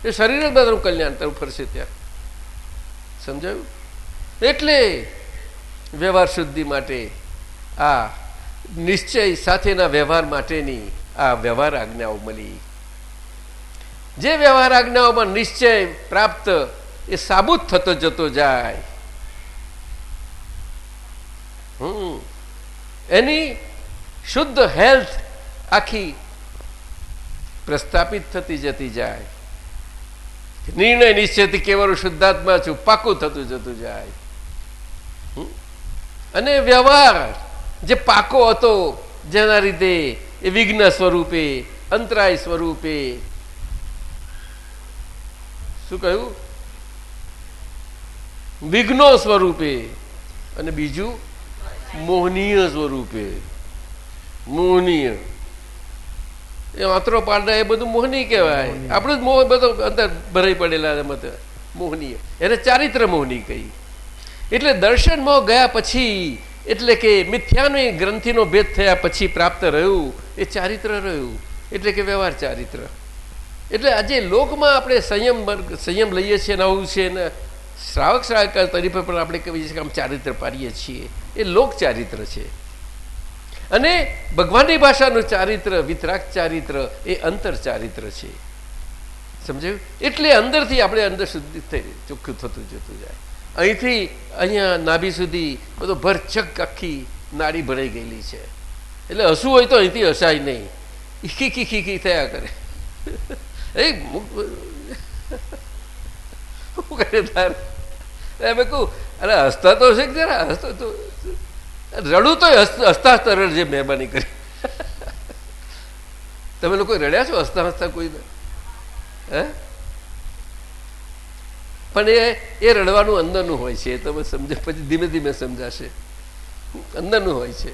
એ શરીર જ બધાનું કલ્યાણ તરફ ફરશે ત્યાં સમજાયું? એટલે વ્યવહાર શુદ્ધિ માટે આ નિશ્ચય સાથેના વ્યવહાર માટેની આ વ્યવહાર આજ્ઞાઓ મળી. જે વ્યવહાર આજ્ઞાઓમાં નિશ્ચય પ્રાપ્ત એ સાબુત થતો જતો જાય. હમ. એની શુદ્ધ હેલ્થ આખી પ્રસ્થાપિત થતી જતી જાય. નિર્ણય નિશ્ચયથી કેવળ શુદ્ધાત્મા છું, પાકું થતું જતું જાય. અને વ્યવહાર જે પાકો હતો, જેના રીતે એ વિઘ્ન સ્વરૂપે, અંતરાય સ્વરૂપે, શું કહ્યું? વિઘ્નો સ્વરૂપે અને બીજું મોહનીય સ્વરૂપે. મોહનીય એ આંતરો પાડા એ બધું મોહની કહેવાય. આપણું જ મોહ બધો અંદર ભરાઈ પડેલા મત. મોહનીય એને ચારિત્ર મોહની કહી. એટલે દર્શનમાં ગયા પછી એટલે કે મિથ્યાની ગ્રંથિનો ભેદ થયા પછી પ્રાપ્ત રહ્યું. એ ચારિત્ર રહ્યું. એટલે કે વ્યવહાર ચારિત્ર. એટલે આજે લોકમાં આપણે સંયમ સંયમ લઈએ છીએ નવું છે ને શ્રાવક શ્રાવક તરીકે પણ આપણે કહીએ છીએ કે આમ ચારિત્ર પાડીએ છીએ. એ લોક ચારિત્ર છે. અને ભગવાનની ભાષાનું ચારિત્ર વિતરાગ ચારિત્ર, એ અંતર ચારિત્ર છે. સમજાયું? એટલે અંદરથી આપણે અંદર શુદ્ધિ થઈ, ચોખ્ખું થતું જતું જાય. અહીંથી અહીંયા નાભી સુધી બધો ભરચક આખી નાડી ભરાઈ ગયેલી છે. એટલે હસવું હોય તો અહીંથી હસાય નહીં. ઈખી ખી ખી થયા કરે. એ શું કરે તાર? એમ કહું, અરે હસતા તો છે જરા? હસતો તો રડું તો હસતા હસતા રડજે મહેરબાની કરી. તમે લોકો રડ્યા છો? હસતા હસતા કોઈ પણ એ રડવાનું અંદરનું હોય છે તમે સમજે. પછી ધીમે ધીમે સમજાશે. અંદરનું હોય છે.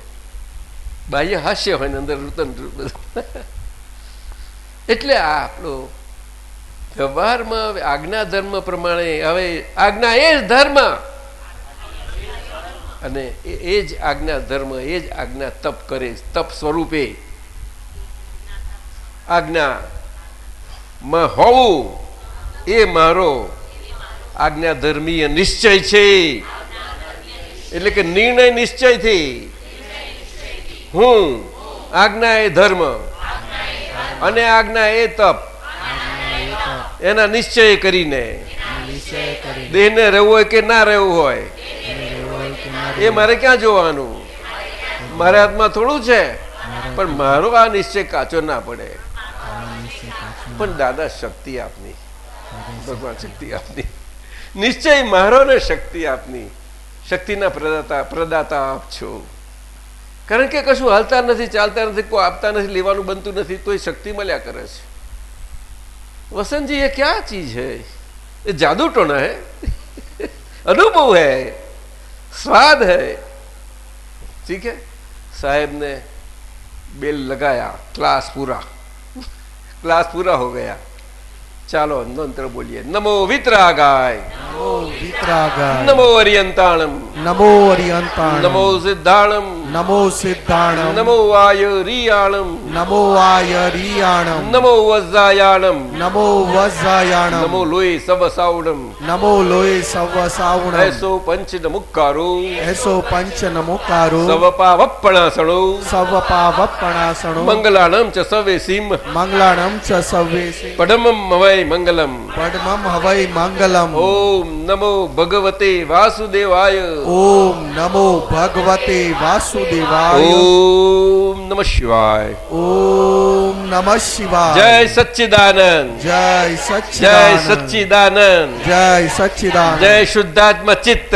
બાહ્ય હાસ્ય હોય ને અંદર રૂતન. એટલે આ આપણો વ્યવહારમાં આજ્ઞા ધર્મ પ્રમાણે, હવે આજ્ઞા એ જ ધર્મ. અને એ જ આજ્ઞા ધર્મ એ જ આજ્ઞા તપ કરે તપ સ્વરૂપે. આજ્ઞા માં હોવું એ મારો. આજ્ઞા ધર્મીય નિશ્ચય છે. એટલે કે નિર્ણય નિશ્ચયથી. હું આજ્ઞા એ ધર્મ. અને આજ્ઞા એ તપ. એના નિશ્ચય કરીને. દેહને રહેવું હોય કે ના રહેવું હોય? એ મારે ક્યાં જોવાનું? મારા હાથમાં થોડું છે. પણ મારો આ નિશ્ચય કાચો ના પડે. પણ દાદા, શક્તિ આપની. ભગવાન, શક્તિ આપની. નિશ્ચય મારો ને શક્તિ આપની. શક્તિના પ્રદાતા પ્રદાતા આપ છો. કારણ કે કશું હાલતા નથી, ચાલતા નથી, કોઈ આપતા નથી, લેવાનું બનતું નથી તો એ શક્તિ મળ્યા કરે છે. વસંતજી, એ ક્યાં ચીજ હૈ? એ જાદુ ટોણા હૈ? અનુભવ હૈ. स्वाद है ठीक है साहेब ने बेल लगाया क्लास पूरा क्लास पूरा हो गया ચાલો મંત્ર બોલીએ. નમો વિતરાગાય. નમો વિતરાગાય. નમો અરિયંતાણમ. નમો અરિયંતાણ નમો સિદ્ધાણમ. નમો સિદ્ધાણમ. નમો આયરિયાણમ. નમો આયરિયાણમ. નમો વજ્જાયાણમ નમો વજ્જાયાણમ નમો લોહી સવસાવણમ. નમો લોય સવ સાવણમ એસો પંચ નમુકારો. એસો પંચ નમોકારો. સવપાવપણાસણો સવ પાવપણાસણો મંગલાણમ ચ સવે સીમ. મંગલાણમ ચ સવેસી પડમમ મવય મંગલમ પડમમ હવૈ મંગલમ ઓમ નમો ભગવતે વાસુદેવાય ઓમ નમો ભગવતે વાસુદેવાય ઓમ નમઃ શિવાય ઓમ નમઃ શિવાય જય સચ્ચિદાનંદ જય સચ્ચિદાનંદ જય સચ્ચિદાનંદ જય શુદ્ધાત્મ ચિત્ત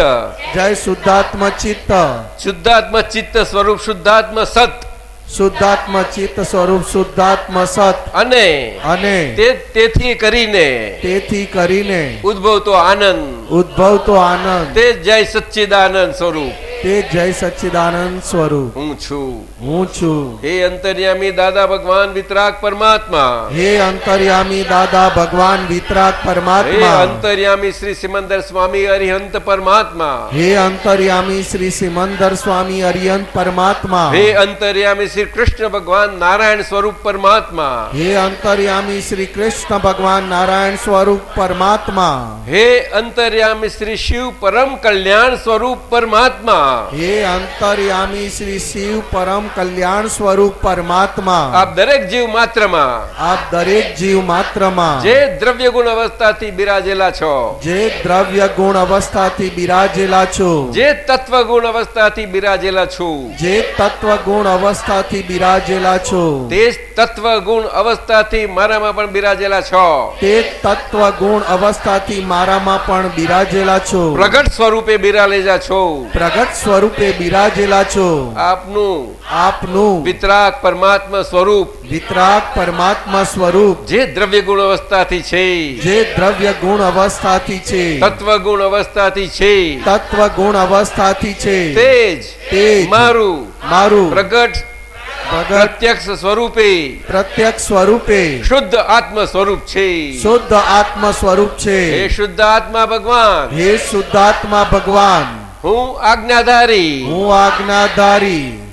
જય શુદ્ધાત્મ ચિત્ત શુદ્ધાત્મ ચિત્ત સ્વરૂપ શુદ્ધાત્મ સત શુદ્ધાત્મ ચિત્ત સ્વરૂપ શુદ્ધાત્મ સત. અને અને તે તેથી કરીને તેથી કરીને ઉદ્ભવતો આનંદ. ઉદ્ભવતો આનંદ. તે જય સચ્ચિદાનંદ સ્વરૂપ. તે જય સચ્ચિદાનંદ સ્વરૂપ. હું છું. હું છું. હે અંતર્યામી દાદા ભગવાન વિતરાગ પરમાત્મા. હે અંતર્યામી દાદા ભગવાન વિતરાગ હે પરમાત્મા અંતર્યામી શ્રી સિમંદર સ્વામી અરિહંત પરમાત્મા. હે અંતર્યામી શ્રી સિમંદર સ્વામી અરિહંત પરમાત્મા. હે અંતર્યામી શ્રી કૃષ્ણ ભગવાન નારાયણ સ્વરૂપ પરમાત્મા. હે અંતર્યામી શ્રી કૃષ્ણ ભગવાન નારાયણ સ્વરૂપ પરમાત્મા. હે અંતર્યામી શ્રી શિવ પરમ કલ્યાણ સ્વરૂપ પરમાત્મા. હે અંતર્યામી શ્રી શિવ પરમ કલ્યાણ સ્વરૂપ પરમાત્મા. આપ દરેક જીવ માત્રમાં. આપ દરેક જીવ માત્રમાં. જે દ્રવ્ય ગુણ અવસ્થાથી બિરાજેલા છો. જે દ્રવ્ય ગુણ અવસ્થાથી બિરાજેલા છો. જે તત્વ ગુણ અવસ્થાથી બિરાજેલા છો. જે તત્વ ગુણ અવસ્થાથી બિરાજેલા છો. તે તત્વ ગુણ અવસ્થાથી મારામાં પણ બિરાજેલા છો. તે તત્વ ગુણ અવસ્થાથી મારામાં પણ બિરાજેલા છો. પ્રગટ સ્વરૂપે બિરાજેલા છો. પ્રગટ સ્વરૂપે બિરાજેલા છો. આપનું આપનું વિતરાગ પરમાત્મા સ્વરૂપ. વિતરાગ પરમાત્મા સ્વરૂપ. જે દ્રવ્ય ગુણ અવસ્થાથી છે. જે દ્રવ્ય ગુણ અવસ્થાથી છે. તત્વ ગુણ અવસ્થાથી છે. તત્વ ગુણ અવસ્થાથી છે. તે જ તે મારું મારું પ્રગટ પ્રત્યક્ષ સ્વરૂપે. પ્રત્યક્ષ સ્વરૂપે. શુદ્ધ આત્મ સ્વરૂપ છે. શુદ્ધ આત્મ સ્વરૂપ છે. હે શુદ્ધ આત્મા ભગવાન. હે શુદ્ધાત્મા ભગવાન. હું આજ્ઞાધારી. હું આજ્ઞાધારી.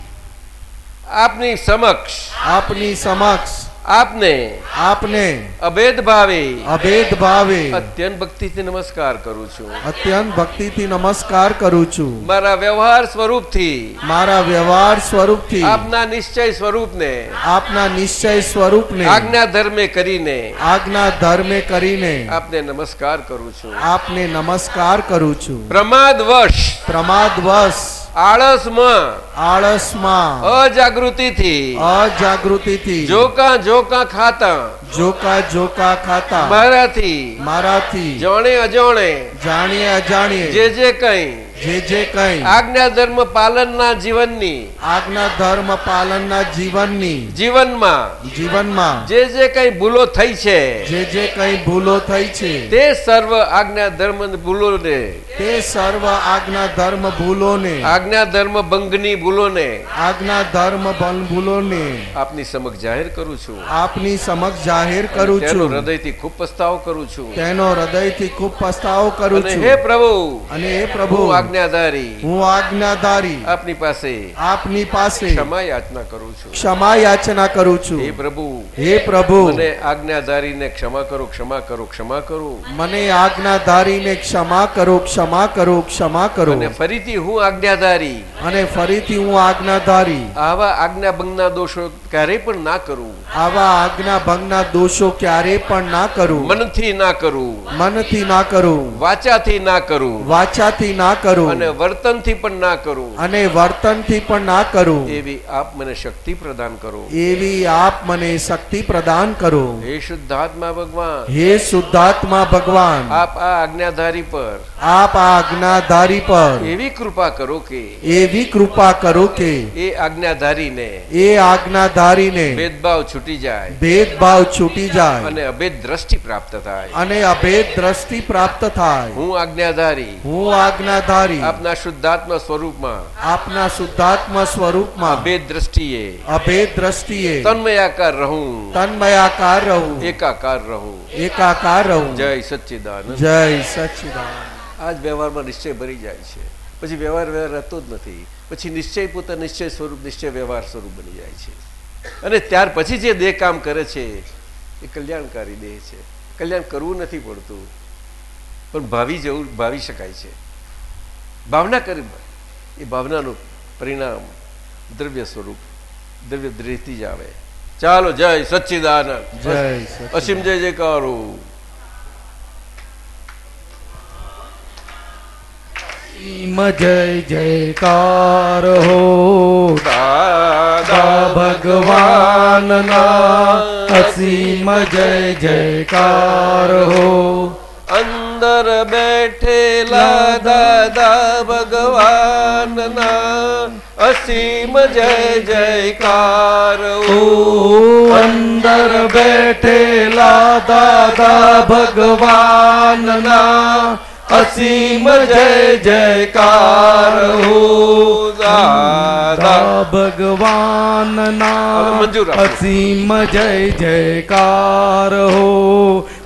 આપની સમક્ષ. આપની સમક્ષ. આપને આપને અભેદ ભાવે અભેદ ભાવે અત્યંત ભક્તિથી નમસ્કાર કરું છું. અત્યંત ભક્તિથી નમસ્કાર કરું છું. મારા વ્યવહાર સ્વરૂપથી મારા વ્યવહાર સ્વરૂપથી આપના નિશ્ચય સ્વરૂપને આપના નિશ્ચય સ્વરૂપને આજ્ઞા ધર્મે કરીને આજ્ઞા ધર્મે કરીને આપને નમસ્કાર કરું છું. આપને નમસ્કાર કરું છું. પ્રમાદવશ પ્રમાદવશ આળસમાં આળસમાં. અજાગૃતિથી. અજાગૃતિથી. જોકા જોકા ખાતા. જોકા જોકા ખાતા. મારાથી. મારાથી. જાણે અજાણે. જાણીએ અજાણીએ જે જે કઈ. જે જે કઈ આજ્ઞા ધર્મ પાલનના જીવનની. આજ્ઞા ધર્મ પાલનના જીવનની. જીવનમાં. જીવનમાં. જે જે કઈ ભૂલો થઈ છે. જે જે કઈ ભૂલો થઈ છે. તે સર્વ આજ્ઞા ધર્મ ભૂલોને. તે સર્વ આજ્ઞા ધર્મ ભૂલોને. આજ્ઞા ધર્મ ભંગની ભૂલોને. આજ્ઞા ધર્મ ભૂલોને. આપની સમક્ષ જાહેર કરું છું. આપની સમક્ષ જાહેર કરું છું છું. હૃદયથી ખૂબ પસ્તાવો કરું છું. તેનો હૃદયથી ખૂબ પસ્તાવો કરું છું. હે પ્રભુ. અને હે પ્રભુ. આજ્ઞાધારી હું આજ્ઞાધારી. આપની પાસે આપની પાસે ક્ષમા યાચના કરું છું. ક્ષમા યાચના કરું છું. હે પ્રભુ હે પ્રભુ. મને આજ્ઞાધારીને ક્ષમા કરો ક્ષમા કરો ક્ષમા કરો. મને આજ્ઞાધારીને ક્ષમા કરો ક્ષમા કરો ક્ષમા કરો. અને ફરીથી હું આજ્ઞાધારી. અને ફરીથી હું આજ્ઞાધારી. આવા આજ્ઞા ભંગના દોષો ક્યારેય પણ ના કરું. આવા આજ્ઞા ભંગના દોષો ક્યારે પણ ના કરું. મનથી ના કરું. મનથી ના કરું. વાચાથી ના કરું. વાચાથી ના કરું. અને વર્તનથી પણ ના કરું. અને વર્તનથી પણ ના કરું. એવી આપ મને શક્તિ પ્રદાન કરો. એવી આપ મને શક્તિ પ્રદાન કરો. હે શુદ્ધાત્મા ભગવાન. હે શુદ્ધાત્મા ભગવાન. આપ આ આજ્ઞાધારી પર. આપ આ આજ્ઞાધારી પર. એવી કૃપા કરો કે. એવી કૃપા કરો કે. એ આજ્ઞાધારીને. એ આજ્ઞાધારીને ભેદભાવ છૂટી જાય. ભેદભાવ છૂટી જાય. અને અભેદ દ્રષ્ટિ પ્રાપ્ત થાય. અને અભેદ દ્રષ્ટિ પ્રાપ્ત થાય. હું આજ્ઞાધારી. હું આજ્ઞાધારી. આપના શુદ્ધાત્મા સ્વરૂપમાં આપના શુદ્ધાત્મા સ્વરૂપમાં અભેદ દ્રષ્ટિએ અભેદ દ્રષ્ટિએ તન્મયાકાર રહું. તન્મયાકાર રહું. એકાકાર રહું. એકાકાર રહું. જય સચ્ચિદાનંદ. જય સચ્ચિદાનંદ. આજ વ્યવહારમાં નિશ્ચય ભરી જાય છે. પછી વ્યવહાર વ્યવહાર રહેતો જ નથી. પછી નિશ્ચય પોતા નિશ્ચય સ્વરૂપ નિશ્ચય વ્યવહાર સ્વરૂપ બની જાય છે. અને ત્યાર પછી જે દેહ કામ કરે છે એ કલ્યાણકારી દેહ છે. કલ્યાણ કરવું નથી પડતું. પણ ભાવી જવું ભાવી શકાય છે. ભાવના કરી એ ભાવનાનું પરિણામ દ્રવ્ય સ્વરૂપ દ્રવ્ય દ્રષ્ટિ જ આવે. ચાલો જય સચ્ચિદાનંદ. જય. અસીમ જય જયકારો. સીમ જય જયકાર. હો દાદા ભગવાનના અસીમ જય જયકાર. હો અંદર બેઠેલા દાદા ભગવાનના અસીમ જય જયકાર. અંદર બેઠેલા દાદા ભગવાનના અસીમ જય જયકાર. હો દાદા ભગવાનના. અસીમ જય જયકાર. હો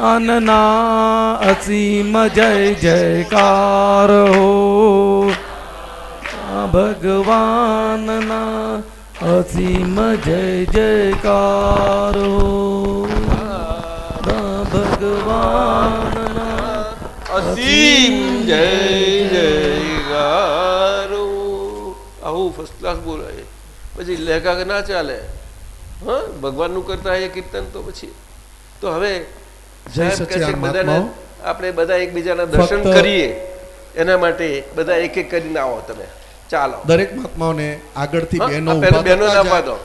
અનના અસીમ જય જયકાર હો. ભગવાનના અસીમ જય જયકાર હો. ભગવાનના અસીમ જય જયકાર આવું ફર્સ્ટ ક્લાસ બોલાય. પછી લહેકા કે ના ચાલે. હા? ભગવાનનું કરતા એ કીર્તન તો પછી. તો હવે જય મહાત્માઓ. આપણે બધા એકબીજાના દર્શન કરીએ. એના માટે બધા એક એક કરીને આવો તમે. ચાલો. દરેક મહાત્માઓને આગળથી બહેનો બહેનો આપવા દો.